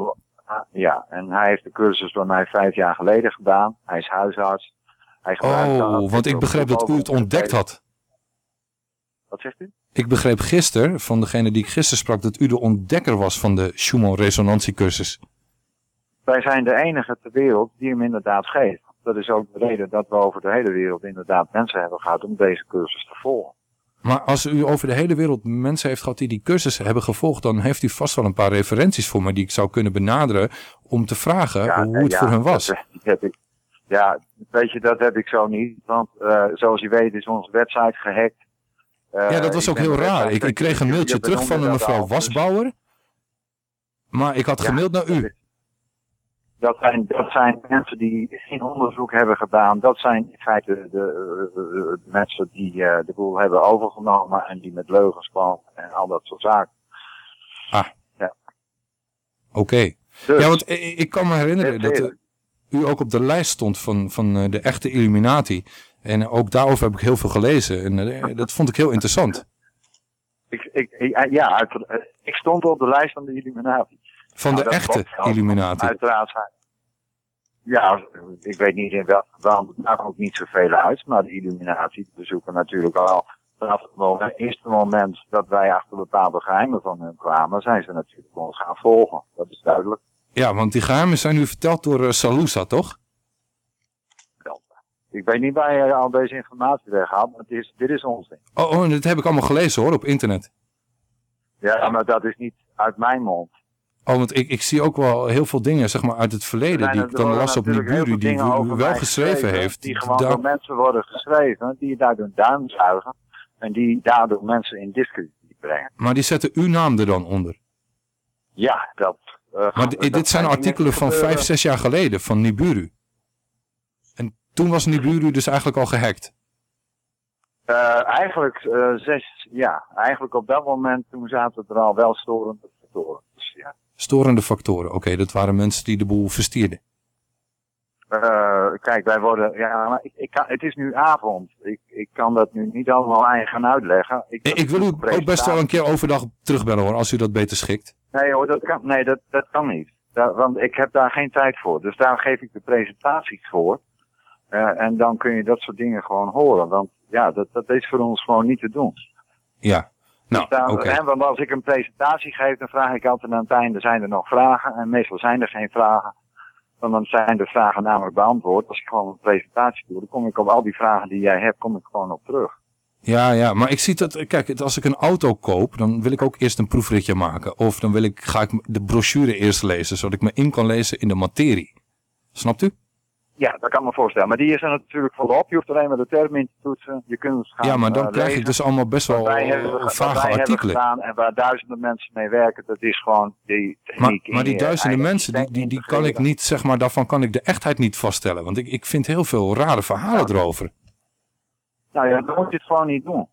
Ja, en hij heeft de cursus bij mij vijf jaar geleden gedaan. Hij is huisarts. Hij oh, want ik begreep dat u het ontdekt had. Wat zegt u? Ik begreep gisteren, van degene die ik gisteren sprak, dat u de ontdekker was van de Schumann resonantiecursus. Wij zijn de enige ter wereld die hem inderdaad geeft. Dat is ook de reden dat we over de hele wereld inderdaad mensen hebben gehad om deze cursus te volgen. Maar als u over de hele wereld mensen heeft gehad die die cursus hebben gevolgd, dan heeft u vast wel een paar referenties voor me die ik zou kunnen benaderen om te vragen hoe het ja, voor hun was. dat- heb ik. Ja, weet je, dat heb ik zo niet. Want eh, zoals je weet is onze website gehackt. Eh, ja, dat was ook heel raar. Ik, ik kreeg een je mailtje terug van een mevrouw Wasbouwer. Maar ik had gemaild naar u. Dat zijn, dat zijn mensen die geen onderzoek hebben gedaan. Dat zijn in feite de, de, de- de mensen die eh, de boel hebben overgenomen en die met leugens kwamen en al dat soort zaken. Ah. Ja. Oké. Dus- ja, want ik, ik kan me herinneren dat eh, u ook op de lijst stond van, van eh, de echte Illuminati. En ook daarover heb ik heel veel gelezen. En dat vond ik heel interessant. Ik, ik, ja, ik stond op de lijst van de Illuminati. Van Nou, de echte. Illuminati. Uiteraard zijn. Ja, ik weet niet in welk het maakt ook niet zoveel uit, maar de Illuminati bezoeken natuurlijk al. Vanaf het moment, eerste moment dat wij achter bepaalde geheimen van hun kwamen, zijn ze natuurlijk ons gaan volgen. Dat is duidelijk. Ja, want die geheimen zijn nu verteld door eh, Salusa, toch? Ik weet niet waar je al deze informatie weghaalt, maar het is, dit is onzin. Oh, oh, en dat heb ik allemaal gelezen hoor, op internet. Ja, maar dat is niet uit mijn mond. Oh, want ik, ik zie ook wel heel veel dingen zeg maar, uit het Er verleden die ik dan las op veel die u wel geschreven heeft. Die gewoon Daar- door mensen worden geschreven, die daar hun duim zuigen. En die daardoor mensen in discussie brengen. Maar die zetten uw naam er dan onder. Ja, dat... eh, Maar dat dit zijn artikelen van vijf, zes jaar geleden, van Nibiru. En toen was Nibiru dus eigenlijk al gehackt. Eh, eigenlijk eh, zes, ja, eigenlijk op dat moment toen zaten er al wel storende factoren. Dus ja. Storende factoren. Oké, dat waren mensen die de boel verstierden. Eh, kijk, wij worden, ja, maar ik, ik kan, het is nu avond. Ik, ik kan dat nu niet allemaal aan je gaan uitleggen. Ik, Ik, wil u ook best wel een keer overdag terugbellen hoor, als u dat beter schikt. Nee hoor, dat kan, nee, dat, dat kan niet. Daar- want ik heb daar geen tijd voor. Dus daar geef ik de presentaties voor. Eh, en dan kun je dat soort dingen gewoon horen. Want ja, dat, dat is voor ons gewoon niet te doen. Ja, nou, Dus hè, want als ik een presentatie geef, dan vraag ik altijd aan het einde, zijn er nog vragen? En meestal zijn er geen vragen. Want dan zijn de vragen namelijk beantwoord. Als ik gewoon een presentatie doe, dan kom ik op al die vragen die jij hebt, kom ik gewoon op terug. Ja, ja, maar ik zie dat, kijk, als ik een auto koop, dan wil ik ook eerst een proefritje maken. Of dan wil ik, ga ik de brochure eerst lezen, zodat ik me in kan lezen in de materie. Snapt u? Ja, dat kan ik me voorstellen. Maar die is er natuurlijk volop. Je hoeft alleen maar de term in te toetsen. Je kunt het gaan Ja, maar dan eh, krijg lezen. dus allemaal best wel hebben, eh, wat vage wij hebben artikelen. gedaan en waar duizenden mensen mee werken, dat is gewoon die Maar, techniek. maar die in je duizenden mensen, die, die, die kan ik niet, zeg maar, daarvan kan ik de echtheid niet vaststellen. Want ik, ik vind heel veel rare verhalen erover. Nou ja, dan moet je het gewoon niet doen.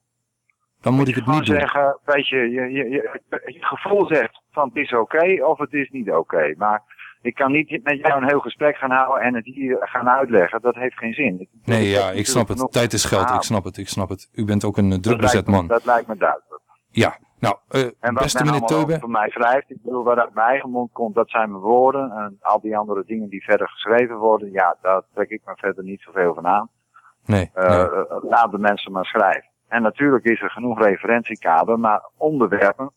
Dan moet ik het niet doen. zeggen, weet je, je, je, je, je gevoel zegt van het is oké of het is niet oké. Maar ik kan niet met jou een heel gesprek gaan houden en het hier gaan uitleggen. Dat heeft geen zin. Ik- Nee, ik ja, ik snap het. Tijd is geld, ik snap het, ik snap het. U bent ook een eh, druk lijkt bezet me- man. Dat lijkt me duidelijk. Ja, nou, eh, En wat beste men meneer Teube. over mij schrijft, ik bedoel, wat uit mijn eigen mond komt, dat zijn mijn woorden. En al die andere dingen die verder geschreven worden, ja, daar trek ik me verder niet zoveel van aan. Nee, nee. eh, laat de mensen maar schrijven. En natuurlijk is er genoeg referentiekader, maar onderwerpen,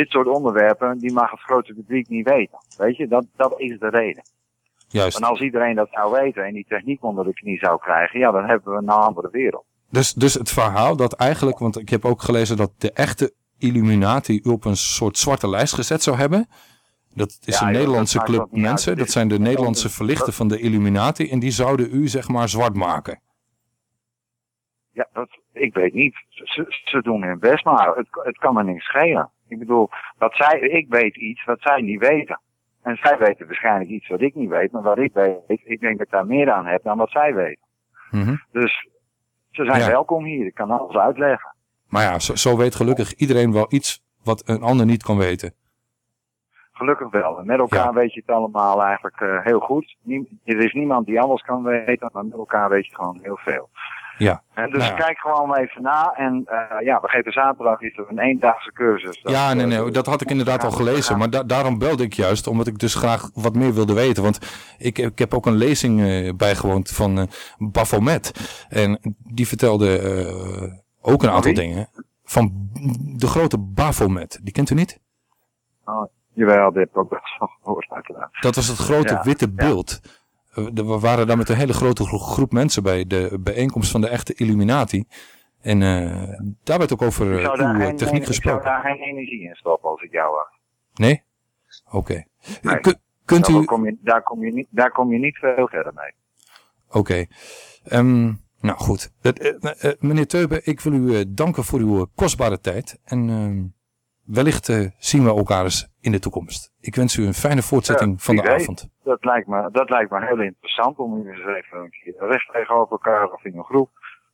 dit soort onderwerpen, die mag het grote publiek niet weten. Weet je, dat, dat is de reden. Juist. En als iedereen dat zou weten en die techniek onder de knie zou krijgen, ja, dan hebben we een andere wereld. Dus, dus het verhaal dat eigenlijk, want ik heb ook gelezen dat de echte Illuminati u op een soort zwarte lijst gezet zou hebben. Dat is Ja, een Nederlandse club mensen. Dat zijn de Nederlandse verlichten van de Illuminati. En die zouden u zeg maar zwart maken. Ja, dat, ik weet niet. Ze, ze doen hun best, maar het, het kan me niks schelen. Ik bedoel, wat zij, ik weet iets wat zij niet weten. En zij weten waarschijnlijk iets wat ik niet weet, maar wat ik weet, ik denk dat ik daar meer aan heb dan wat zij weten. Mhm. Dus ze zijn Ja. welkom hier, ik kan alles uitleggen. Maar ja, zo, zo weet gelukkig iedereen wel iets wat een ander niet kan weten. Gelukkig wel. En met elkaar Ja. weet je het allemaal eigenlijk eh, heel goed. Er is niemand die alles kan weten, maar met elkaar weet je gewoon heel veel. Ja. En dus Nou ja. kijk gewoon even na. En eh, ja, we geven zaterdag er een eendagse cursus. Dat, Ja, nee, eh, nee, dat had ik inderdaad al gelezen. Maar da- daarom belde ik juist, omdat ik dus graag wat meer wilde weten. Want ik, ik heb ook een lezing eh, bijgewoond van eh Baphomet. En die vertelde ook een aantal wie? dingen. Van de grote Baphomet. Die kent u niet? Oh, jawel, dit heb ik ook best wel gehoord uiteraard. Dat was het grote Ja, witte beeld. We waren daar met een hele grote gro- groep mensen bij de bijeenkomst van de echte Illuminati. En uh, daar werd ook over uh, uw geen, techniek gesproken. Ik zou daar geen energie in stoppen als ik jou was. Nee? Oké. Okay. Nee. kunt u... Kom je, daar, kom je niet, daar kom je niet veel verder mee. Oké. Okay. Um, nou goed. Uh, meneer Teuben, ik wil u danken voor uw kostbare tijd. En wellicht zien we elkaar eens in de toekomst. Ik wens u een fijne voortzetting van de avond. Dat lijkt, me, dat lijkt me heel interessant om u eens even een keer recht tegenover elkaar of in een groep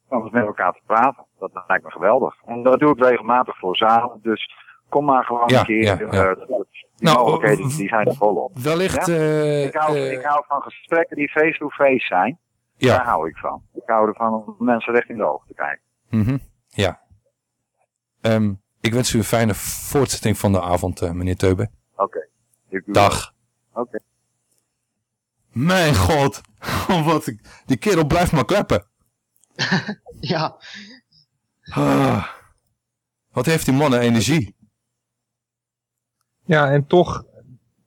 om eens met elkaar te praten. Dat lijkt me geweldig. En dat doe ik regelmatig voor zalen. Dus kom maar gewoon ja, een keer. Ja, ja. Uh, die nou, mogelijkheden die zijn er volop. Wellicht... Uh, ik, hou, ik hou van gesprekken die face-to-face zijn. Ja. Daar hou ik van. Ik hou ervan om mensen recht in de ogen te kijken. Mm -hmm. Ja. Um, ik wens u een fijne voortzetting van de avond, uh, meneer Teube. Oké. Okay. Dag. Oké. Okay. Mijn god. Wat ik, die kerel blijft maar kleppen. ja. Ah, wat heeft die man een energie. Ja, en toch,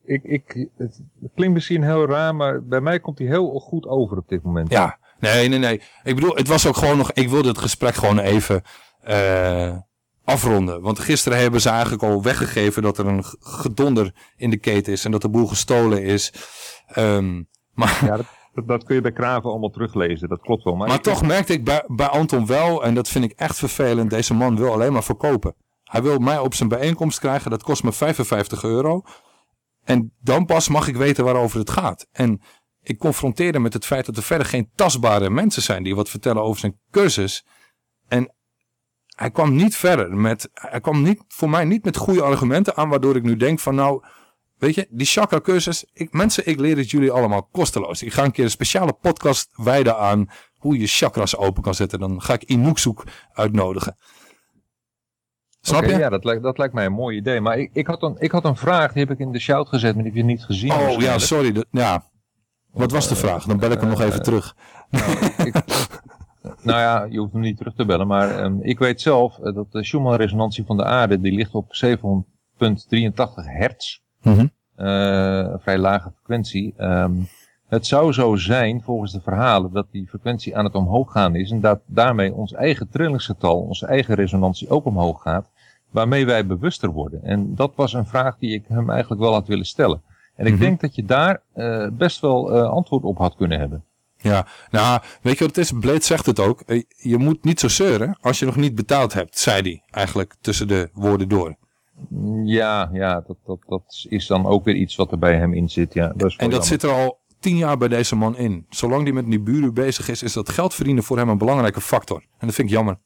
ik, ik, het klinkt misschien heel raar, maar bij mij komt hij heel goed over op dit moment. Ja, nee, nee, nee. Ik bedoel, het was ook gewoon nog, ik wilde het gesprek gewoon even uh, afronden. Want gisteren hebben ze eigenlijk al weggegeven dat er een gedonder in de keten is en dat de boel gestolen is. Um, maar... Ja, dat, dat, dat, kun je bij Kraven allemaal teruglezen, dat klopt wel. Maar, maar toch merkte ik bij, bij Anton wel, en dat vind ik echt vervelend, deze man wil alleen maar verkopen. Hij wil mij op zijn bijeenkomst krijgen, dat kost me 55 euro. En dan pas mag ik weten waarover het gaat. En ik confronteerde met het feit dat er verder geen tastbare mensen zijn die wat vertellen over zijn cursus. En hij kwam niet verder met, hij kwam niet, voor mij niet met goede argumenten aan, waardoor ik nu denk van nou, weet je, die chakra cursus, ik, mensen, ik leer het jullie allemaal kosteloos. Ik ga een keer een speciale podcast wijden aan hoe je chakras open kan zetten. Dan ga ik Inukzoek uitnodigen. Snap okay, je? Ja, dat lijkt, dat lijkt mij een mooi idee. Maar ik, ik, had een, ik had een vraag, die heb ik in de shout gezet, maar die heb je niet gezien. Oh ja, sorry. Ja. Wat was de vraag? Dan bel ik hem nog even uh, terug. Nou, ik, nou ja, je hoeft hem niet terug te bellen, maar um, ik weet zelf uh, dat de Schumann-resonantie van de aarde, die ligt op 7.83 hertz. Mm -hmm. een vrij lage frequentie. Um, het zou zo zijn, volgens de verhalen, dat die frequentie aan het omhoog gaan is en dat daarmee ons eigen trillingsgetal, onze eigen resonantie ook omhoog gaat, waarmee wij bewuster worden. En dat was een vraag die ik hem eigenlijk wel had willen stellen. En ik Mhm. denk dat je daar uh, best wel antwoord op had kunnen hebben. Ja, nou, weet je wat het is? Blade zegt het ook. Eh, Je moet niet zo zeuren als je nog niet betaald hebt, zei hij eigenlijk tussen de woorden door. Ja, ja dat, dat, dat is dan ook weer iets wat er bij hem in zit. Ja, dat is En dat zit er al tien jaar bij deze man in. Zolang hij met Nibiru bezig is, is dat geld verdienen voor hem een belangrijke factor. En dat vind ik jammer.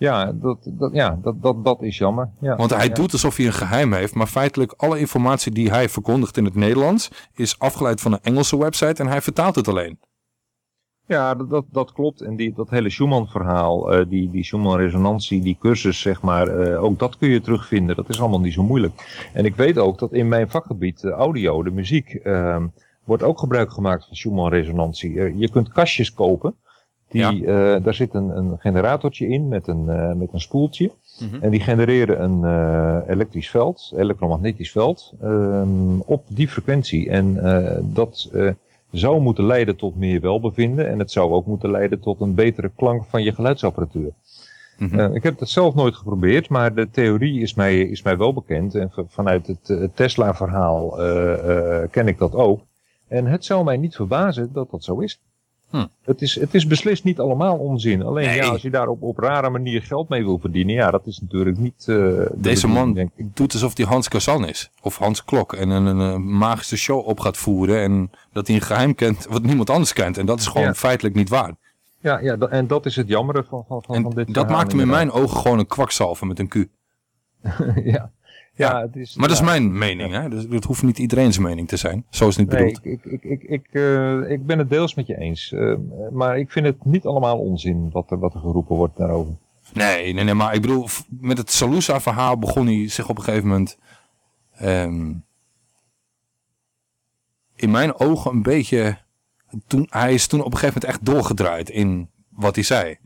Ja, dat, dat, ja, dat, dat, dat is jammer. Ja, Want hij ja. doet alsof hij een geheim heeft, maar feitelijk alle informatie die hij verkondigt in het Nederlands is afgeleid van een Engelse website en hij vertaalt het alleen. Ja, dat, dat, dat klopt. En die, dat hele Schumann-verhaal, uh, die, die Schumann-resonantie, die cursus, zeg maar, uh, ook dat kun je terugvinden. Dat is allemaal niet zo moeilijk. En ik weet ook dat in mijn vakgebied, de audio, de muziek, uh, wordt ook gebruik gemaakt van Schumann-resonantie. je kunt kastjes kopen. Die, ja. daar zit een, een generatortje in met een, met een spoeltje. Mhm. Mm -hmm. En die genereren een elektrisch veld, elektromagnetisch veld, ehm, op die frequentie. En dat zou moeten leiden tot meer welbevinden. En het zou ook moeten leiden tot een betere klank van je geluidsapparatuur. Mhm. Mm -hmm. uh, ik heb het zelf nooit geprobeerd, maar de theorie is mij, is mij wel bekend. En vanuit het, Tesla-verhaal ken ik dat ook. En het zou mij niet verbazen dat dat zo is. Hm. Het, is het is beslist niet allemaal onzin. Alleen nee. ja, als je daar op, op rare manier geld mee wil verdienen, ja, dat is natuurlijk niet... Deze man denk ik. doet alsof hij Hans Kazan is. Of Hans Klok. En een, een, een, magische show op gaat voeren. En dat hij een geheim kent wat niemand anders kent. En dat is gewoon ja. feitelijk niet waar. Ja, ja, en dat is het jammere van, van, van, en van dit dat maakt hem in mijn ogen gewoon een kwakzalver met een Q. ja. Ja, het is, maar dat is mijn mening. Hè? Dus het hoeft niet iedereen zijn mening te zijn. Zo is het niet nee, bedoeld. Ik, ik, ik, ik, uh, ik ben het deels met je eens. Uh, maar ik vind het niet allemaal onzin wat er, wat er geroepen wordt daarover. Nee, nee, nee. Maar ik bedoel, met het Salusa verhaal begon hij zich op een gegeven moment... Um, in mijn ogen een beetje... Toen, hij is toen op een gegeven moment echt doorgedraaid in wat hij zei.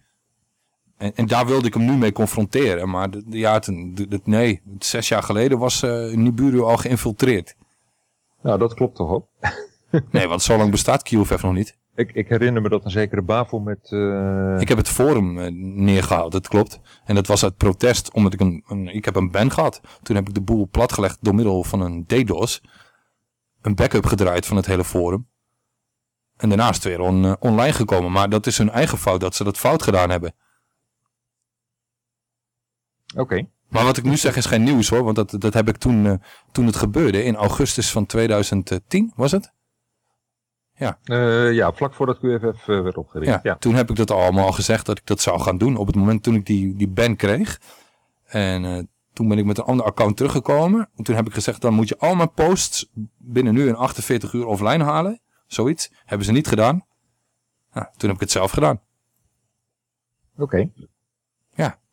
En, en, daar wilde ik hem nu mee confronteren. Maar de, de, ja, ten, de, de, nee, zes jaar geleden was uh, Nibiru al geïnfiltreerd. Nou, dat klopt toch ook? nee, want zo lang bestaat QFF nog niet. Ik, ik herinner me dat een zekere Bavo met... Uh... Ik heb het forum uh, neergehaald, dat klopt. En dat was uit protest, omdat ik een, een, ik heb een ban gehad. Toen heb ik de boel platgelegd door middel van een DDoS. Een backup gedraaid van het hele forum. En daarna is het weer on, uh, online gekomen. Maar dat is hun eigen fout dat ze dat fout gedaan hebben. Oké. Okay. Maar wat ik nu zeg is geen nieuws hoor. Want dat, dat heb ik toen, toen het gebeurde. In augustus van 2010 was het? Ja. Uh, ja, vlak voordat QFF uh, werd opgericht. Ja, ja, toen heb ik dat allemaal gezegd dat ik dat zou gaan doen. Op het moment toen ik die, die ban kreeg. En toen ben ik met een ander account teruggekomen. En toen heb ik gezegd, dan moet je al mijn posts binnen nu in 48 uur offline halen. Zoiets. Hebben ze niet gedaan. Nou, toen heb ik het zelf gedaan. Oké. Okay.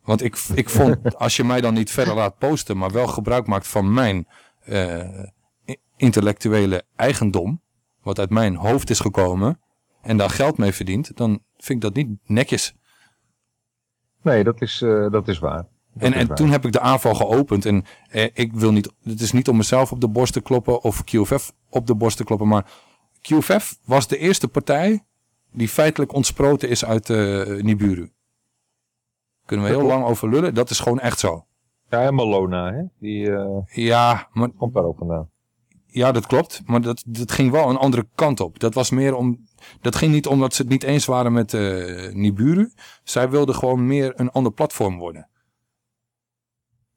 Want ik, ik vond, als je mij dan niet verder laat posten, maar wel gebruik maakt van mijn intellectuele eigendom wat uit mijn hoofd is gekomen en daar geld mee verdient, dan vind ik dat niet netjes. Nee, dat is, uh, dat is waar. Dat en, is en waar. toen heb ik de aanval geopend en eh, ik wil niet, het is niet om mezelf op de borst te kloppen of QFF op de borst te kloppen, maar QFF was de eerste partij die feitelijk ontsproten is uit Nibiru. Kunnen we heel lang over lullen, dat is gewoon echt zo. Ja, en Malona, hè? Die uh, ja, maar, komt daar ook vandaan. Ja, dat klopt. Maar dat, dat ging wel een andere kant op. Dat was meer om. Dat ging niet omdat ze het niet eens waren met uh, Nibiru. Zij wilden gewoon meer een ander platform worden.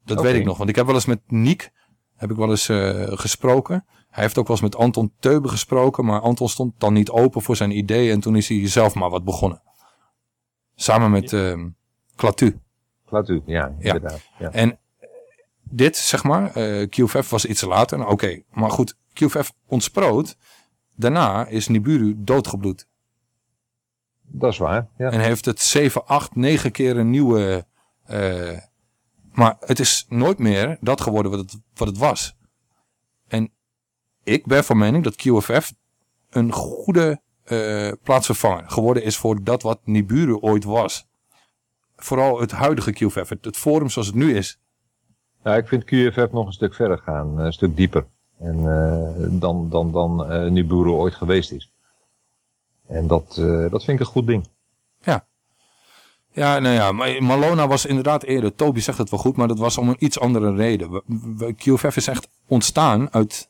Dat okay. weet ik nog. Want ik heb wel eens met Niek heb ik wel eens uh, gesproken. Hij heeft ook wel eens met Anton Teube gesproken. Maar Anton stond dan niet open voor zijn idee. En toen is hij zelf maar wat begonnen. Samen met uh, Klatu. Klatu, ja, inderdaad. Ja. En dit, zeg maar, uh, QFF was iets later. Nou, Oké, okay. maar goed, QFF ontsproot. Daarna is Nibiru doodgebloed. Dat is waar, ja. En heeft het 7, 8, 9 keer een nieuwe... Uh, maar het is nooit meer dat geworden wat het, wat het was. En ik ben van mening dat QFF een goede uh, plaatsvervanger geworden is voor dat wat Nibiru ooit was. Vooral het huidige QFF, het, het forum zoals het nu is. Nou, ik vind QFF nog een stuk verder gaan, een stuk dieper. En, uh, dan dan, dan uh, Nibiru ooit geweest is. En dat, uh, dat vind ik een goed ding. Ja. Ja, nou ja, maar Malona was inderdaad eerder. Toby zegt het wel goed, maar dat was om een iets andere reden. QFF is echt ontstaan uit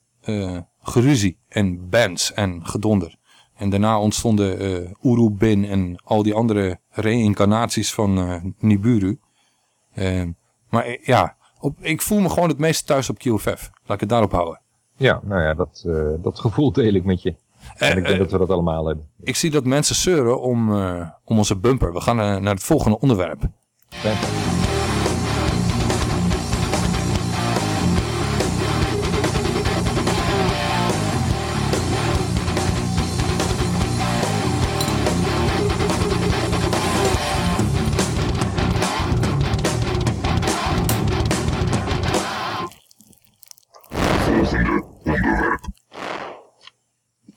geruzie en bands en gedonder. En daarna ontstonden uh, Urubin en al die andere reïncarnaties van Nibiru. maar ja, op, ik voel me gewoon het meest thuis op QFF. Laat ik het daarop houden. Ja, nou ja, dat, uh, dat gevoel deel ik met je. En uh, ik denk uh, dat we dat allemaal hebben. Ik zie dat mensen zeuren om, om onze bumper. We gaan naar het volgende onderwerp.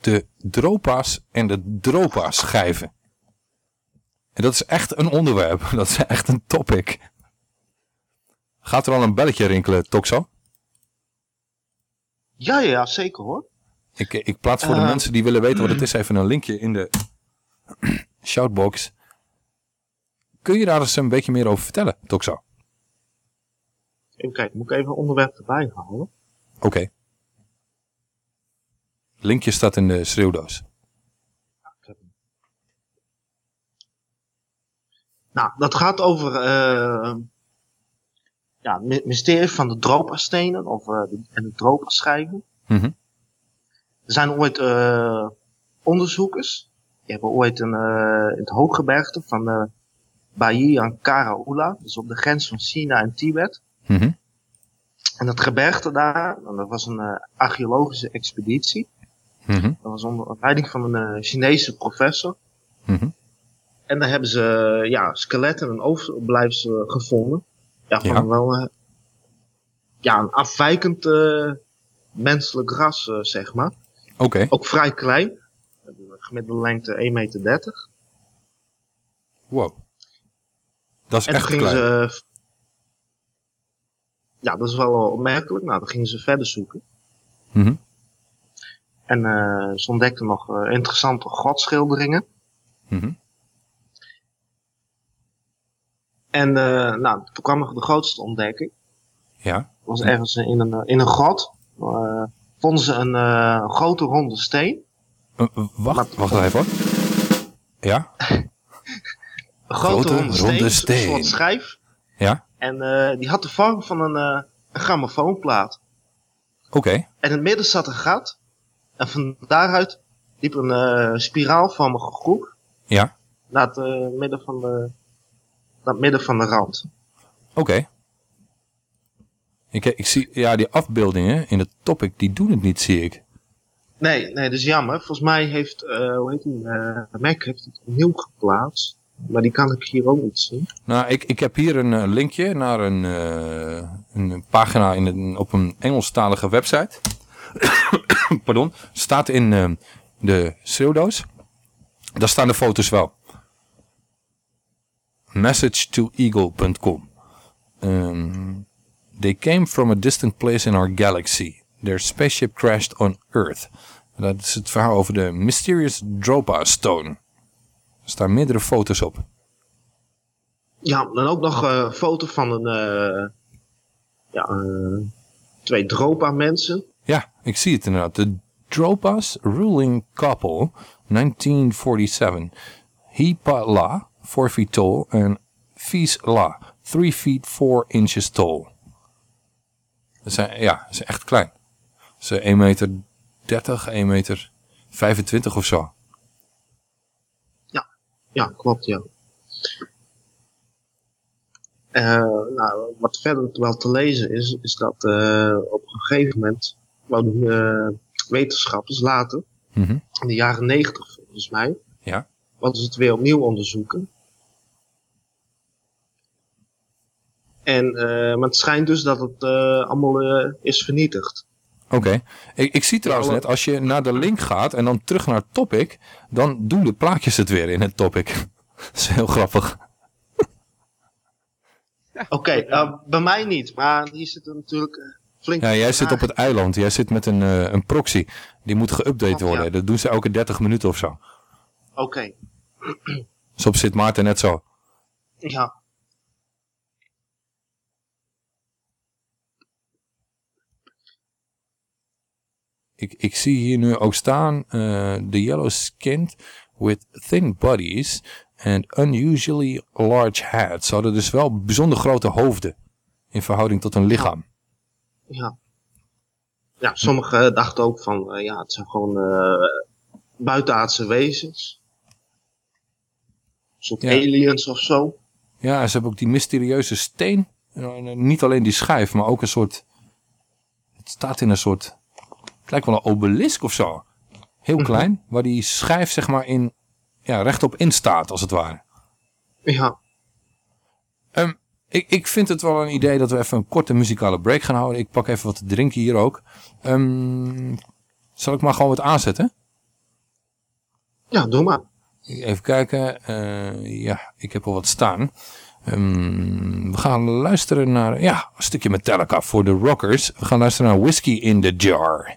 De dropa's en de dropa schijven. En dat is echt een onderwerp. Dat is echt een topic. Gaat er al een belletje rinkelen, Toxo? Ja, ja, zeker hoor. Ik, ik plaats voor uh, de mensen die willen weten wat het is even een linkje in de shoutbox. Kun je daar eens een beetje meer over vertellen, Toxo? Even kijken, moet ik even een onderwerp erbij halen? Oké. Okay. Linkje staat in de schreeuwdoos. Nou, dat gaat over uh, ja, het mysterie van de Dropa-stenen of, uh, de, en de Dropa-schijven. Mm -hmm. Er zijn ooit uh, onderzoekers, die hebben ooit een, in het hooggebergte van de Bayi Karaula, dus op de grens van China en Tibet. Mm -hmm. En dat gebergte daar, dat was een archeologische expeditie. Mm -hmm. Dat was onder leiding van een uh, Chinese professor. Mm -hmm. En daar hebben ze uh, ja, skeletten en overblijfselen gevonden. Ja, van Ja. wel uh, ja, een afwijkend menselijk ras, zeg maar. Oké. Ook vrij klein. Gemiddelde lengte 1,30 meter. Wow. Dat is en echt toen gingen klein. ze... Ja, dat is wel opmerkelijk. Nou, dan gingen ze verder zoeken. Mhm. En eh, ze ontdekten nog eh, interessante godschilderingen. Mhm. En eh, nou, toen kwam nog de grootste ontdekking. Ja. Dat was ergens in een, in een grot. vonden ze een grote ronde steen. Wacht, wacht even hoor. Ja? Een grote, ronde, steen. Een soort schijf. Ja? En die had de vorm van een, eh, een grammofoonplaat. Oké. En in het midden zat een gat. En van daaruit liep een eh spiraalvormige groep Ja? naar het, eh, midden, van de, naar het midden van de rand. Oké. Ik, ik zie, ja, die afbeeldingen in het topic, die doen het niet, zie ik. Nee, nee, dat is jammer. Volgens mij heeft, eh hoe heet die, eh Mac heeft het opnieuw geplaatst. Maar die kan ik hier ook niet zien. Nou, ik, ik heb hier een linkje naar een, eh, een pagina in een, op een Engelstalige website. Pardon. Staat in eh, de schreeuwdoos. Daar staan de foto's wel. Message2eagle.com um, They came from a distant place in our galaxy. Their spaceship crashed on Earth. Dat is het verhaal over de Mysterious Dropa Stone. Er staan meerdere foto's op. Ja, dan ook nog eh, een foto van een, eh, ja, eh, twee dropa mensen. Ja, ik zie het inderdaad. De Dropas Ruling Couple, 1947. Hipa La, 4 feet tall, en Vies La, 3 feet 4 inches tall. Dat zijn, ja, dat is echt klein. Ze 1 meter 30, 1 meter 25 of zo. Ja, klopt, ja. Eh, nou, wat verder wel te lezen is, is dat eh, op een gegeven moment wouden eh, wetenschappers later, Mhm. in de jaren negentig volgens mij, Ja. wilden ze het weer opnieuw onderzoeken. En, eh, maar het schijnt dus dat het eh, allemaal eh, is vernietigd. Oké. Ik, ik zie trouwens net, als je naar de link gaat en dan terug naar het topic, dan doen de plaatjes het weer in het topic. Dat is heel grappig. Oké, bij mij niet, maar hier zit er natuurlijk flink... Ja, jij zit op het eiland. Jij zit met een, eh, een proxy. Die moet geüpdate Oh, ja. worden. Dat doen ze elke 30 minuten of zo. Oké, Dus op Sint Maarten net zo. ja. Ik, ik zie hier nu ook staan. eh the yellow skinned with thin bodies and unusually large heads. Ze hadden dus wel bijzonder grote hoofden. In verhouding tot hun lichaam. Ja. Ja, sommigen dachten ook van, eh, ja, het zijn gewoon eh buitenaardse wezens. Een soort Ja. aliens of zo. Ja, ze hebben ook die mysterieuze steen. En, eh, niet alleen die schijf, maar ook een soort... Het staat in een soort... Het lijkt wel een obelisk of zo. Heel klein, waar die schijf zeg maar in... Ja, rechtop in staat, als het ware. Ja. Ehm, ik, ik vind het wel een idee dat we even een korte muzikale break gaan houden. Ik pak even wat te drinken hier ook. Ehm, zal ik maar gewoon wat aanzetten? Ja, doe maar. Even kijken. Eh, ja, ik heb al wat staan. Ehm, we gaan luisteren naar ja, een stukje Metallica voor de rockers. We gaan luisteren naar Whiskey in the Jar.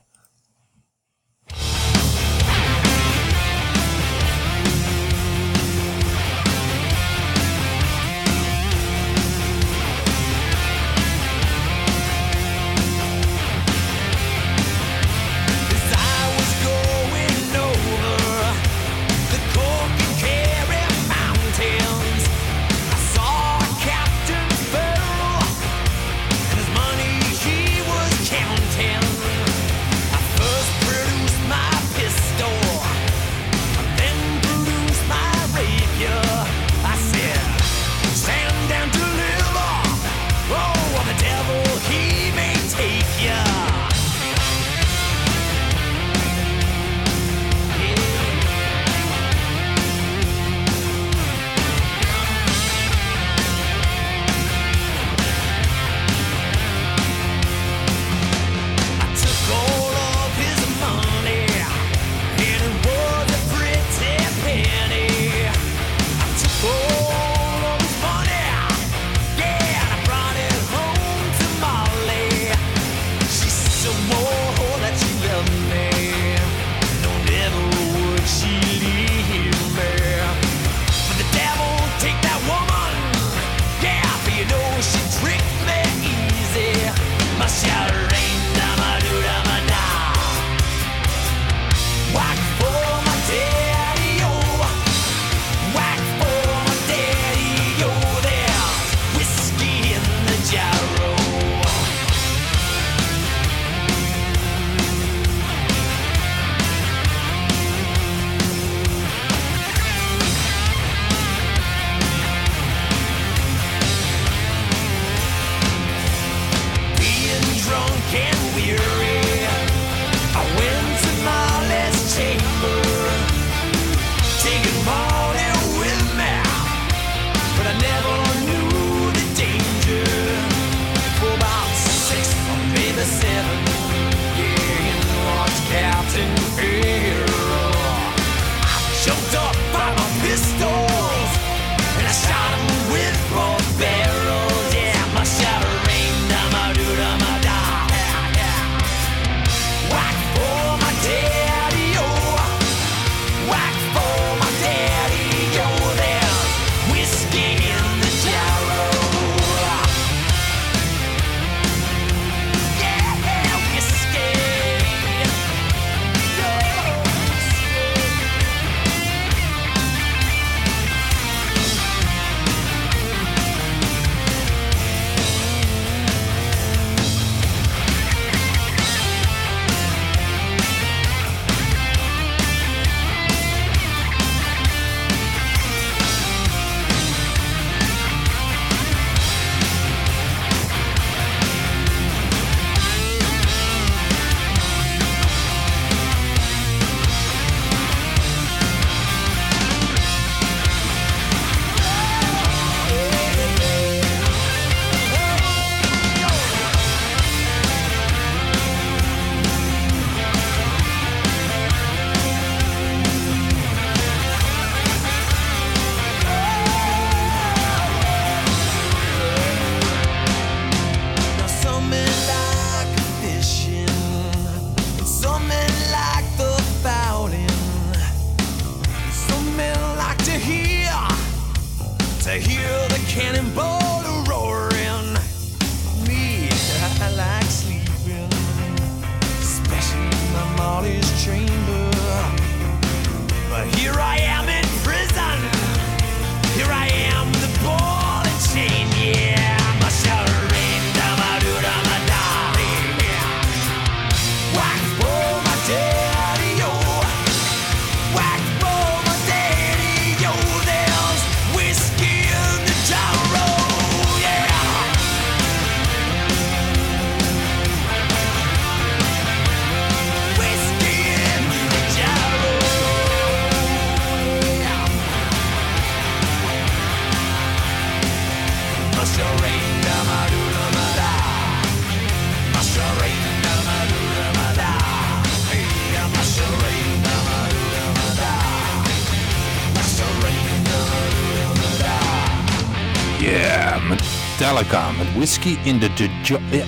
Whiskey in the j- jar. yeah,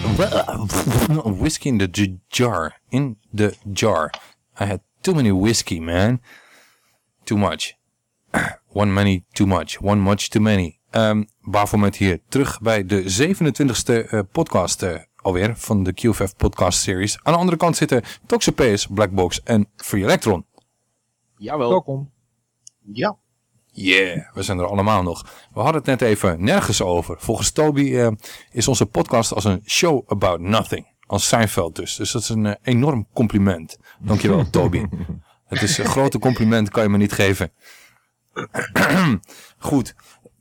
Whiskey in the jar. In the jar. I had too many whiskey, man. Too much. One many, too much. One much, too many. Um, Bafomet hier. Terug bij de 27e eh, podcast eh, alweer van de QFF podcast series. Aan de andere kant zitten Toxapeus, Blackbox en Free Electron. Jawel. Welkom. Ja. Yeah, we zijn er allemaal nog. We hadden het net even nergens over. Volgens Toby eh, is onze podcast als een show about nothing. Als Seinfeld dus. Dus dat is een eh, enorm compliment. Dankjewel Toby. Het is een grote compliment, kan je me niet geven. Goed,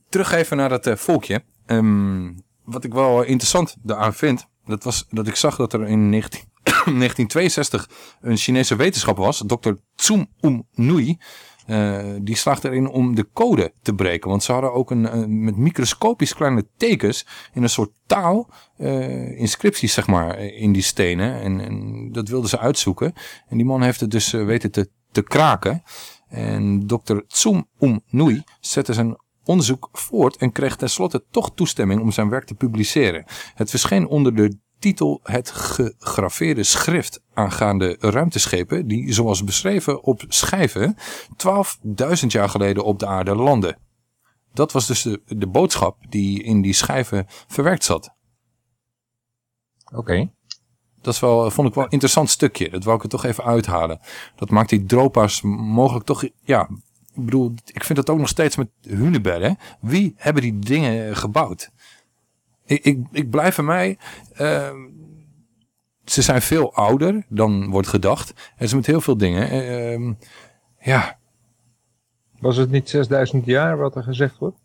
terug even naar dat eh, volkje. Ehm, wat ik wel interessant daaraan vind, dat was dat ik zag dat er in 19, 1962 een Chinese wetenschapper was, Dr. Tsum Um Nui. Eh, die slaagde erin om de code te breken. Want ze hadden ook een, met microscopisch kleine tekens in een soort taal, eh, inscripties zeg maar, in die stenen. En, en dat wilden ze uitzoeken. En die man heeft het dus eh, weten te, te kraken. En Dr. Tsum Um Nui zette zijn onderzoek voort en kreeg tenslotte toch toestemming om zijn werk te publiceren. Het verscheen onder de titel Het gegraveerde schrift aangaande ruimteschepen die zoals beschreven op schijven 12.000 jaar geleden op de aarde landden. Dat was dus de, de boodschap die in die schijven verwerkt zat. Oké. Dat is wel, vond ik wel een interessant stukje. Dat wou ik er toch even uithalen. Dat maakt die dropa's mogelijk toch, ja, ik bedoel, ik vind dat ook nog steeds met Hunebedden. Wie hebben die dingen gebouwd? Ik, ik, ik blijf bij mij, uh, ze zijn veel ouder dan wordt gedacht. En ze met heel veel dingen. Uh, ja. Was het niet 6000 jaar wat er gezegd wordt?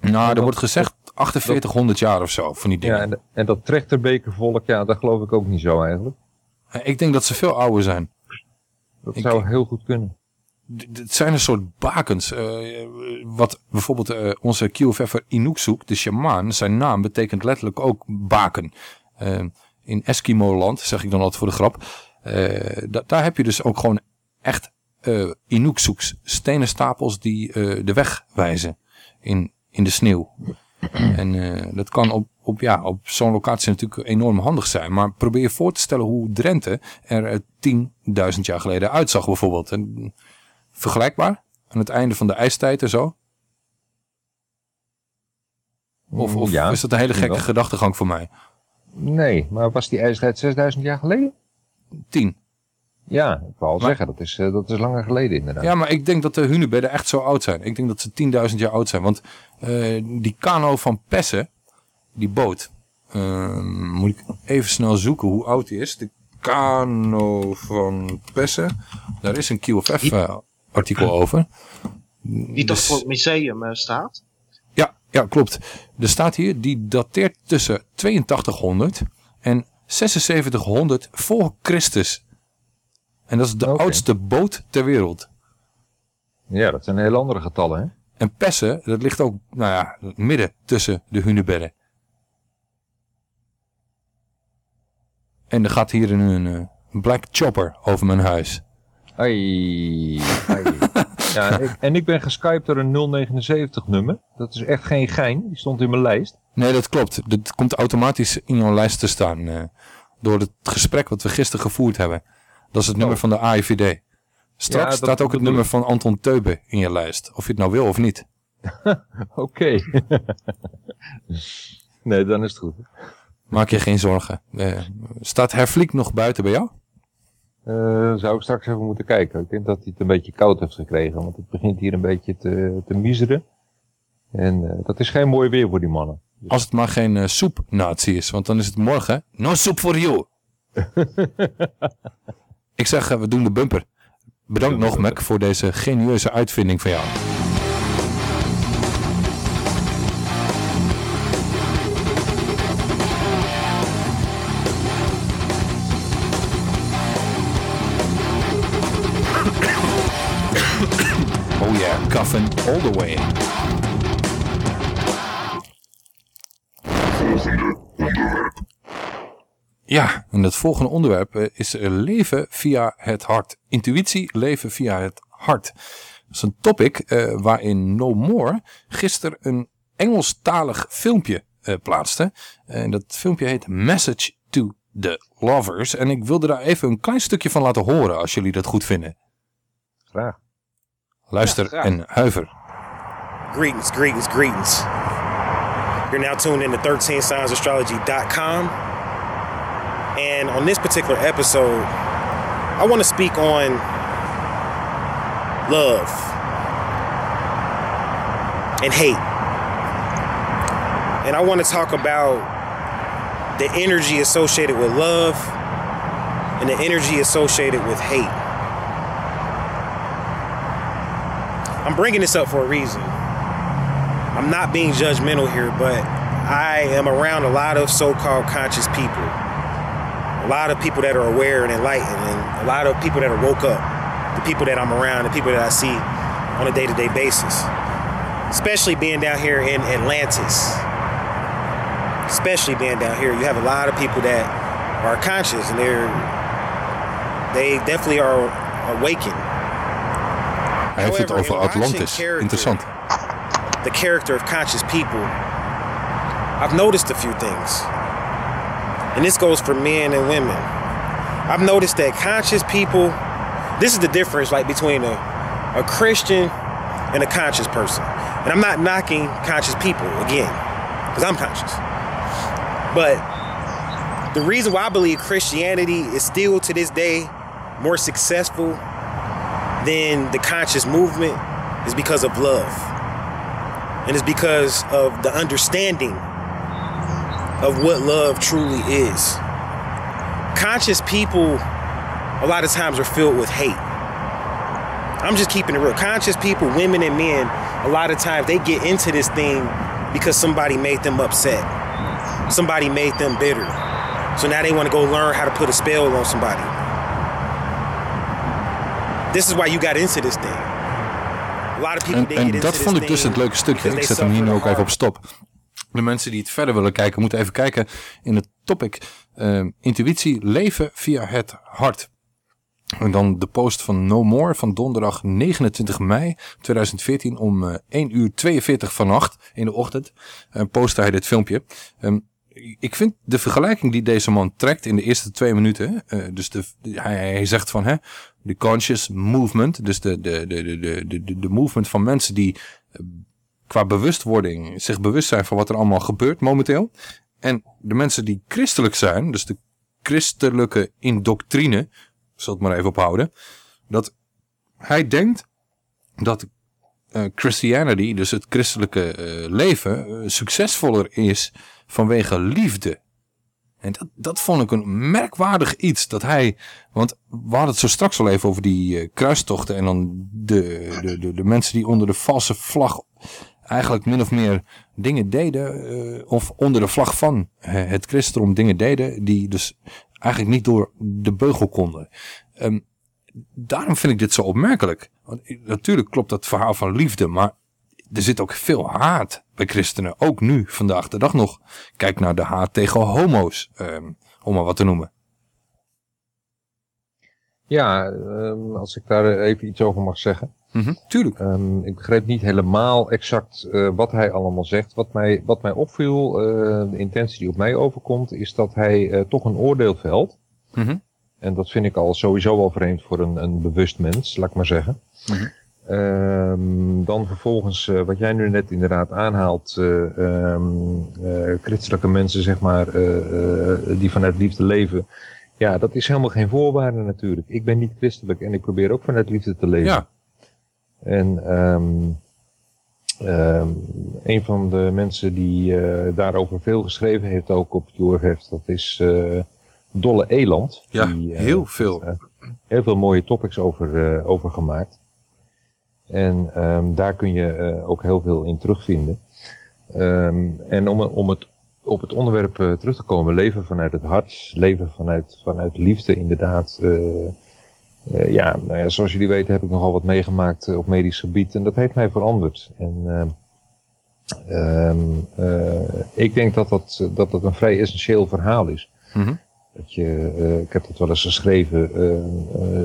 Nou, er wordt gezegd 4800 jaar of zo van die dingen. Ja, en, en dat trechterbekervolk, ja, dat geloof ik ook niet zo eigenlijk. Ik denk dat ze veel ouder zijn. Dat zou heel goed kunnen. Het zijn een soort bakens. Uh, wat bijvoorbeeld uh, onze QFF'er Inuk zoekt, de shamaan, zijn naam betekent letterlijk ook baken. Uh, in Eskimo-land, zeg ik dan altijd voor de grap. Eh, da- daar heb je dus ook gewoon echt uh, Inuksuks, stenen stapels die de weg wijzen in, in de sneeuw. en dat kan op, op, ja, op zo'n locatie natuurlijk enorm handig zijn. Maar probeer je voor te stellen hoe Drenthe er 10.000 jaar geleden uitzag bijvoorbeeld. En, vergelijkbaar? Aan het einde van de ijstijd en zo? Of, of ja, is dat een hele gekke wel. gedachtegang voor mij? Nee, maar was die ijstijd 6000 jaar geleden? 10. Ja, ik wou al zeggen, dat is, uh, dat is langer geleden inderdaad. Ja, maar ik denk dat de hunebedden echt zo oud zijn. Ik denk dat ze 10.000 jaar oud zijn. Want uh, die kano van Pessen, die boot, uh, moet ik even snel zoeken hoe oud die is. De kano van Pessen, daar is een QFF-artikel over. Die toch voor het museum uh, staat? Ja, ja, klopt. Er staat hier, die dateert tussen 8200 en 7600 voor Christus. En dat is de okay. oudste boot ter wereld. Ja, dat zijn hele andere getallen, hè? En Pessen, dat ligt ook, nou ja, midden tussen de Hunebedden. En er gaat hier een, een black chopper over mijn huis. Ai. ja, ik, en ik ben geskyped door een 079 nummer. Dat is echt geen gein, die stond in mijn lijst. Nee, dat klopt. Dat komt automatisch in jouw lijst te staan. Uh, door het gesprek wat we gisteren gevoerd hebben. Dat is het nummer oh. van de AIVD. Straks ja, staat ook het nummer van Anton Teube in je lijst. Of je het nou wil of niet. Oké. Nee, dan is het goed. Maak je geen zorgen. Uh, staat Herfliek nog buiten bij jou? Uh, zou ik straks even moeten kijken. Ik denk dat hij het een beetje koud heeft gekregen. Want het begint hier een beetje te, te miseren. En uh, dat is geen mooi weer voor die mannen. Dus... Als het maar geen uh, soepnatie is. Want dan is het morgen. No soup for you. Ik zeg, we doen de bumper. Bedankt nog, Mac, voor deze genieuze uitvinding van jou. All the way. Ja, en het volgende onderwerp is leven via het hart. Intuïtie, leven via het hart. Dat is een topic uh, waarin No More gisteren een Engelstalig filmpje uh, plaatste. En dat filmpje heet Message to the Lovers. En ik wilde daar even een klein stukje van laten horen als jullie dat goed vinden. Graag. Luister ja, graag. en huiver. Greetings, greetings, greetings. You're now tuned in to 13signsastrology.com. And on this particular episode, I want to speak on love and hate. And I want to talk about the energy associated with love and the energy associated with hate. I'm bringing this up for a reason. I'm not being judgmental here, but I am around a lot of so called conscious people a lot of people that are aware and enlightened, and a lot of people that are woke up. The people that I'm around, the people that I see on a day to day basis. Especially being down here in Atlantis. Especially being down here, you have a lot of people that are conscious and they're they definitely are awakened. Hij heeft het over Atlantis. Interessant. The character of conscious people. I've noticed a few things. And this goes for men and women. I've noticed that conscious people, this is the difference like between a, a Christian and a conscious person. And I'm not knocking conscious people again, because I'm conscious. But the reason why I believe Christianity is still to this day more successful than the conscious movement is because of love. And it's because of the understanding of what love truly is. Conscious people, a lot of times, are filled with hate. I'm just keeping it real. Conscious people, women and men, a lot of times they get into this thing because somebody made them upset. Somebody made them bitter. So now they want to go learn how to put a spell on somebody. This is why you got into this thing. A lot of people en, they en get dat vond ik dus het leuke stukje. Ik zet hem hier nu ook even op stop. De mensen die het verder willen kijken, moeten even kijken in het topic Ehm, intuïtie, leven via het hart. En dan de post van No More van donderdag 29 mei 2014 om uh, 1 uur 42 vannacht in de ochtend. Uh, postte hij dit filmpje. Um, ik vind de vergelijking die deze man trekt in de eerste twee minuten. Uh, dus de, hij, hij zegt van hè, de conscious movement. Dus de, de, de, de, de, de, movement van mensen die qua bewustwording zich bewust zijn van wat er allemaal gebeurt momenteel. En de mensen die christelijk zijn, dus de christelijke indoctrine, zal het maar even ophouden, dat hij denkt dat Christianity, dus het christelijke uh, leven, uh, succesvoller is vanwege liefde. En dat, dat vond ik een merkwaardig iets, dat hij, want we hadden het zo straks al even over die kruistochten en dan de, de, de, de mensen die onder de valse vlag eigenlijk min of meer dingen deden, of onder de vlag van het christendom dingen deden, die dus eigenlijk niet door de beugel konden. Um, daarom vind ik dit zo opmerkelijk. Want natuurlijk klopt dat verhaal van liefde, maar er zit ook veel haat bij christenen. Ook nu, vandaag de dag nog. Kijk naar de haat tegen homo's, um, om maar wat te noemen. Ja, um, als ik daar even iets over mag zeggen. Mm -hmm, tuurlijk. Um, ik begreep niet helemaal exact uh, wat hij allemaal zegt. Wat mij, wat mij opviel, uh, de intentie die op mij overkomt, is dat hij uh, toch een oordeel velt. Mm -hmm. En dat vind ik al sowieso wel vreemd voor een, een bewust mens, laat ik maar zeggen. Mm -hmm. um, dan vervolgens, wat jij nu net inderdaad aanhaalt, um, christelijke mensen, zeg maar, die vanuit liefde leven. Ja, dat is helemaal geen voorwaarde natuurlijk. Ik ben niet christelijk en ik probeer ook vanuit liefde te leven. Ja. En um, um, een van de mensen die daarover veel geschreven heeft, ook op Yourheft, dat is Dolle Eland. Ja, die, uh, heel veel. heel veel mooie topics over, over gemaakt. En um, daar kun je ook heel veel in terugvinden. en om, om het, op het onderwerp terug te komen, leven vanuit het hart, leven vanuit, vanuit liefde inderdaad... Uh, ja, nou ja, zoals jullie weten heb ik nogal wat meegemaakt op medisch gebied en dat heeft mij veranderd. En uh, ik denk dat dat, dat dat een vrij essentieel verhaal is. Mm -hmm. Dat je, ik heb dat wel eens geschreven,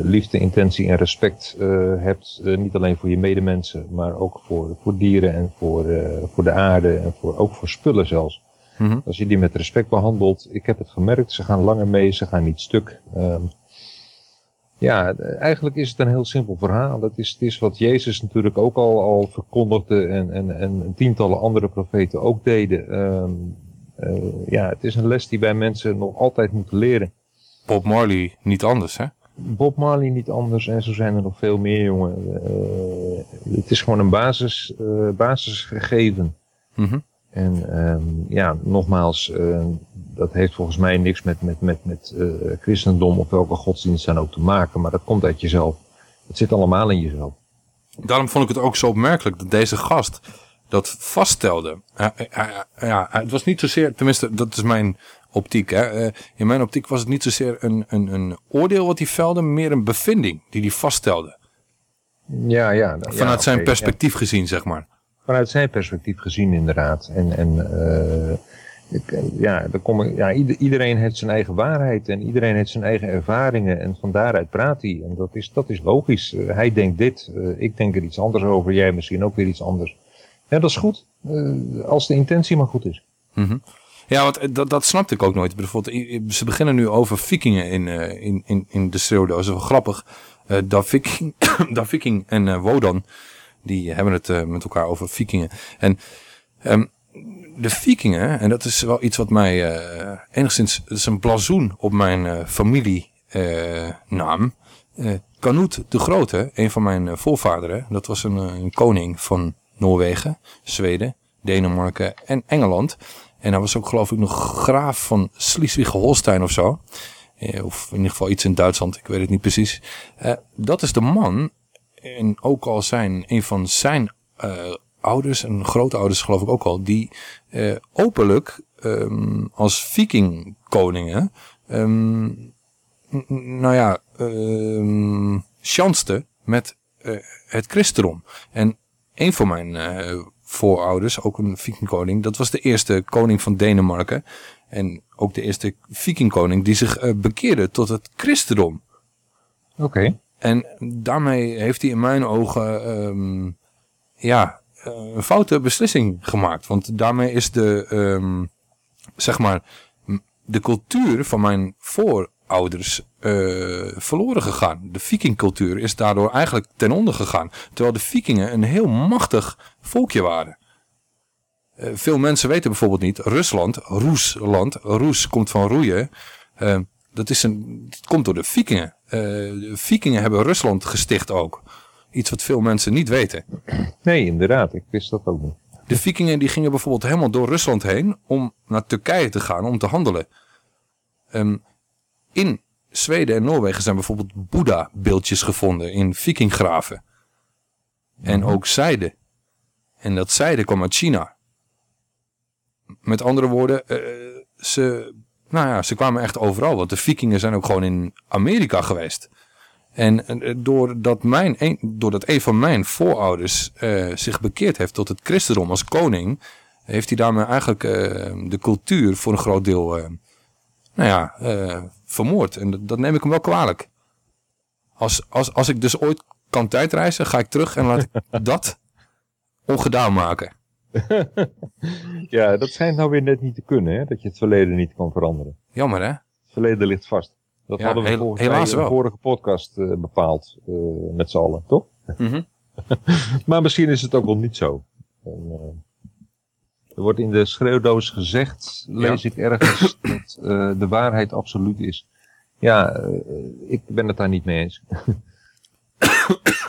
liefde, intentie en respect hebt, niet alleen voor je medemensen, maar ook voor, voor dieren en voor, voor de aarde en voor, ook voor spullen zelfs. Mm -hmm. Als je die met respect behandelt, ik heb het gemerkt, ze gaan langer mee, ze gaan niet stuk. Ehm, ja, eigenlijk is het een heel simpel verhaal. Dat is, het is wat Jezus natuurlijk ook al, al verkondigde en, en, en tientallen andere profeten ook deden. Uh, ja, het is een les die wij mensen nog altijd moeten leren. Bob Marley niet anders, hè? Bob Marley niet anders en zo zijn er nog veel meer, jongen. Uh, het is gewoon een basis, uh, basisgegeven. Mm -hmm. En um, ja, nogmaals, uh, dat heeft volgens mij niks met, met, met, met christendom of welke godsdienst dan ook te maken, maar dat komt uit jezelf. Het zit allemaal in jezelf. Daarom vond ik het ook zo opmerkelijk dat deze gast dat vaststelde. Ja, ja, ja, het was niet zozeer, tenminste, dat is mijn optiek. Hè. Uh, in mijn optiek was het niet zozeer een, een, een oordeel wat hij velde, meer een bevinding die hij vaststelde. Ja, ja. Vanuit ja, zijn okay, perspectief gezien, zeg maar. Vanuit zijn perspectief gezien, inderdaad. En, en uh, ik, ja, dan kom ik, ja, iedereen heeft zijn eigen waarheid en iedereen heeft zijn eigen ervaringen en van daaruit praat hij. En dat is, dat is logisch. Uh, hij denkt dit, uh, ik denk er iets anders over, jij misschien ook weer iets anders. Ja, dat is goed, uh, als de intentie maar goed is. -hmm. Ja, want dat, dat snapte ik ook nooit. Bijvoorbeeld, ze beginnen nu over vikingen in, in, in, in de schreeuwdoos. Dat is wel grappig. da, Viking, da Viking en Wodan, die hebben het met elkaar over vikingen. En... Um, de vikingen, en dat is wel iets wat mij uh, enigszins, is een blazoen op mijn uh, familienaam. Uh, Canute de Grote, een van mijn voorvaderen, dat was een, een, koning van Noorwegen, Zweden, Denemarken en Engeland. En hij was ook geloof ik nog graaf van Schleswig-Holstein of zo. of in ieder geval iets in Duitsland, ik weet het niet precies. dat is de man, en ook al zijn een van zijn ouders en grootouders geloof ik ook al, die uh, openlijk um, als vikingkoningen, um, nou ja, um, chansten met uh, het christendom. En een van mijn uh, voorouders, ook een vikingkoning, dat was de eerste koning van Denemarken. En ook de eerste vikingkoning die zich eh, bekeerde tot het christendom. Oké. En daarmee heeft hij in mijn ogen ehm, ja, eh, een foute beslissing gemaakt. Want daarmee is de, ehm, zeg maar, de cultuur van mijn voorouders eh, verloren gegaan. De vikingcultuur is daardoor eigenlijk ten onder gegaan. Terwijl de vikingen een heel machtig volkje waren. Eh, veel mensen weten bijvoorbeeld niet, Rusland, Roesland, Roes komt van roeien. Eh, dat is een, het komt door de vikingen. De vikingen hebben Rusland gesticht ook. Iets wat veel mensen niet weten. Nee, inderdaad. Ik wist dat ook niet. De vikingen die gingen bijvoorbeeld helemaal door Rusland heen om naar Turkije te gaan om te handelen. Ehm, in Zweden en Noorwegen zijn bijvoorbeeld Boeddha-beeldjes gevonden in vikinggraven. En ook zijde. En dat zijde kwam uit China. Met andere woorden, eh, ze, nou ja, ze kwamen echt overal. Want de vikingen zijn ook gewoon in Amerika geweest. En eh, doordat, mijn, een, doordat een van mijn voorouders eh, zich bekeerd heeft tot het christendom als koning, heeft hij daarmee eigenlijk de cultuur voor een groot deel nou ja, eh, vermoord. En dat, dat neem ik hem wel kwalijk. Als, als, als ik dus ooit kan tijdreizen, ga ik terug en laat ik dat ongedaan maken. ja, dat schijnt nou weer net niet te kunnen, hè? Dat je het verleden niet kan veranderen. Jammer hè? Het verleden ligt vast. Dat Ja, hadden we heel- helaas in de vorige podcast eh, bepaald, eh, met z'n allen, toch? Mhm. maar misschien is het ook wel niet zo. En, er wordt in de schreeuwdoos gezegd, lees Ja. ik ergens, dat eh, de waarheid absoluut is. Ja, eh, ik ben het daar niet mee eens.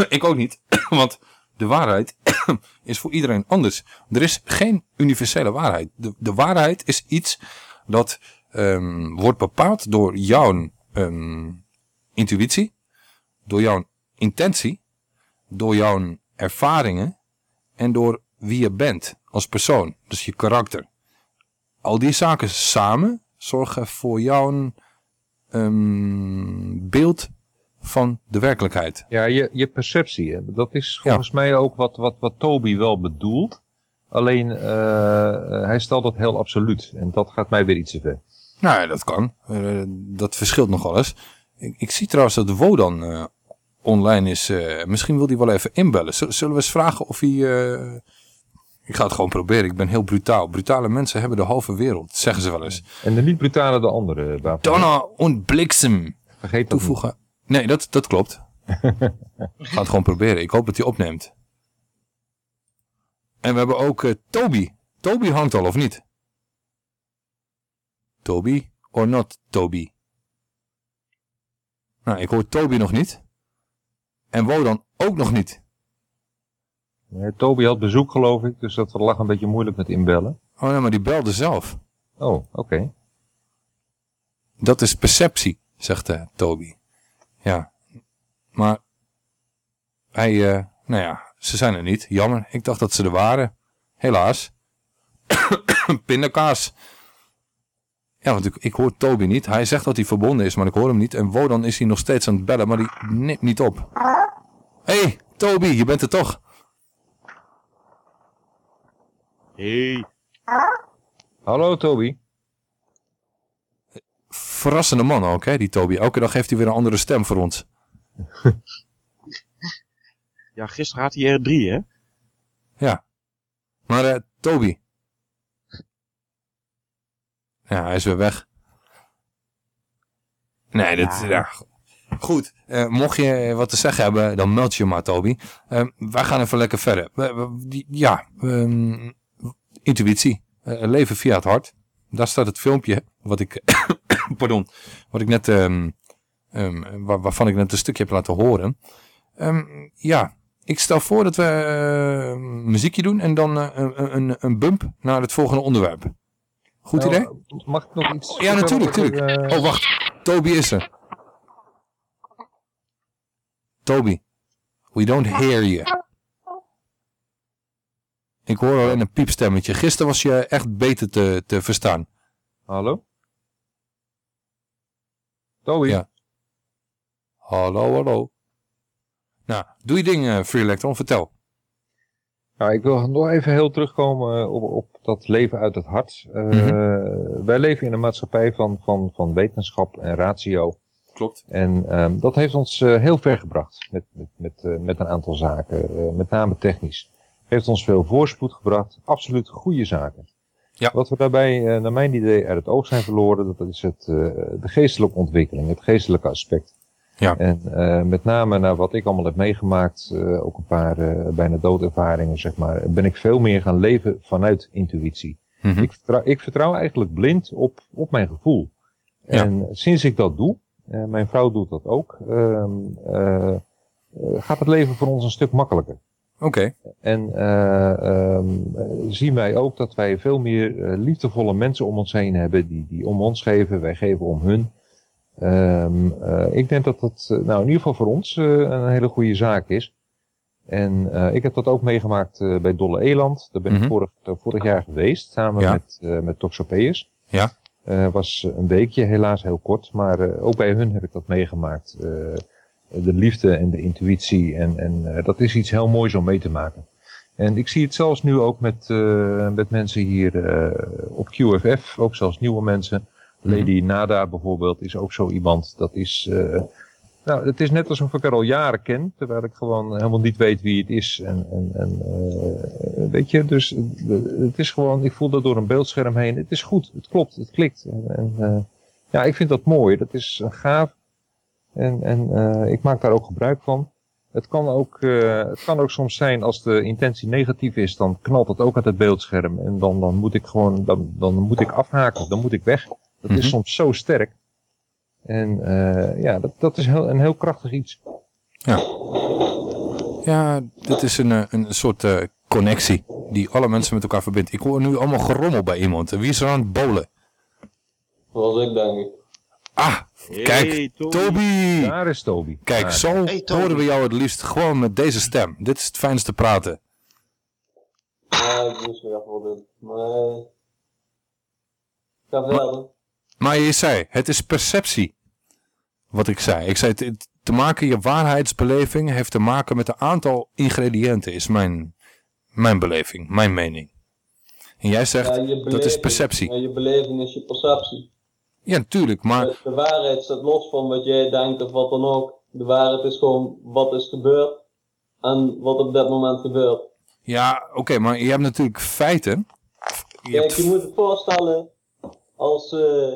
ik ook niet. Want de waarheid is voor iedereen anders. Er is geen universele waarheid. De, de waarheid is iets dat ehm, wordt bepaald door jouw ehm, intuïtie, door jouw intentie, door jouw ervaringen en door wie je bent als persoon. Dus je karakter. Al die zaken samen zorgen voor jouw ehm, beeld van de werkelijkheid. Ja, je, je perceptie. Hè? Dat is volgens mij ook wat, wat, wat Toby wel bedoelt. Alleen, eh, hij stelt dat heel absoluut. En dat gaat mij weer iets te ver. Nou ja, dat kan. Eh, dat verschilt nogal eens. Ik, ik zie trouwens dat Wodan eh online is. eh, misschien wil hij wel even inbellen. Zul- Zullen we eens vragen of hij... eh, ik ga het gewoon proberen. Ik ben heel brutaal. Brutale mensen hebben de halve wereld, zeggen ze wel eens. En de niet brutale de andere. waarvan- Donner en bliksem. Vergeet Toevoegen. Nee, dat, dat klopt. Ik ga het gewoon proberen. Ik hoop dat hij opneemt. En we hebben ook eh, Toby. Toby hangt al, of niet? Toby or not Toby? Nou, ik hoor Toby nog niet. En Wodan ook nog niet. Nee, Toby had bezoek geloof ik, dus dat lag een beetje moeilijk met inbellen. Oh nee, maar die belde zelf. Oh, oké. Dat is perceptie, zegt eh, Toby. Ja. Maar hij, eh, nou ja, ze zijn er niet. Jammer. Ik dacht dat ze er waren. Helaas. Pindakaas. Ja, want ik, ik hoor Toby niet. Hij zegt dat hij verbonden is, maar ik hoor hem niet. En Wodan is hij nog steeds aan het bellen, maar die neemt niet op. Hé, hey, Toby, je bent er toch? Hey. Hallo Toby. Verrassende man ook, hè, die Toby. Elke dag heeft hij weer een andere stem voor ons. Ja, gisteren had hij er drie, hè? Ja. Maar eh, Toby. Ja, hij is weer weg. Nee, dit... Ja. Goed, eh, mocht je wat te zeggen hebben, dan meld je maar, Toby. Eh, wij gaan even lekker verder. Ja, ehm, intuïtie. Eh, leven via het hart. Daar staat het filmpje wat ik... pardon. Wat ik net... ehm, ehm, waar- waarvan ik net een stukje heb laten horen. Ehm, ja, ik stel voor dat we eh, muziekje doen en dan eh, een, een, een bump naar het volgende onderwerp. Goed Nou, idee? Mag ik nog iets Ja, natuurlijk, natuurlijk. Oh, wacht. Toby is er. Toby, we don't hear you. Ik hoor alleen een piepstemmetje. Gisteren was je echt beter te, te verstaan. Hallo? Toby? Ja. Hallo, hallo. Nou, doe je ding, eh, Free Electron. Vertel. Nou, ik wil nog even heel terugkomen op, op dat leven uit het hart. Uh, Wij leven in een maatschappij van, van, van wetenschap en ratio. Klopt. En um, dat heeft ons uh, heel ver gebracht met, met, met, uh, met een aantal zaken, met name technisch. Heeft ons veel voorspoed gebracht, absoluut goede zaken. Ja. Wat we daarbij, naar mijn idee, uit het oog zijn verloren, dat is het, de geestelijke ontwikkeling, het geestelijke aspect. Ja. En uh, met name naar wat ik allemaal heb meegemaakt, uh, ook een paar uh, bijna doodervaringen, zeg maar, ben ik veel meer gaan leven vanuit intuïtie. Mhm. Mm -hmm. ik, vertrouw, ik vertrouw eigenlijk blind op, op mijn gevoel. Ja. En sinds ik dat doe, mijn vrouw doet dat ook, ehm, gaat het leven voor ons een stuk makkelijker. Oké. Okay. En um, zien wij ook dat wij veel meer liefdevolle mensen om ons heen hebben, die, die om ons geven, wij geven om hun. Um, ik denk dat dat nou in ieder geval voor ons een hele goede zaak is. En uh, ik heb dat ook meegemaakt bij Dolle Eland. Daar ben Mhm. ik vorig, vorig jaar geweest, samen Ja. met, met Toxopeus. Ja. was een weekje, helaas heel kort, maar ook bij hun heb ik dat meegemaakt. De liefde en de intuïtie en, en dat is iets heel moois om mee te maken. En ik zie het zelfs nu ook met, met mensen hier op QFF, ook zelfs nieuwe mensen. Lady Nada bijvoorbeeld is ook zo iemand. Dat is, uh, nou, het is net alsof ik haar al jaren ken, terwijl ik gewoon helemaal niet weet wie het is. En, en, en weet je, dus het is gewoon, ik voel dat door een beeldscherm heen. Het is goed, het klopt, het klikt. En, en ja, ik vind dat mooi. Dat is gaaf. En, en ik maak daar ook gebruik van. Het kan, ook, het kan ook soms zijn als de intentie negatief is, dan knalt het ook uit het beeldscherm. En dan, dan moet ik gewoon, dan, dan moet ik afhaken, dan moet ik weg. Dat Mhm. is soms zo sterk. En uh, ja, dat, dat is heel, een heel krachtig iets. Ja. Ja, dit is een, een soort uh, connectie die alle mensen met elkaar verbindt. Ik hoor nu allemaal gerommel bij iemand. Wie is er aan het bolen? Was ik denk ik. Ah, kijk, Hey, Toby. Toby. Daar is Toby. Kijk, zo horen we jou het liefst gewoon met deze stem. Dit is het fijnste praten. Ja, ik moest weer doen. Maar... Ga verder. Maar je zei, het is perceptie. Wat ik zei. Ik zei, te, te maken, je waarheidsbeleving heeft te maken met een aantal ingrediënten, is mijn, mijn beleving, mijn mening. En jij zegt, Ja, dat is perceptie. Ja, je beleving is je perceptie. Ja, natuurlijk, maar... De, de waarheid staat los van wat jij denkt of wat dan ook. De waarheid is gewoon wat is gebeurd en wat op dat moment gebeurt. Ja, oké, maar je hebt natuurlijk feiten. Je Kijk, hebt- je moet het voorstellen als eh,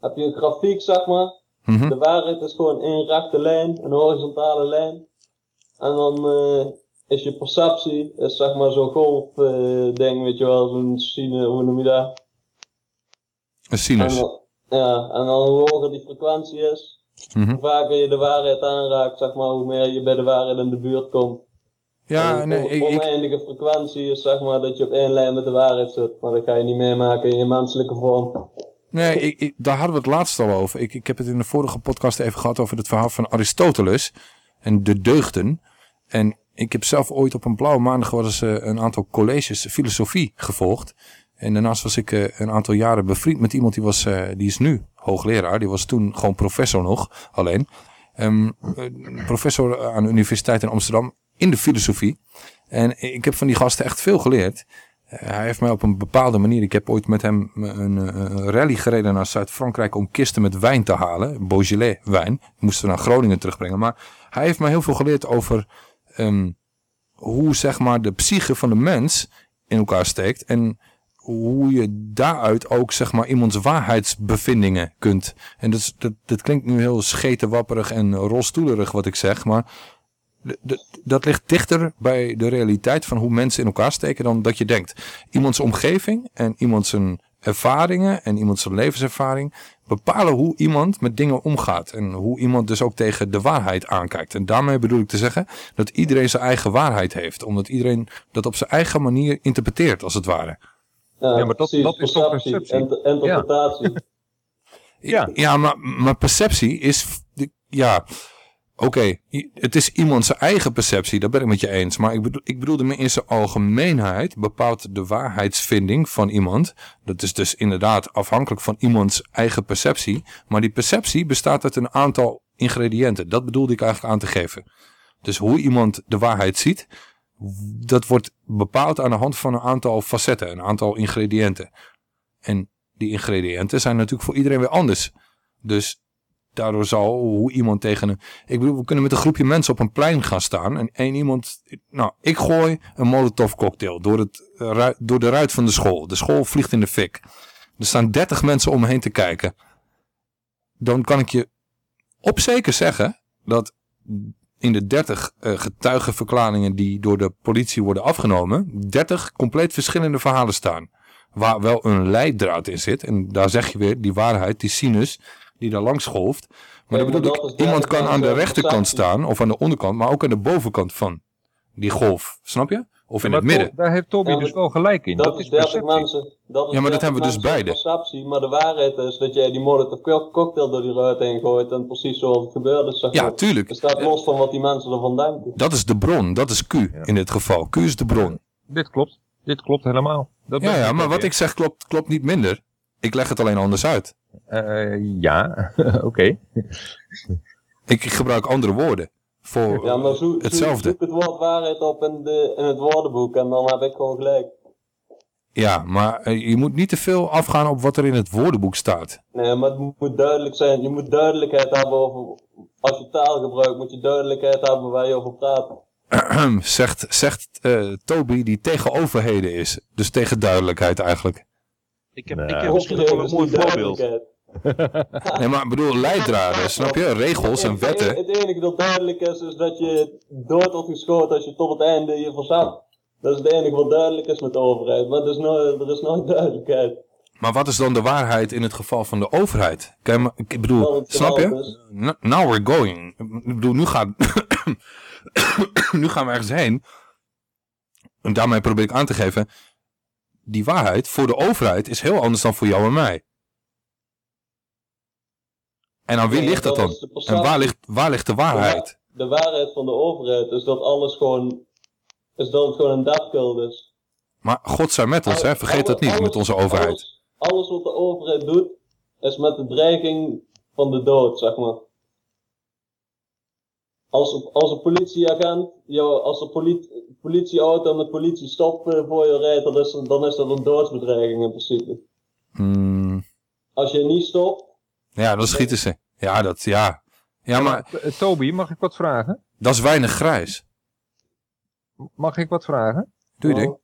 heb je een grafiek, zeg maar. Mhm. De waarheid is gewoon één rechte lijn, een horizontale lijn. En dan eh, is je perceptie, is zeg maar zo'n golf eh, ding, weet je wel, zo'n hoe noem je dat? Een sinus. En dan, ja, en dan hoe hoger die frequentie is, Mhm. hoe vaker je de waarheid aanraakt, zeg maar, hoe meer je bij de waarheid in de buurt komt. Ja, En nee, ik, oneindige frequentie is zeg maar dat je op één lijn met de waarheid zit, maar dat ga je niet meemaken in je menselijke vorm. nee ik, ik- daar hadden we het laatst al over. Ik, ik heb het in de vorige podcast even gehad over het verhaal van Aristoteles en de deugden. En ik heb zelf ooit op een blauwe maandag wel eens eh, een aantal colleges filosofie gevolgd. En daarnaast was ik eh, een aantal jaren bevriend met iemand die, was, eh, die is nu hoogleraar. Die was toen gewoon professor nog, alleen. Ehm, een professor aan de Universiteit in Amsterdam in de filosofie. En ik heb van die gasten echt veel geleerd. Eh, hij heeft mij op een bepaalde manier... Ik heb ooit met hem een, eh, rally gereden naar Zuid-Frankrijk... om kisten met wijn te halen. Beaujolais wijn. Ik moest we naar Groningen terugbrengen. Maar hij heeft mij heel veel geleerd over... ehm, hoe zeg maar de psyche van de mens in elkaar steekt. En hoe je daaruit ook zeg maar iemands waarheidsbevindingen kunt. En dat, is- dat, dat klinkt nu heel schetenwapperig en rolstoelerig wat ik zeg. Maar dat ligt dichter bij de realiteit van hoe mensen in elkaar steken dan dat je denkt. Iemands omgeving en iemands zijn ervaringen en iemands zijn levenservaring bepalen hoe iemand met dingen omgaat. En hoe iemand dus ook tegen de waarheid aankijkt. En daarmee bedoel ik te zeggen dat iedereen zijn eigen waarheid heeft. Omdat iedereen dat op zijn eigen manier interpreteert als het ware. Ja, maar dat- precies, dat is toch perceptie, perceptie? inter- interpretatie. Ja, ja maar, maar perceptie is... Ja, oké. Het is iemand zijn eigen perceptie, dat ben ik met je eens. Maar ik, bedoel, ik bedoelde meer in zijn algemeenheid bepaalt de waarheidsvinding van iemand. Dat is dus inderdaad afhankelijk van iemands eigen perceptie. Maar die perceptie bestaat uit een aantal ingrediënten. Dat bedoelde ik eigenlijk aan te geven. Dus hoe iemand de waarheid ziet, dat wordt bepaald aan de hand van een aantal facetten, een aantal ingrediënten. En die ingrediënten zijn natuurlijk voor iedereen weer anders. Dus daardoor zal hoe iemand tegen een... Ik bedoel, we kunnen met een groepje mensen op een plein gaan staan. En één iemand... Nou, ik gooi een molotov cocktail door, het, eh, door de ruit van de school. De school vliegt in de fik. Er staan 30 mensen om me heen te kijken. Dan kan ik je op zeker zeggen dat in de 30 eh, getuigenverklaringen die door de politie worden afgenomen, 30 compleet verschillende verhalen staan. Waar wel een leidraad in zit. En daar zeg je weer die waarheid, die sinus die daar langs golft. Maar Ja, dat ik, is iemand kan 30 aan de rechterkant staan of aan de onderkant, maar ook aan de bovenkant van die golf. Snap je? Of in het midden. Daar heeft Toby Ja, dus wel gelijk in. Dat, Dat, is is 30 perceptie. mensen. Dat is Ja, maar dat 30 hebben we dus beide. Perceptie, maar de waarheid is dat jij die molotov co- cocktail door die ruit heen gooit en precies zoals het gebeurd is. Zeg Ja, maar. tuurlijk. Het staat los van wat die mensen ervan denken. Dat is de bron, dat is Q in dit geval. Q is de bron. Dit klopt. Dit klopt helemaal. Dat Ja, ja, maar wat ik zeg klopt, klopt niet minder. Ik leg het alleen anders uit. Eh, ja, oké. Ik gebruik andere woorden voor Ja, maar zo, zo, hetzelfde. zoek het woord waarheid op in, de, in het woordenboek en dan heb ik gewoon gelijk. Ja, maar eh, je moet niet te veel afgaan op wat er in het woordenboek staat. Nee, maar het moet, duidelijk zijn. Je moet duidelijkheid hebben over... Als je taal gebruikt, moet je duidelijkheid hebben waar je over praat. zegt zegt eh, Toby die tegen overheden is. Dus tegen duidelijkheid eigenlijk. Ik heb, Nee. ik heb misschien nog wel een mooi voorbeeld. Nee, maar ik bedoel leidraden, snap je? Regels en wetten. het enige dat duidelijk is, is dat je dood wordt geschoten als je tot het einde je verzet. Dat is het enige wat duidelijk is met de overheid. Maar er is nooit, er is nooit duidelijkheid. Maar wat is dan de waarheid in het geval van de overheid? Kijk, maar, ik bedoel, snap je? is. Now we're going. Ik bedoel, nu gaan, nu gaan we ergens heen. En daarmee probeer ik aan te geven, die waarheid voor de overheid is heel anders dan voor jou en mij. En aan wie ligt dat dan? En waar ligt, waar ligt de waarheid? De waarheid van de overheid is dat alles gewoon... Is dat het gewoon een deathkill is. Maar God zijn met ons, hè? vergeet dat niet met onze overheid. Alles, wat de overheid doet, is met de dreiging van de dood, zeg maar. Als, als een politieagent, jou, als een politie, politieauto met politie stop eh, voor je rijdt, dan is, dan is dat een doodsbedreiging in principe. Hmm, Als je niet stopt, ja, dan schieten ze. Ja, dat, ja. Ja, maar Eh, Toby, mag ik wat vragen? dat is weinig grijs. Mag ik wat vragen? Doe je ding.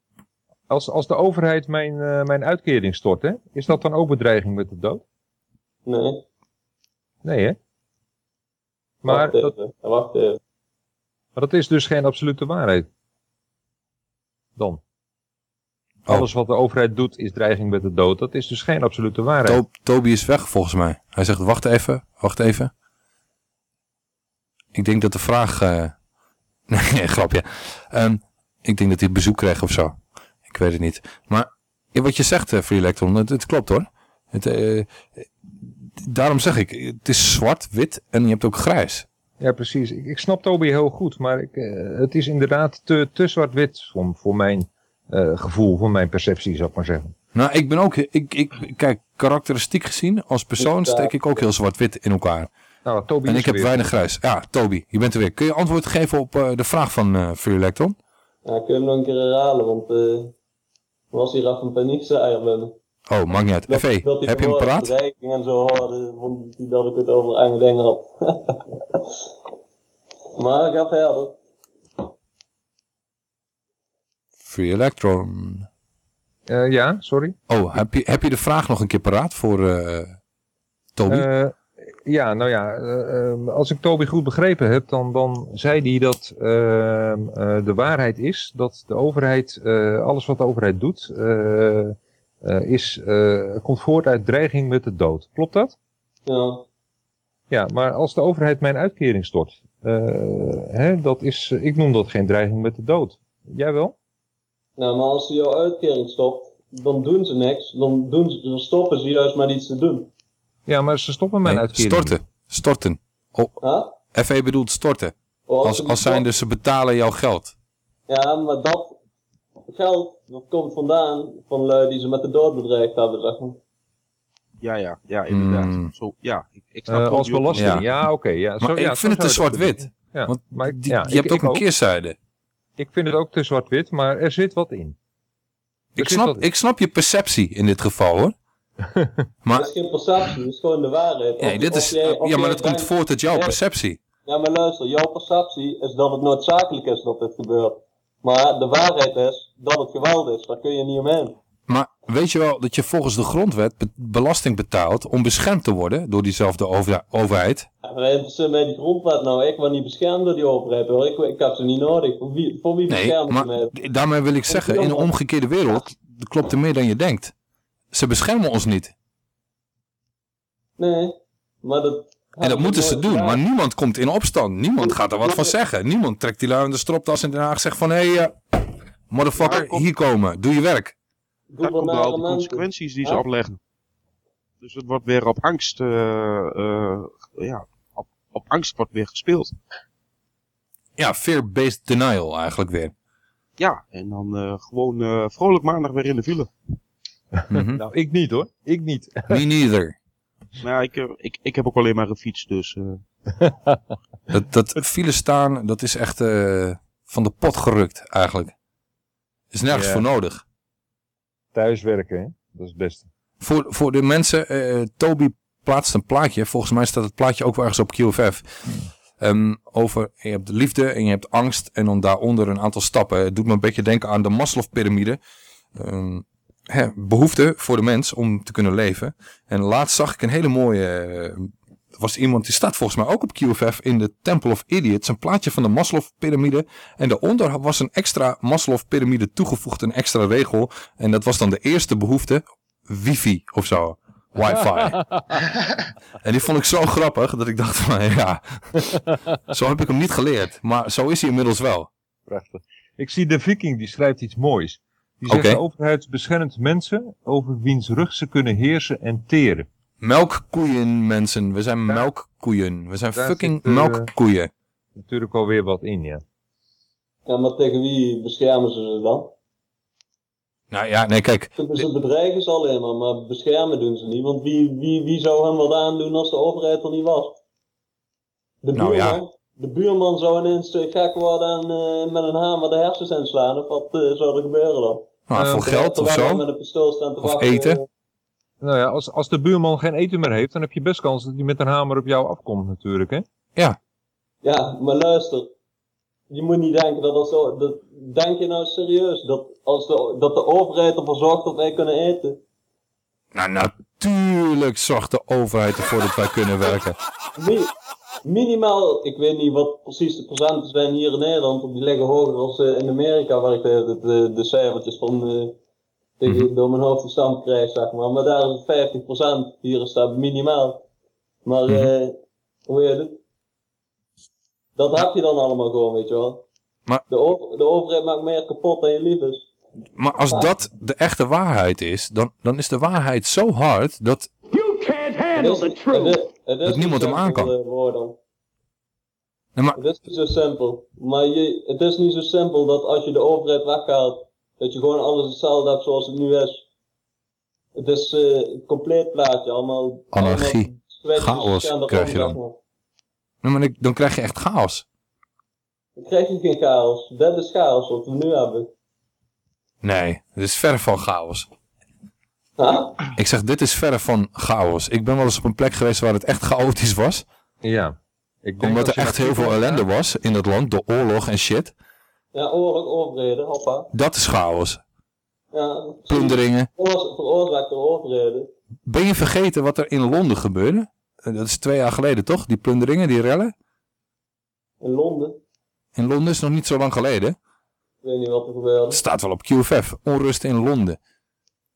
Als, als de overheid mijn, eh, mijn uitkering stort, hè, is dat dan ook bedreiging met de dood? nee. Nee, hè? Maar wacht dat, wacht even. maar dat is dus geen absolute waarheid. Dan. Alles wat de overheid doet is dreiging met de dood. Dat is dus geen absolute waarheid. To- Toby is weg volgens mij. Hij zegt, wacht even, wacht even. Ik denk dat de vraag... eh, nee, grapje. Ehm, ik denk dat hij bezoek kreeg of zo. Ik weet het niet. Maar wat je zegt, Free Electron, het, het klopt hoor. Het, eh, daarom zeg ik, het is zwart, wit en je hebt ook grijs. Ja, precies. Ik, ik snap Toby heel goed, maar ik, eh, het is inderdaad te, te zwart-wit voor, voor mijn eh, gevoel, voor mijn perceptie, zou ik maar zeggen. Nou, ik ben ook, ik, ik, kijk, karakteristiek gezien, als persoon steek ik ook heel zwart-wit in elkaar. Nou, Toby en ik heb weer. weinig grijs. Ja, Toby, je bent er weer. Kun je antwoord geven op eh, de vraag van eh Free Electron? Ja, kun je hem nog een keer herhalen, want eh was hier even een paniekzaaier binnen. Oh, maakt niet uit. Dat- FV, dat hij heb je hem paraat? en zo hoorde, vond hij dat ik het over enge dingen had. maar ik ga verder. Free Electron. Eh, ja, sorry. Oh, heb je, heb je de vraag nog een keer paraat voor eh, Toby? Eh, ja, nou ja, eh, eh, als ik Toby goed begrepen heb, dan, dan zei hij dat eh, eh, de waarheid is dat de overheid, eh, alles wat de overheid doet, eh, eh, is, eh, komt voort uit dreiging met de dood. Klopt dat? Ja. Ja, maar als de overheid mijn uitkering stort, eh, hè, dat is, ik noem dat geen dreiging met de dood. Jij wel? Nou, maar als ze jouw uitkering stopt, dan doen ze niks. Dan, doen ze, dan stoppen ze juist maar iets te doen. Ja, maar ze stoppen mijn Nee, uitkering. storten. Storten. Oh, Huh? FV bedoelt storten. Oh, als Als, zijn dus ze betalen jouw geld. Ja, maar dat geld, dat komt vandaan van lui die ze met de dood bedreigd hebben, zeg maar. Ja, ja, ja, inderdaad. Mm. Zo, ja, ik, ik snap het ook als belasting, Ja. ja, oké. ja, Maar zo, ja, ik zo vind het dat zwart-wit. Ja, Want maar ik- die- ja, je hebt ook ik een keerzijde. Ik vind het ook te zwart-wit, maar er zit wat in. Ik snap, ik snap je perceptie in dit geval hoor. Maar... Dat is geen perceptie, dat is gewoon de waarheid. Nee, dit is, ja, maar dat komt voort uit jouw perceptie. Ja, maar luister, jouw perceptie is dat het noodzakelijk is dat dit gebeurt. Maar de waarheid is dat het geweld is, daar kun je niet omheen. Weet je wel dat je volgens de grondwet belasting betaalt om beschermd te worden door diezelfde over overheid? Ja, maar interesseert mij die grondwet nou? Ik word niet beschermd door die overheid hoor. Ik, ik heb ze niet nodig. Voor wie, voor wie nee, maar daarmee wil ik zeggen, in een omgekeerde wereld klopt er meer dan je denkt. Ze beschermen ons niet. Nee, maar dat... En dat moeten ze doen, maar niemand komt in opstand. Niemand gaat er wat van zeggen. Niemand trekt die lui in de stropdas in Den Haag zegt van... Hé, hey, uh, motherfucker, hier komen. Doe je werk. Daar komen wel de consequenties die ze afleggen. Dus het wordt weer op angst... Uh, uh, ja, op, op angst wordt weer gespeeld. Ja, fear-based denial eigenlijk weer. Ja, en dan gewoon vrolijk maandag weer in de file. Mhm. nou, ik niet hoor. Ik niet. Me neither. Nou, ik, ik, ik heb ook alleen maar een fiets, dus... dat, dat file staan, dat is echt uh, van de pot gerukt eigenlijk. Is nergens voor nodig. Thuiswerken, hè? Dat is het beste. Voor, voor de mensen, uh, Toby plaatst een plaatje. Volgens mij staat het plaatje ook wel ergens op QFF. Um, over, je hebt liefde en je hebt angst en dan daaronder een aantal stappen. Het doet me een beetje denken aan de Maslow-pyramide. Um, behoefte voor de mens om te kunnen leven. En laatst zag ik een hele mooie... Uh, was iemand, die staat volgens mij ook op QFF in de Temple of Idiots. Een plaatje van de Maslow-pyramide. En daaronder was een extra Maslow-pyramide toegevoegd, een extra regel. En dat was dan de eerste behoefte, wifi of zo. Wifi. en die vond ik zo grappig dat ik dacht van ja, zo heb ik hem niet geleerd. Maar zo is hij inmiddels wel. Prachtig. Ik zie de viking, die schrijft iets moois. Die zegt okay. de overheid beschermt mensen over wiens rug ze kunnen heersen en teren. Melkkoeien mensen, we zijn melkkoeien. We zijn fucking zit, uh, melkkoeien. Natuurlijk alweer wat in, ja. Ja, maar tegen wie beschermen ze ze dan? Nou ja, nee kijk. Ze bedreigen ze alleen maar, maar beschermen doen ze niet. Want wie, wie, wie zou hem wat aandoen als de overheid er niet was? De buurman, nou, ja. de buurman zou ineens gek worden en uh, met een hamer de hersens inslaan. Of wat uh, zou er gebeuren dan? Nou, voor geld of zo? Met een pistool staan te of wachten. eten? Nou ja, als, als de buurman geen eten meer heeft, dan heb je best kans dat hij met een hamer op jou afkomt natuurlijk, hè? Ja. Ja, maar luister. Je moet niet denken dat als zo... Dat, denk je nou serieus dat, als de, dat de overheid ervoor zorgt dat wij kunnen eten? Nou, natuurlijk zorgt de overheid ervoor dat wij kunnen werken. Nee, minimaal, ik weet niet wat precies de procenten zijn hier in Nederland, die liggen hoger als uh, in Amerika, waar ik de, de, de cijfertjes van uh, tegen, mm -hmm. door mijn hoofd gestampt krijg, zeg maar. Maar daar is het 50%, hier is dat minimaal. Maar, mm -hmm. uh, hoe heet het? Dat heb je dan allemaal gewoon, weet je wel. Maar, de, over, de overheid maakt meer kapot dan je lief is. Maar als dat de echte waarheid is, dan, dan is de waarheid zo hard dat... You can't handle the truth! dat niemand hem aan kan. Nee, maar... Het is niet zo simpel. Maar je, het is niet zo simpel dat als je de overheid weghaalt, dat je gewoon alles hetzelfde hebt zoals het nu is. Het is uh, een compleet plaatje, allemaal... Anarchie. Chaos krijg je dan. Nee, maar dan krijg je echt chaos. Dan krijg je geen chaos. Dat is chaos wat we nu hebben. Nee, het is ver van chaos. Ik zeg, dit is verre van chaos. Ik ben wel eens op een plek geweest waar het echt chaotisch was. Ja. Ik denk Omdat er echt heel veel ellende was in dat land, door oorlog en shit. Ja, oorlog, overheden, hoppa. Dat is chaos. Ja. Plunderingen. Veroorzaakt door overheden. Ben je vergeten wat er in Londen gebeurde? Dat is twee jaar geleden, toch? Die plunderingen, die rellen? In Londen? In Londen is nog niet zo lang geleden. Ik weet niet wat er gebeurde. Het staat wel op QFF. Onrust in Londen.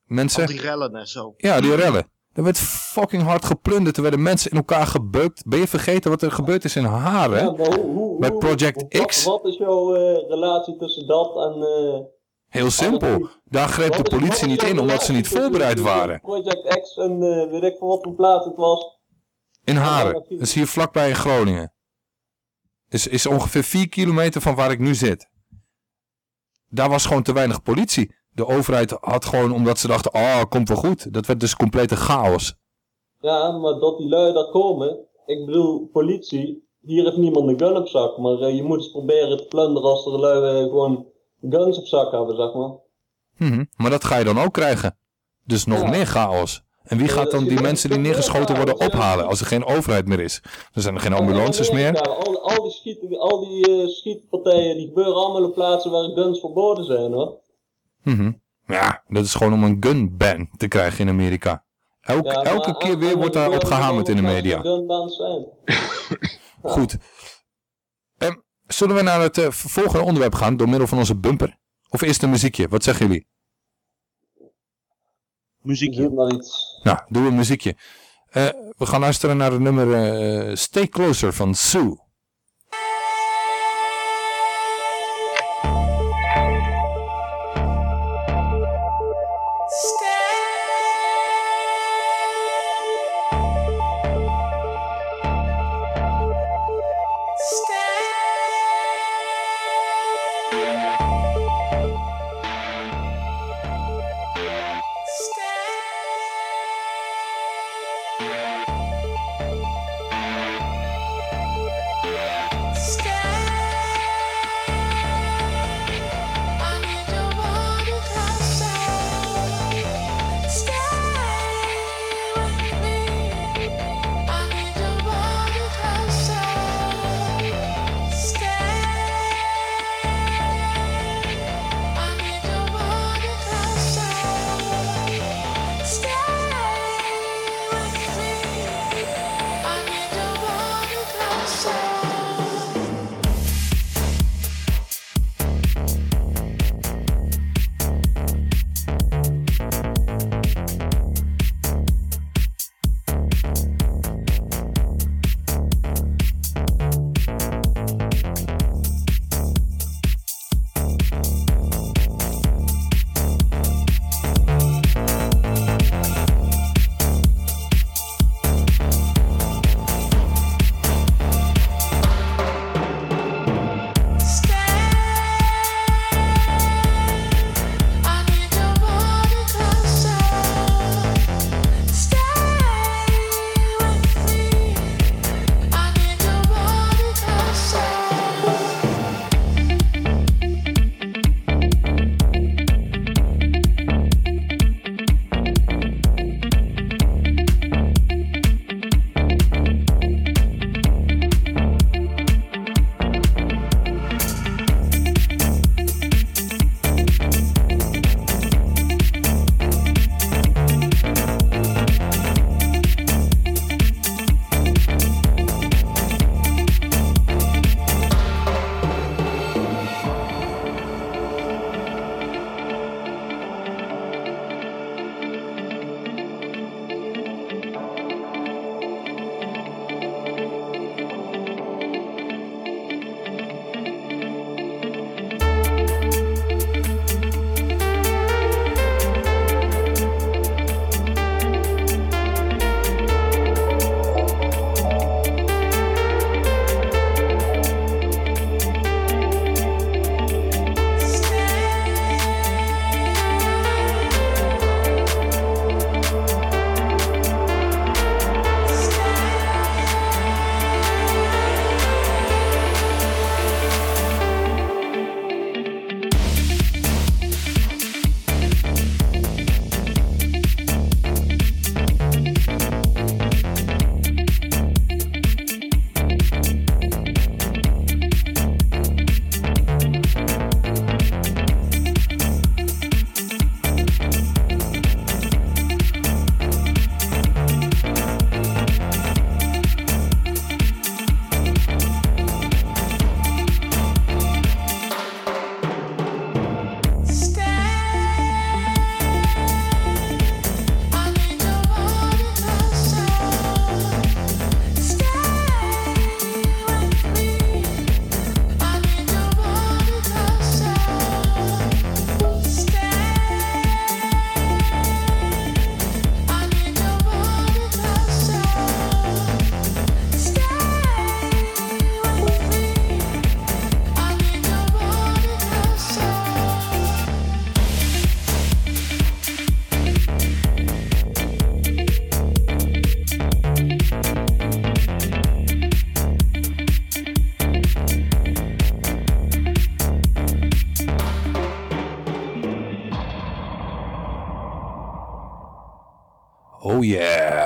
Mensen... Al die rellen en zo. Ja, die rellen. Er werd fucking hard geplunderd. Er werden mensen in elkaar gebeukt. Ben je vergeten wat er gebeurd is in Haren? Ja, hoe, hoe, Bij Project X? Wat, wat is jouw uh, relatie tussen dat en... Uh, Heel simpel. Daar greep de politie niet in omdat ze niet voorbereid waren. Project X en uh, weet ik voor wat voor plaats het was. In Haren. Dat is hier vlakbij in Groningen. Is, is ongeveer 4 kilometer van waar ik nu zit. Daar was gewoon te weinig politie de overheid had gewoon, omdat ze dachten, oh, komt wel goed. Dat werd dus complete chaos. Ja, maar dat die lui daar komen, ik bedoel, politie, hier heeft niemand een gun op zak, maar eh, je moet eens proberen te plunderen als er lui eh, gewoon guns op zak hebben, zeg maar. Mhm. Maar dat ga je dan ook krijgen. Dus nog meer chaos. En wie gaat dan die mensen die neergeschoten worden ophalen als er geen overheid meer is? Er zijn er geen ambulances meer. Al, al die, al die eh, schietpartijen die gebeuren allemaal op plaatsen waar guns verboden zijn hoor. Mhm. Ja, dat is gewoon om een gun ban te krijgen in Amerika. Elke, Ja, maar elke keer weer wordt daarop gehamerd in de media. zijn. Goed. Ehm, zullen we naar het eh, volgende onderwerp gaan door middel van onze bumper? Of eerst een muziekje? Wat zeggen jullie? Muziekje. Maar iets. Nou, doen we een muziekje. Eh, we gaan luisteren naar het nummer eh, Stay Closer van Sue.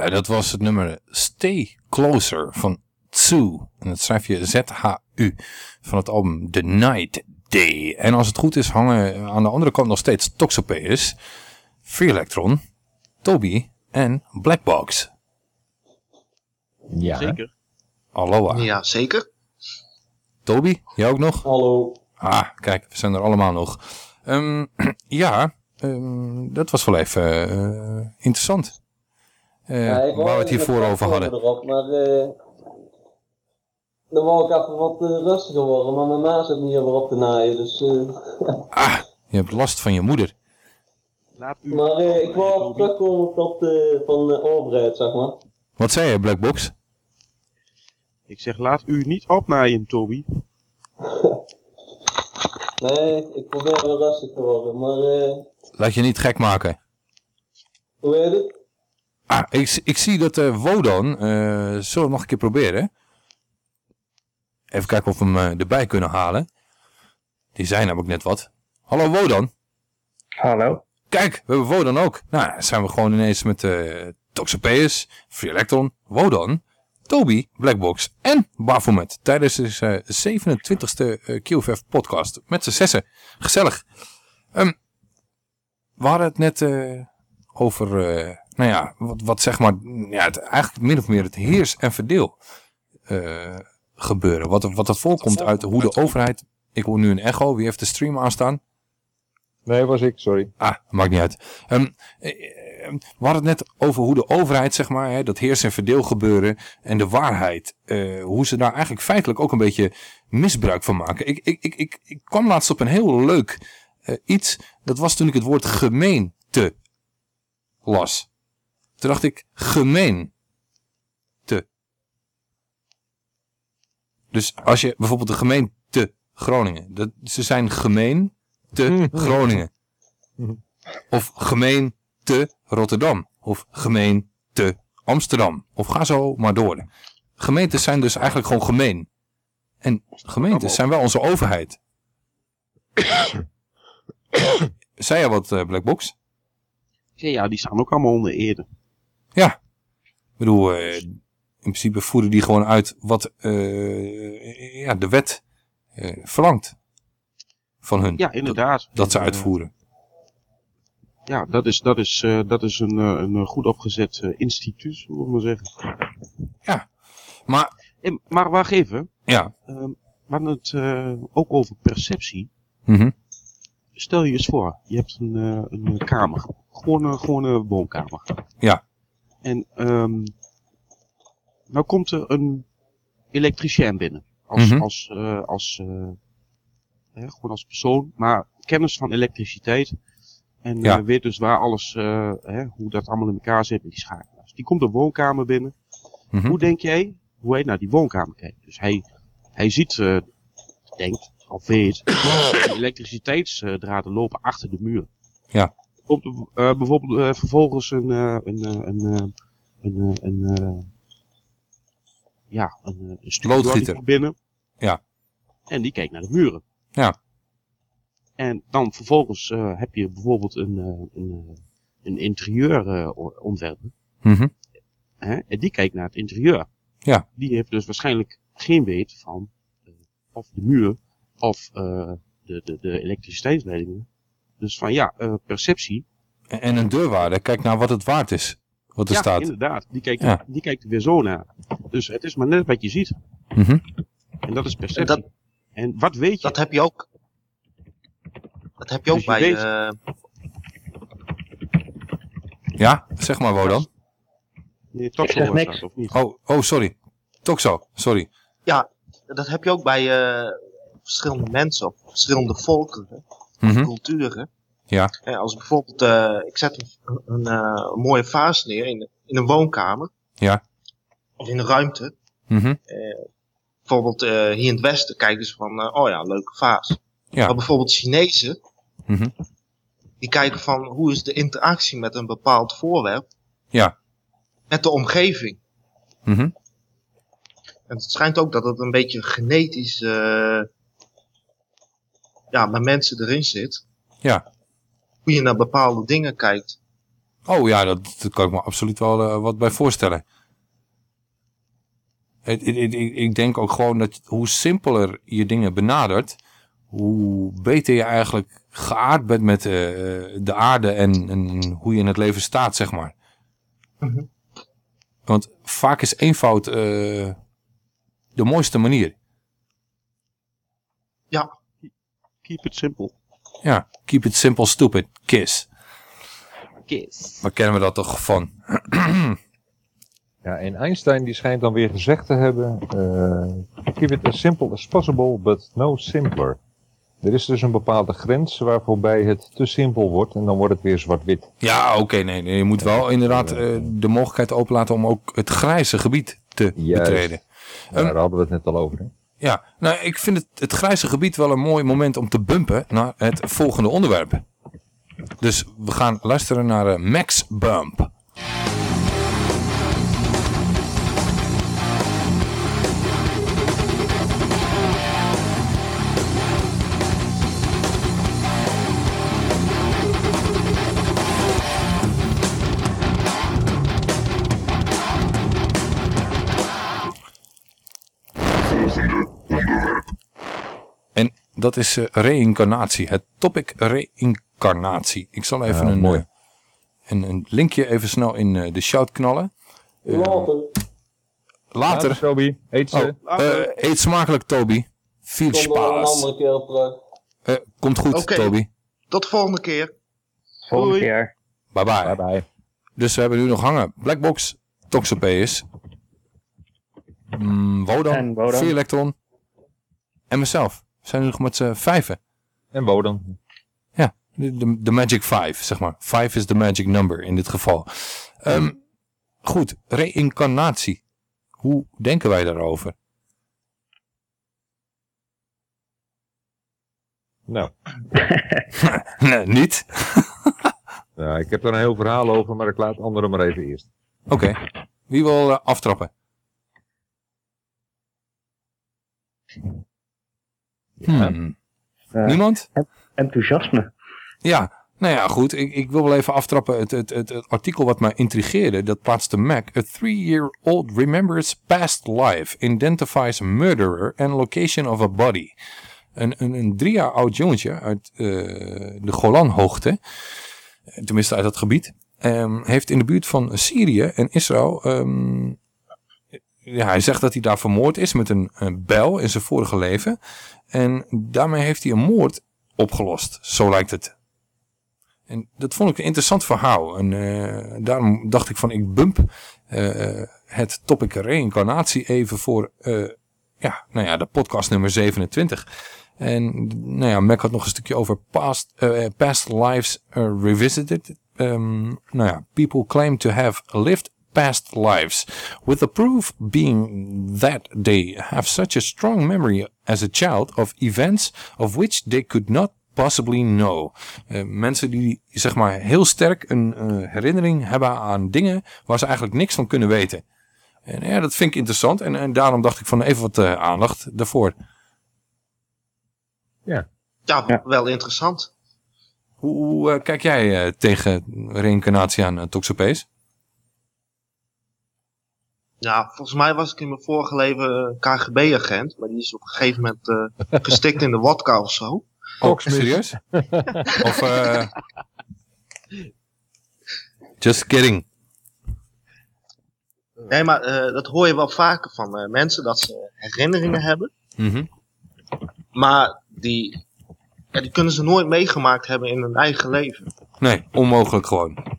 Dat was het nummer Stay Closer van Tsu. En dat schrijf je Z-H-U van het album The Night Day. En als het goed is hangen aan de andere kant nog steeds Toxopeus, Free Electron, Toby en Blackbox. Ja. Zeker. Aloha. Ja, zeker. Toby, jij ook nog? Hallo. Ah, kijk, we zijn er allemaal nog. Ehm, ja, ehm, dat was wel even eh, interessant. Eh, waar we het hiervoor over hadden. Erop, maar eh, dan wou ik even wat eh, rustiger worden, maar mijn ma zit niet hier weer op te naaien, dus... eh, Je hebt last van je moeder. maar eh, ik wou even terugkomen op dat eh, van uh, Albright, zeg maar. Wat zei je, Blackbox? Ik zeg, laat u niet opnaaien, Toby. Nee, ik probeer weer rustig te worden, maar eh, Laat je niet gek maken. hoe heet het? Ah, ik, ik zie dat eh Wodan, eh, zullen we nog een keer proberen? Even kijken of we hem eh, erbij kunnen halen. Die zijn namelijk net wat. Hallo Wodan. Hallo. Kijk, we hebben Wodan ook. Nou, zijn we gewoon ineens met uh, Toxopeus, Free Electron, Wodan, Toby, Blackbox en Baphomet. Tijdens de uh, 27e uh, QFF podcast. Met z'n zessen. Gezellig. Um, we hadden het net uh, over, uh, nou ja, wat, wat zeg maar, ja, het, eigenlijk min of meer het heers en verdeel uh, gebeuren. Wat, wat dat voorkomt uit hoe de overheid, ik hoor nu een echo, wie heeft de stream aanstaan? Nee, was ik, sorry. Ah, maakt niet uit. Um, we hadden het net over hoe de overheid, zeg maar, hè, dat heers- en verdeel gebeuren en de waarheid. Uh, hoe ze daar eigenlijk feitelijk ook een beetje misbruik van maken. Ik, ik, ik, ik, ik kwam laatst op een heel leuk uh, iets. Dat was toen ik het woord gemeente las. Toen dacht ik, gemeen. Te. Dus als je bijvoorbeeld de gemeente Groningen. Dat, ze zijn gemeen te Groningen. Of gemeen te Rotterdam. Of gemeen te Amsterdam. Of ga zo maar door. Gemeentes zijn dus eigenlijk gewoon gemeen. En gemeentes zijn wel onze overheid. Zei je wat, uh, Blackbox? Ja, ja, die staan ook allemaal onder ede. Ja. Ik bedoel, uh, in principe voeren die gewoon uit wat uh, ja, de wet verlangt van hun. Ja, inderdaad. Dat, dat ze uitvoeren. Ja, dat is, dat is, dat is een, een goed opgezet instituut, zullen we maar zeggen. Ja, maar... En, maar wacht even. Ja. Uh, we hadden het uh, ook over perceptie. Mm -hmm. Stel je eens voor, je hebt een, uh, een kamer. Gewoon een, gewoon een woonkamer. Ja. En um, nou komt er een elektricien binnen. Als, Mhm. als, uh, als, uh, hè, gewoon als persoon, maar kennis van elektriciteit. En Ja. eh, weet dus waar alles, hè, hoe dat allemaal in elkaar zit met die schakelaars. Die komt de woonkamer binnen. Mhm. Hoe denk jij, hoe hij naar die woonkamer kijkt? Dus hij, hij ziet, denkt, of weet, de elektriciteitsdraden lopen achter de muur. Ja. Komt er uh, bijvoorbeeld uh, vervolgens een, uh, een, uh, een, uh, een, uh, een, uh, ja, een, uh, een binnen. Ja. En die kijkt naar de muren. Ja. En dan vervolgens uh, heb je bijvoorbeeld een, uh, een, uh, een interieurontwerper. Mhm. Hè? En die kijkt naar het interieur. Ja. Die heeft dus waarschijnlijk geen weet van uh, of de muur of uh, de, de, de elektriciteitsleidingen. Dus van ja, uh, perceptie. En, en een deurwaarder kijkt naar wat het waard is. Wat er ja, staat. inderdaad. Die kijkt, Ja. die kijkt er weer zo naar. Dus het is maar net wat je ziet. Mhm. En dat is perceptie. En dat- En wat weet je? Dat heb je ook. Dat heb je ook Dus je bij. weet- eh, Ja, zeg maar Wodan. Nee, toch zo was dat, of niet? Oh, oh, sorry. Toxo, sorry. ja, dat heb je ook bij eh, verschillende mensen of verschillende volkeren, Mhm. culturen. Ja. Als bijvoorbeeld, eh, ik zet een, een, eh, een mooie vaas neer in, in een woonkamer Ja. of in een ruimte. Mhm. Eh, bijvoorbeeld hier in het westen kijken ze van, oh ja, leuke vaas. Ja. Maar bijvoorbeeld Chinezen, Mhm. die kijken van hoe is de interactie met een bepaald voorwerp Ja. met de omgeving. Mhm. En het schijnt ook dat het een beetje genetisch ja, bij mensen erin zit. Ja. Hoe je naar bepaalde dingen kijkt. Oh ja, dat, dat kan ik me absoluut wel eh, wat bij voorstellen. Het, het- het- ik, ik denk ook gewoon dat hoe simpeler je dingen benadert, hoe beter je eigenlijk geaard bent met eh, de aarde en, en hoe je in het leven staat, zeg maar. Want vaak is eenvoud eh, de mooiste manier. Ja. Keep it simple. Ja, keep it simple, stupid, kiss. Kiss. Waar kennen we dat toch van? Ja, en Einstein die schijnt dan weer gezegd te hebben, eh, keep it as simple as possible, but no simpler. Er is dus een bepaalde grens waar voorbij het te simpel wordt en dan wordt het weer zwart-wit. Ja, oké, nee, nee, je moet wel inderdaad eh, de mogelijkheid openlaten om ook het grijze gebied te betreden. Ja, daar hadden we het net al over. Hè? Ja, nou, ik vind het, het grijze gebied wel een mooi moment om te bumpen naar het volgende onderwerp. Dus we gaan luisteren naar eh, Max Bump. Dat is eh, reïncarnatie. Het topic reïncarnatie. Ik zal even Ja, een, mooi. eh, een, een linkje even snel in eh, de shout knallen. Later. later. Toby. Eet ze. Oh, eh, eet smakelijk, Toby. Veel Kom een spaas. andere keer op terug. Eh, komt goed. Toby. Tot de volgende keer. Volgende Doei. keer. Bye bye. Bye bye. Dus we hebben nu nog hangen. Blackbox, Toxopeus, mm, Wodan, En Wodan. Free Electron en mezelf. Zijn nu nog met z'n vijven. En Wodan. Ja, de, de, de magic five, zeg maar. Five is the magic number in dit geval. Ehm, goed, reïncarnatie. Hoe denken wij daarover? Nou, nee, niet? ja, ik heb er een heel verhaal over, maar ik laat anderen maar even eerst. Oké, wie wil eh, aftrappen? Hmm. Eh, Niemand? Enthousiasme. Ja, nou ja, goed. Ik, ik wil wel even aftrappen. Het, het, het, het artikel wat mij intrigeerde, dat plaatste Mac. A three-year-old remembers past life, identifies murderer and location of a body. Een, een, een drie jaar oud jongetje uit eh, de Golanhoogte, eh, tenminste uit dat gebied, ehm, heeft in de buurt van Syrië en Israël... ehm, ja, hij zegt dat hij daar vermoord is met een, een bijl in zijn vorige leven. En daarmee heeft hij een moord opgelost. Zo lijkt het. En dat vond ik een interessant verhaal. En eh, daarom dacht ik van ik bump eh, het topic reïncarnatie even voor eh, ja, nou ja, de podcast nummer 27. En nou ja, Mac had nog een stukje over past, past lives revisited. Ehm, nou ja, people claim to have lived past lives, with the proof being that they have such a strong memory as a child of events of which they could not possibly know. Eh, mensen die zeg maar heel sterk een eh, herinnering hebben aan dingen waar ze eigenlijk niks van kunnen weten. En ja, dat vind ik interessant en, en daarom dacht ik van even wat eh, aandacht daarvoor. Ja. Ja, wel interessant. Hoe, hoe kijk jij tegen reïncarnatie aan, uh, Toxopees? Ja, volgens mij was ik in mijn vorige leven KGB-agent, maar die is op een gegeven moment eh, gestikt in de wodka of zo. Oh, serieus? of eh just kidding. Nee, maar eh, dat hoor je wel vaker van eh, mensen, dat ze herinneringen hebben. Mhm. Maar die, ja, die kunnen ze nooit meegemaakt hebben in hun eigen leven. Nee, onmogelijk gewoon.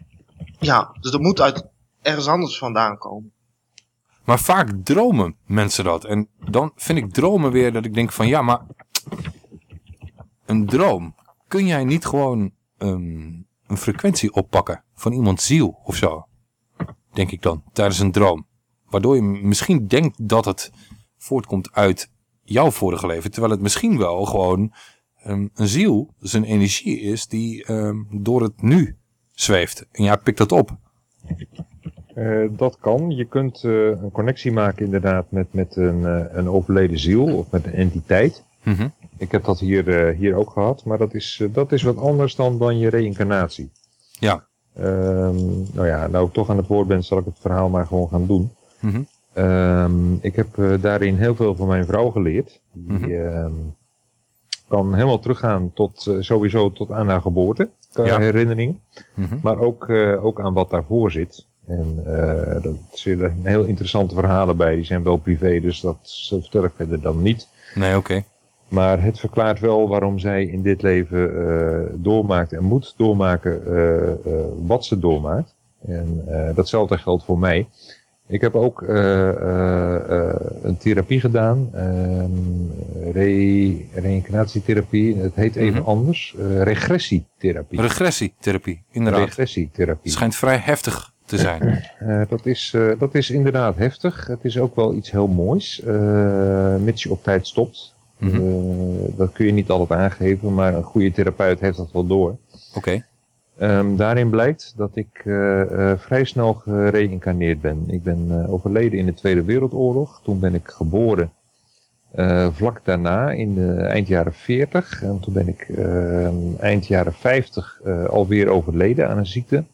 Ja, dus dat moet uit ergens anders vandaan komen. Maar vaak dromen mensen dat. En dan vind ik dromen weer dat ik denk van ja, maar een droom. Kun jij niet gewoon ehm, een frequentie oppakken van iemands ziel of zo? Denk ik dan, tijdens een droom. Waardoor je misschien denkt dat het voortkomt uit jouw vorige leven. Terwijl het misschien wel gewoon ehm, een ziel, een energie is die ehm, door het nu zweeft. En jij pikt dat op. Uh, dat kan. Je kunt uh, een connectie maken inderdaad met, met een, uh, een overleden ziel of met een entiteit. Mm -hmm. Ik heb dat hier, hier ook gehad, maar dat is, dat is wat anders dan, dan je reïncarnatie. Ja. Ehm, nou ja, nou ik toch aan het woord ben, zal ik het verhaal maar gewoon gaan doen. Mhm. Ehm, ik heb eh, daarin heel veel van mijn vrouw geleerd. Die Mhm. ehm, kan helemaal teruggaan tot eh, sowieso tot aan haar geboorte, qua Ja. herinneringen. Mhm. Maar ook, eh, ook aan wat daarvoor zit. En eh er zitten heel interessante verhalen bij, die zijn wel privé, dus dat vertel ik verder dan niet. Nee, oké. Maar het verklaart wel waarom zij in dit leven eh, doormaakt en moet doormaken eh, eh, wat ze doormaakt. En datzelfde geldt voor mij. Ik heb ook een therapie gedaan, ehm, re reïncarnatietherapie. Het heet even anders, eh, regressietherapie. Regressietherapie, inderdaad. Regressietherapie. Het schijnt vrij heftig te zijn. Eh, dat, is, eh, dat is inderdaad heftig. Het is ook wel iets heel moois, eh, mits je op tijd stopt. Mhm. Eh, dat kun je niet altijd aangeven, maar een goede therapeut heeft dat wel door. Oké. Ehm, daarin blijkt dat ik eh, eh, vrij snel gereïncarneerd ben. Ik ben eh, overleden in de Tweede Wereldoorlog. Toen ben ik geboren eh, vlak daarna, in de eind jaren 40. En toen ben ik ehm, eind jaren 50 eh, alweer overleden aan een ziekte.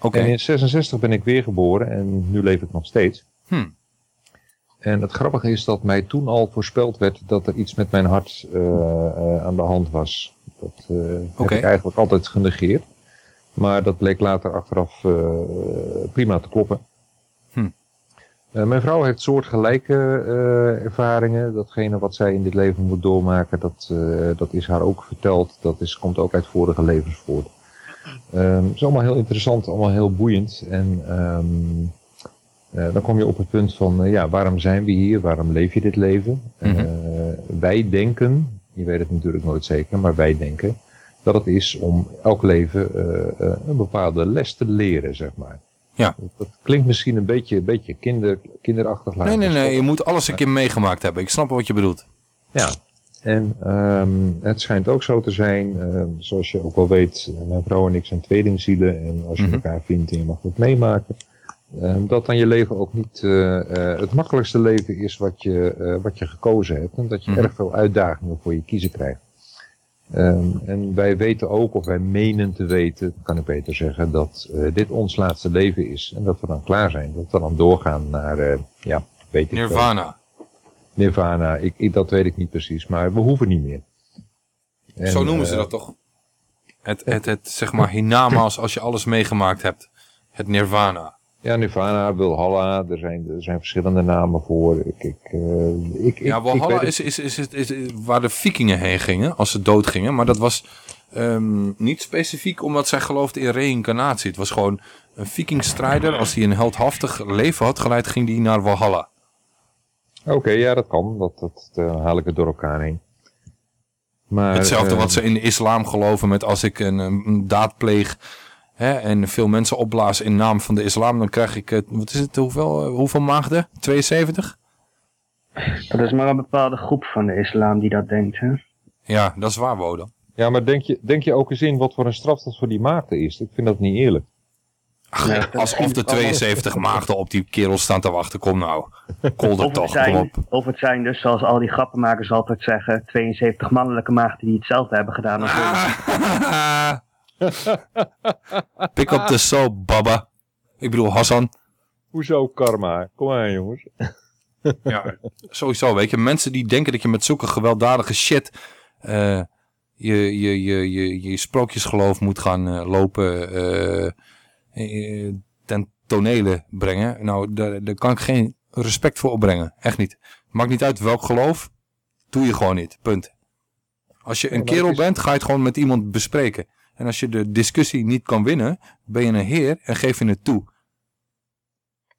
En in 66 ben ik weer geboren en nu leef ik nog steeds. Hm. En het grappige is dat mij toen al voorspeld werd dat er iets met mijn hart eh, eh, aan de hand was. Dat Oké. heb ik eigenlijk altijd genegeerd. Maar dat bleek later achteraf prima te kloppen. Hm. Eh, mijn vrouw heeft soortgelijke ervaringen. Datgene wat zij in dit leven moet doormaken, dat, dat is haar ook verteld. Dat is, komt ook uit vorige levens voort. Ehm, het is allemaal heel interessant, allemaal heel boeiend. En ehm, eh, dan kom je op het punt van, eh, ja, waarom zijn we hier? Waarom leef je dit leven? Mhm. Eh, wij denken, je weet het natuurlijk nooit zeker, maar wij denken dat het is om elk leven een bepaalde les te leren, zeg maar. Ja. Dat, klinkt misschien een beetje, een beetje kinder, kinderachtig. Nee, nee, nee. Je moet alles een keer meegemaakt hebben. Ik snap wat je bedoelt. Ja, en ehm, het schijnt ook zo te zijn, ehm, zoals je ook wel weet, mijn vrouw en ik zijn tweelingzielen. En als je Mhm. elkaar vindt en je mag het meemaken, ehm, dat dan je leven ook niet eh, het makkelijkste leven is wat je, eh, wat je gekozen hebt. En dat je Mhm. erg veel uitdagingen voor je kiezen krijgt. En wij weten ook, of wij menen te weten, kan ik beter zeggen, dat dit ons laatste leven is. En dat we dan klaar zijn. Dat we dan doorgaan naar, ja, weet ik wel. Nirvana. Ik, ik, dat weet ik niet precies, maar we hoeven niet meer. En, Zo noemen ze eh, dat toch? Het, het, het zeg maar hiernamaals als je alles meegemaakt hebt. Het Nirvana. Ja, Nirvana, Wilhalla, er zijn, er zijn verschillende namen voor. Ik, ik, eh, ik, Ja, weet is, is, is, is, is waar de vikingen heen gingen als ze dood gingen. Maar dat was ehm, niet specifiek omdat zij geloofden in reïncarnatie. Het was gewoon een vikingstrijder. Als hij een heldhaftig leven had geleid, ging die naar Valhalla. Oké, ja, dat kan. Dat, dat eh, haal ik het door elkaar heen. Maar, Hetzelfde eh, wat ze in de islam geloven met als ik een, een daad pleeg hè, en veel mensen opblaas in naam van de islam, dan krijg ik, wat is het, hoeveel, eh, hoeveel maagden? 72? Dat is maar een bepaalde groep van de islam die dat denkt, hè? Ja, dat is waar, Wodan. Ja, maar denk je, denk je ook eens in wat voor een straf dat voor die maagden is? Ik vind dat niet eerlijk. Ach, alsof de 72 maagden op die kerel staan te wachten. Kom nou, kolder toch, kom zijn, op. of het zijn dus, zoals al die grappenmakers altijd zeggen, 72 mannelijke maagden die hetzelfde hebben gedaan als Pick up the soap, baba. Ik bedoel, Hassan. Hoezo karma? Kom maar jongens. Ja, sowieso, weet je. Mensen die denken dat je met zulke gewelddadige shit... eh, je, je, je, je, je sprookjesgeloof moet gaan eh, lopen... eh, ten tonele brengen. Nou, daar, daar kan ik geen respect voor opbrengen. Echt niet. Maakt niet uit welk geloof. Doe je gewoon niet. Punt. Als je een kerel bent, ga je het gewoon met iemand bespreken. En als je de discussie niet kan winnen, ben je een heer en geef je het toe.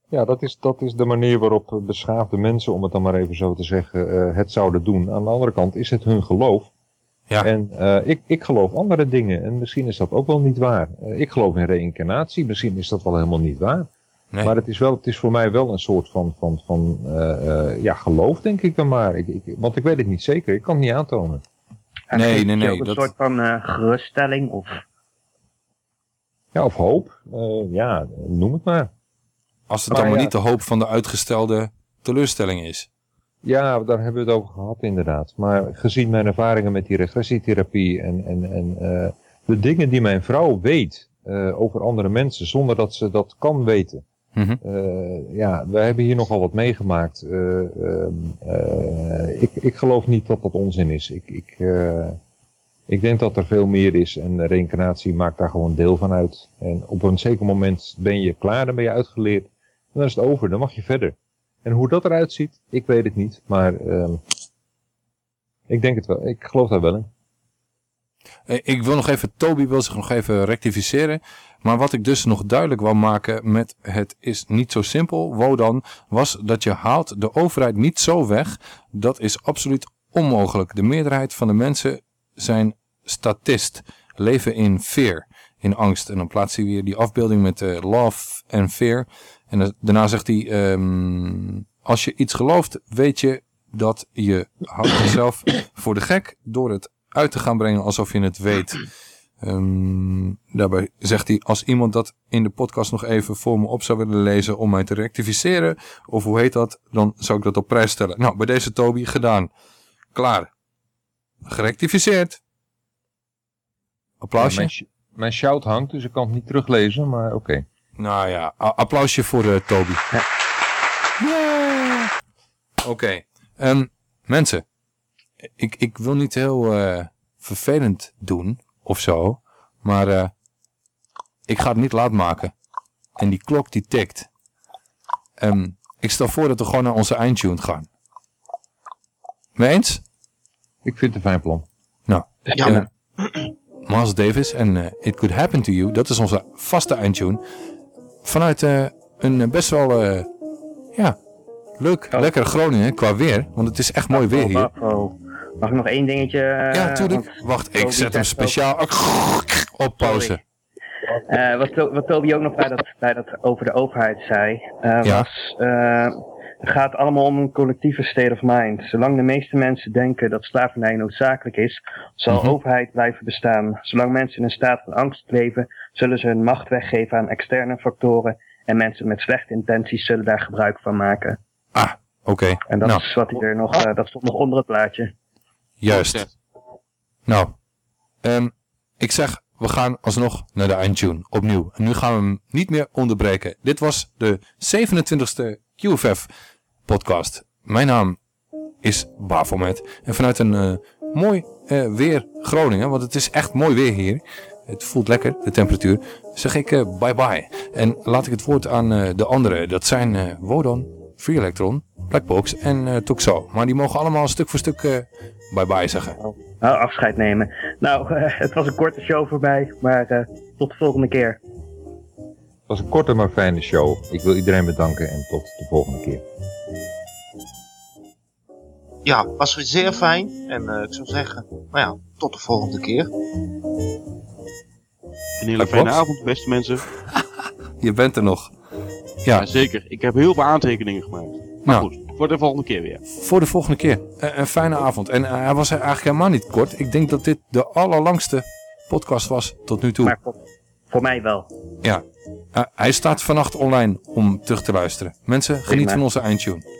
Ja, dat is, dat is de manier waarop beschaafde mensen, om het dan maar even zo te zeggen, eh, het zouden doen. Aan de andere kant is het hun geloof. Ja. En eh, ik, ik geloof andere dingen. En misschien is dat ook wel niet waar. Eh, ik geloof in reïncarnatie. Misschien is dat wel helemaal niet waar. Nee. Maar het is, wel, het is voor mij wel een soort van, van, van eh, eh, ja, geloof, denk ik dan maar. Ik, ik, want ik weet het niet zeker. Ik kan het niet aantonen. En Nee, nee, nee, ook Een dat- soort van eh, geruststelling of... Ja, of hoop. Eh, ja, noem het maar. Als het Maar dan maar ja. niet de hoop van de uitgestelde teleurstelling is. Ja, daar hebben we het over gehad inderdaad. Maar gezien mijn ervaringen met die regressietherapie en, en, en eh, de dingen die mijn vrouw weet, eh, over andere mensen zonder dat ze dat kan weten. Mhm. Eh, ja, we hebben hier nogal wat meegemaakt. Eh, ehm, eh, ik, ik geloof niet dat dat onzin is. Ik, ik, ik denk dat er veel meer is en reïncarnatie maakt daar gewoon deel van uit. En op een zeker moment ben je klaar, dan ben je uitgeleerd. En dan is het over, dan mag je verder. En hoe dat eruit ziet, ik weet het niet. Maar ehm, ik denk het wel. Ik geloof daar wel in. Eh, Ik wil nog even, Toby wil zich nog even rectificeren. Maar wat ik dus nog duidelijk wil maken met het is niet zo simpel, Wodan, was dat je haalt de overheid niet zo weg. Dat is absoluut onmogelijk. De meerderheid van de mensen zijn statist, leven in fear, in angst. En dan plaatst hij weer die afbeelding met eh, love en fear. En da- daarna zegt hij, ehm, als je iets gelooft, weet je dat je houdt jezelf voor de gek door het uit te gaan brengen alsof je het weet. Ehm, daarbij zegt hij, als iemand dat in de podcast nog even voor me op zou willen lezen om mij te rectificeren, of hoe heet dat, dan zou ik dat op prijs stellen. Nou, bij deze Toby gedaan. Klaar. Gerectificeerd. Applausje. Mijn shout hangt, dus ik kan het niet teruglezen, maar oké. Nou ja, a- applausje voor eh, Toby. Yeah. Oké. Ehm, mensen, ik, ik wil niet heel eh, vervelend doen of zo, maar eh, ik ga het niet laat maken. En die klok die tikt. Ehm, ik stel voor dat we gewoon naar onze eindtune gaan. Mee eens? Ik vind het een fijn plan. Nou, Ja. Miles Davis en eh, It Could Happen To You, dat is onze vaste eindtune. Vanuit eh, een eh, best wel, eh, ja, leuk, lekker Groningen qua weer. Want het is echt mooi weer hier. Wafo. Mag ik nog één dingetje? Ja, tuurlijk. want Wacht, ik zet hem speciaal op pauze. Wat, wat Toby ook nog bij dat, bij dat over de overheid zei, Ja. was, gaat allemaal om een collectieve state of mind. Zolang de meeste mensen denken dat slavernij noodzakelijk is, zal Mhm. overheid blijven bestaan. Zolang mensen in een staat van angst leven, zullen ze hun macht weggeven aan externe factoren en mensen met slechte intenties zullen daar gebruik van maken. Ah, oké. En dat Nou. is wat hij er nog, eh, dat stond nog onder het plaatje. Juist. Nou, ehm, ik zeg, we gaan alsnog naar de eindtune, opnieuw. En nu gaan we hem niet meer onderbreken. Dit was de 27e QFF podcast. Mijn naam is Bafomet. En vanuit een eh, mooi eh, weer Groningen, want het is echt mooi weer hier. Het voelt lekker, de temperatuur. Zeg ik eh, bye bye. En laat ik het woord aan eh, de anderen. Dat zijn eh Wodan, Free Electron, Blackbox en eh Tuxo. Maar die mogen allemaal stuk voor stuk eh, bye bye zeggen. Nou, afscheid nemen. Nou, het was een korte show voorbij, maar eh, tot de volgende keer. Het was een korte maar fijne show. Ik wil iedereen bedanken en tot de volgende keer. Ja, was weer zeer fijn. En eh, ik zou zeggen, nou ja, tot de volgende keer. Een hele fijne avond, beste mensen. Je bent er nog. Ja, zeker. Ik heb heel veel aantekeningen gemaakt. Maar Nou. goed, voor de volgende keer weer. Voor de volgende keer. Eh, een fijne avond. En eh, hij was eigenlijk helemaal niet kort. Ik denk dat dit de allerlangste podcast was tot nu toe. Maar voor, voor mij wel. Ja. Hij staat vannacht online om terug te luisteren. Mensen, geniet van onze eindtune.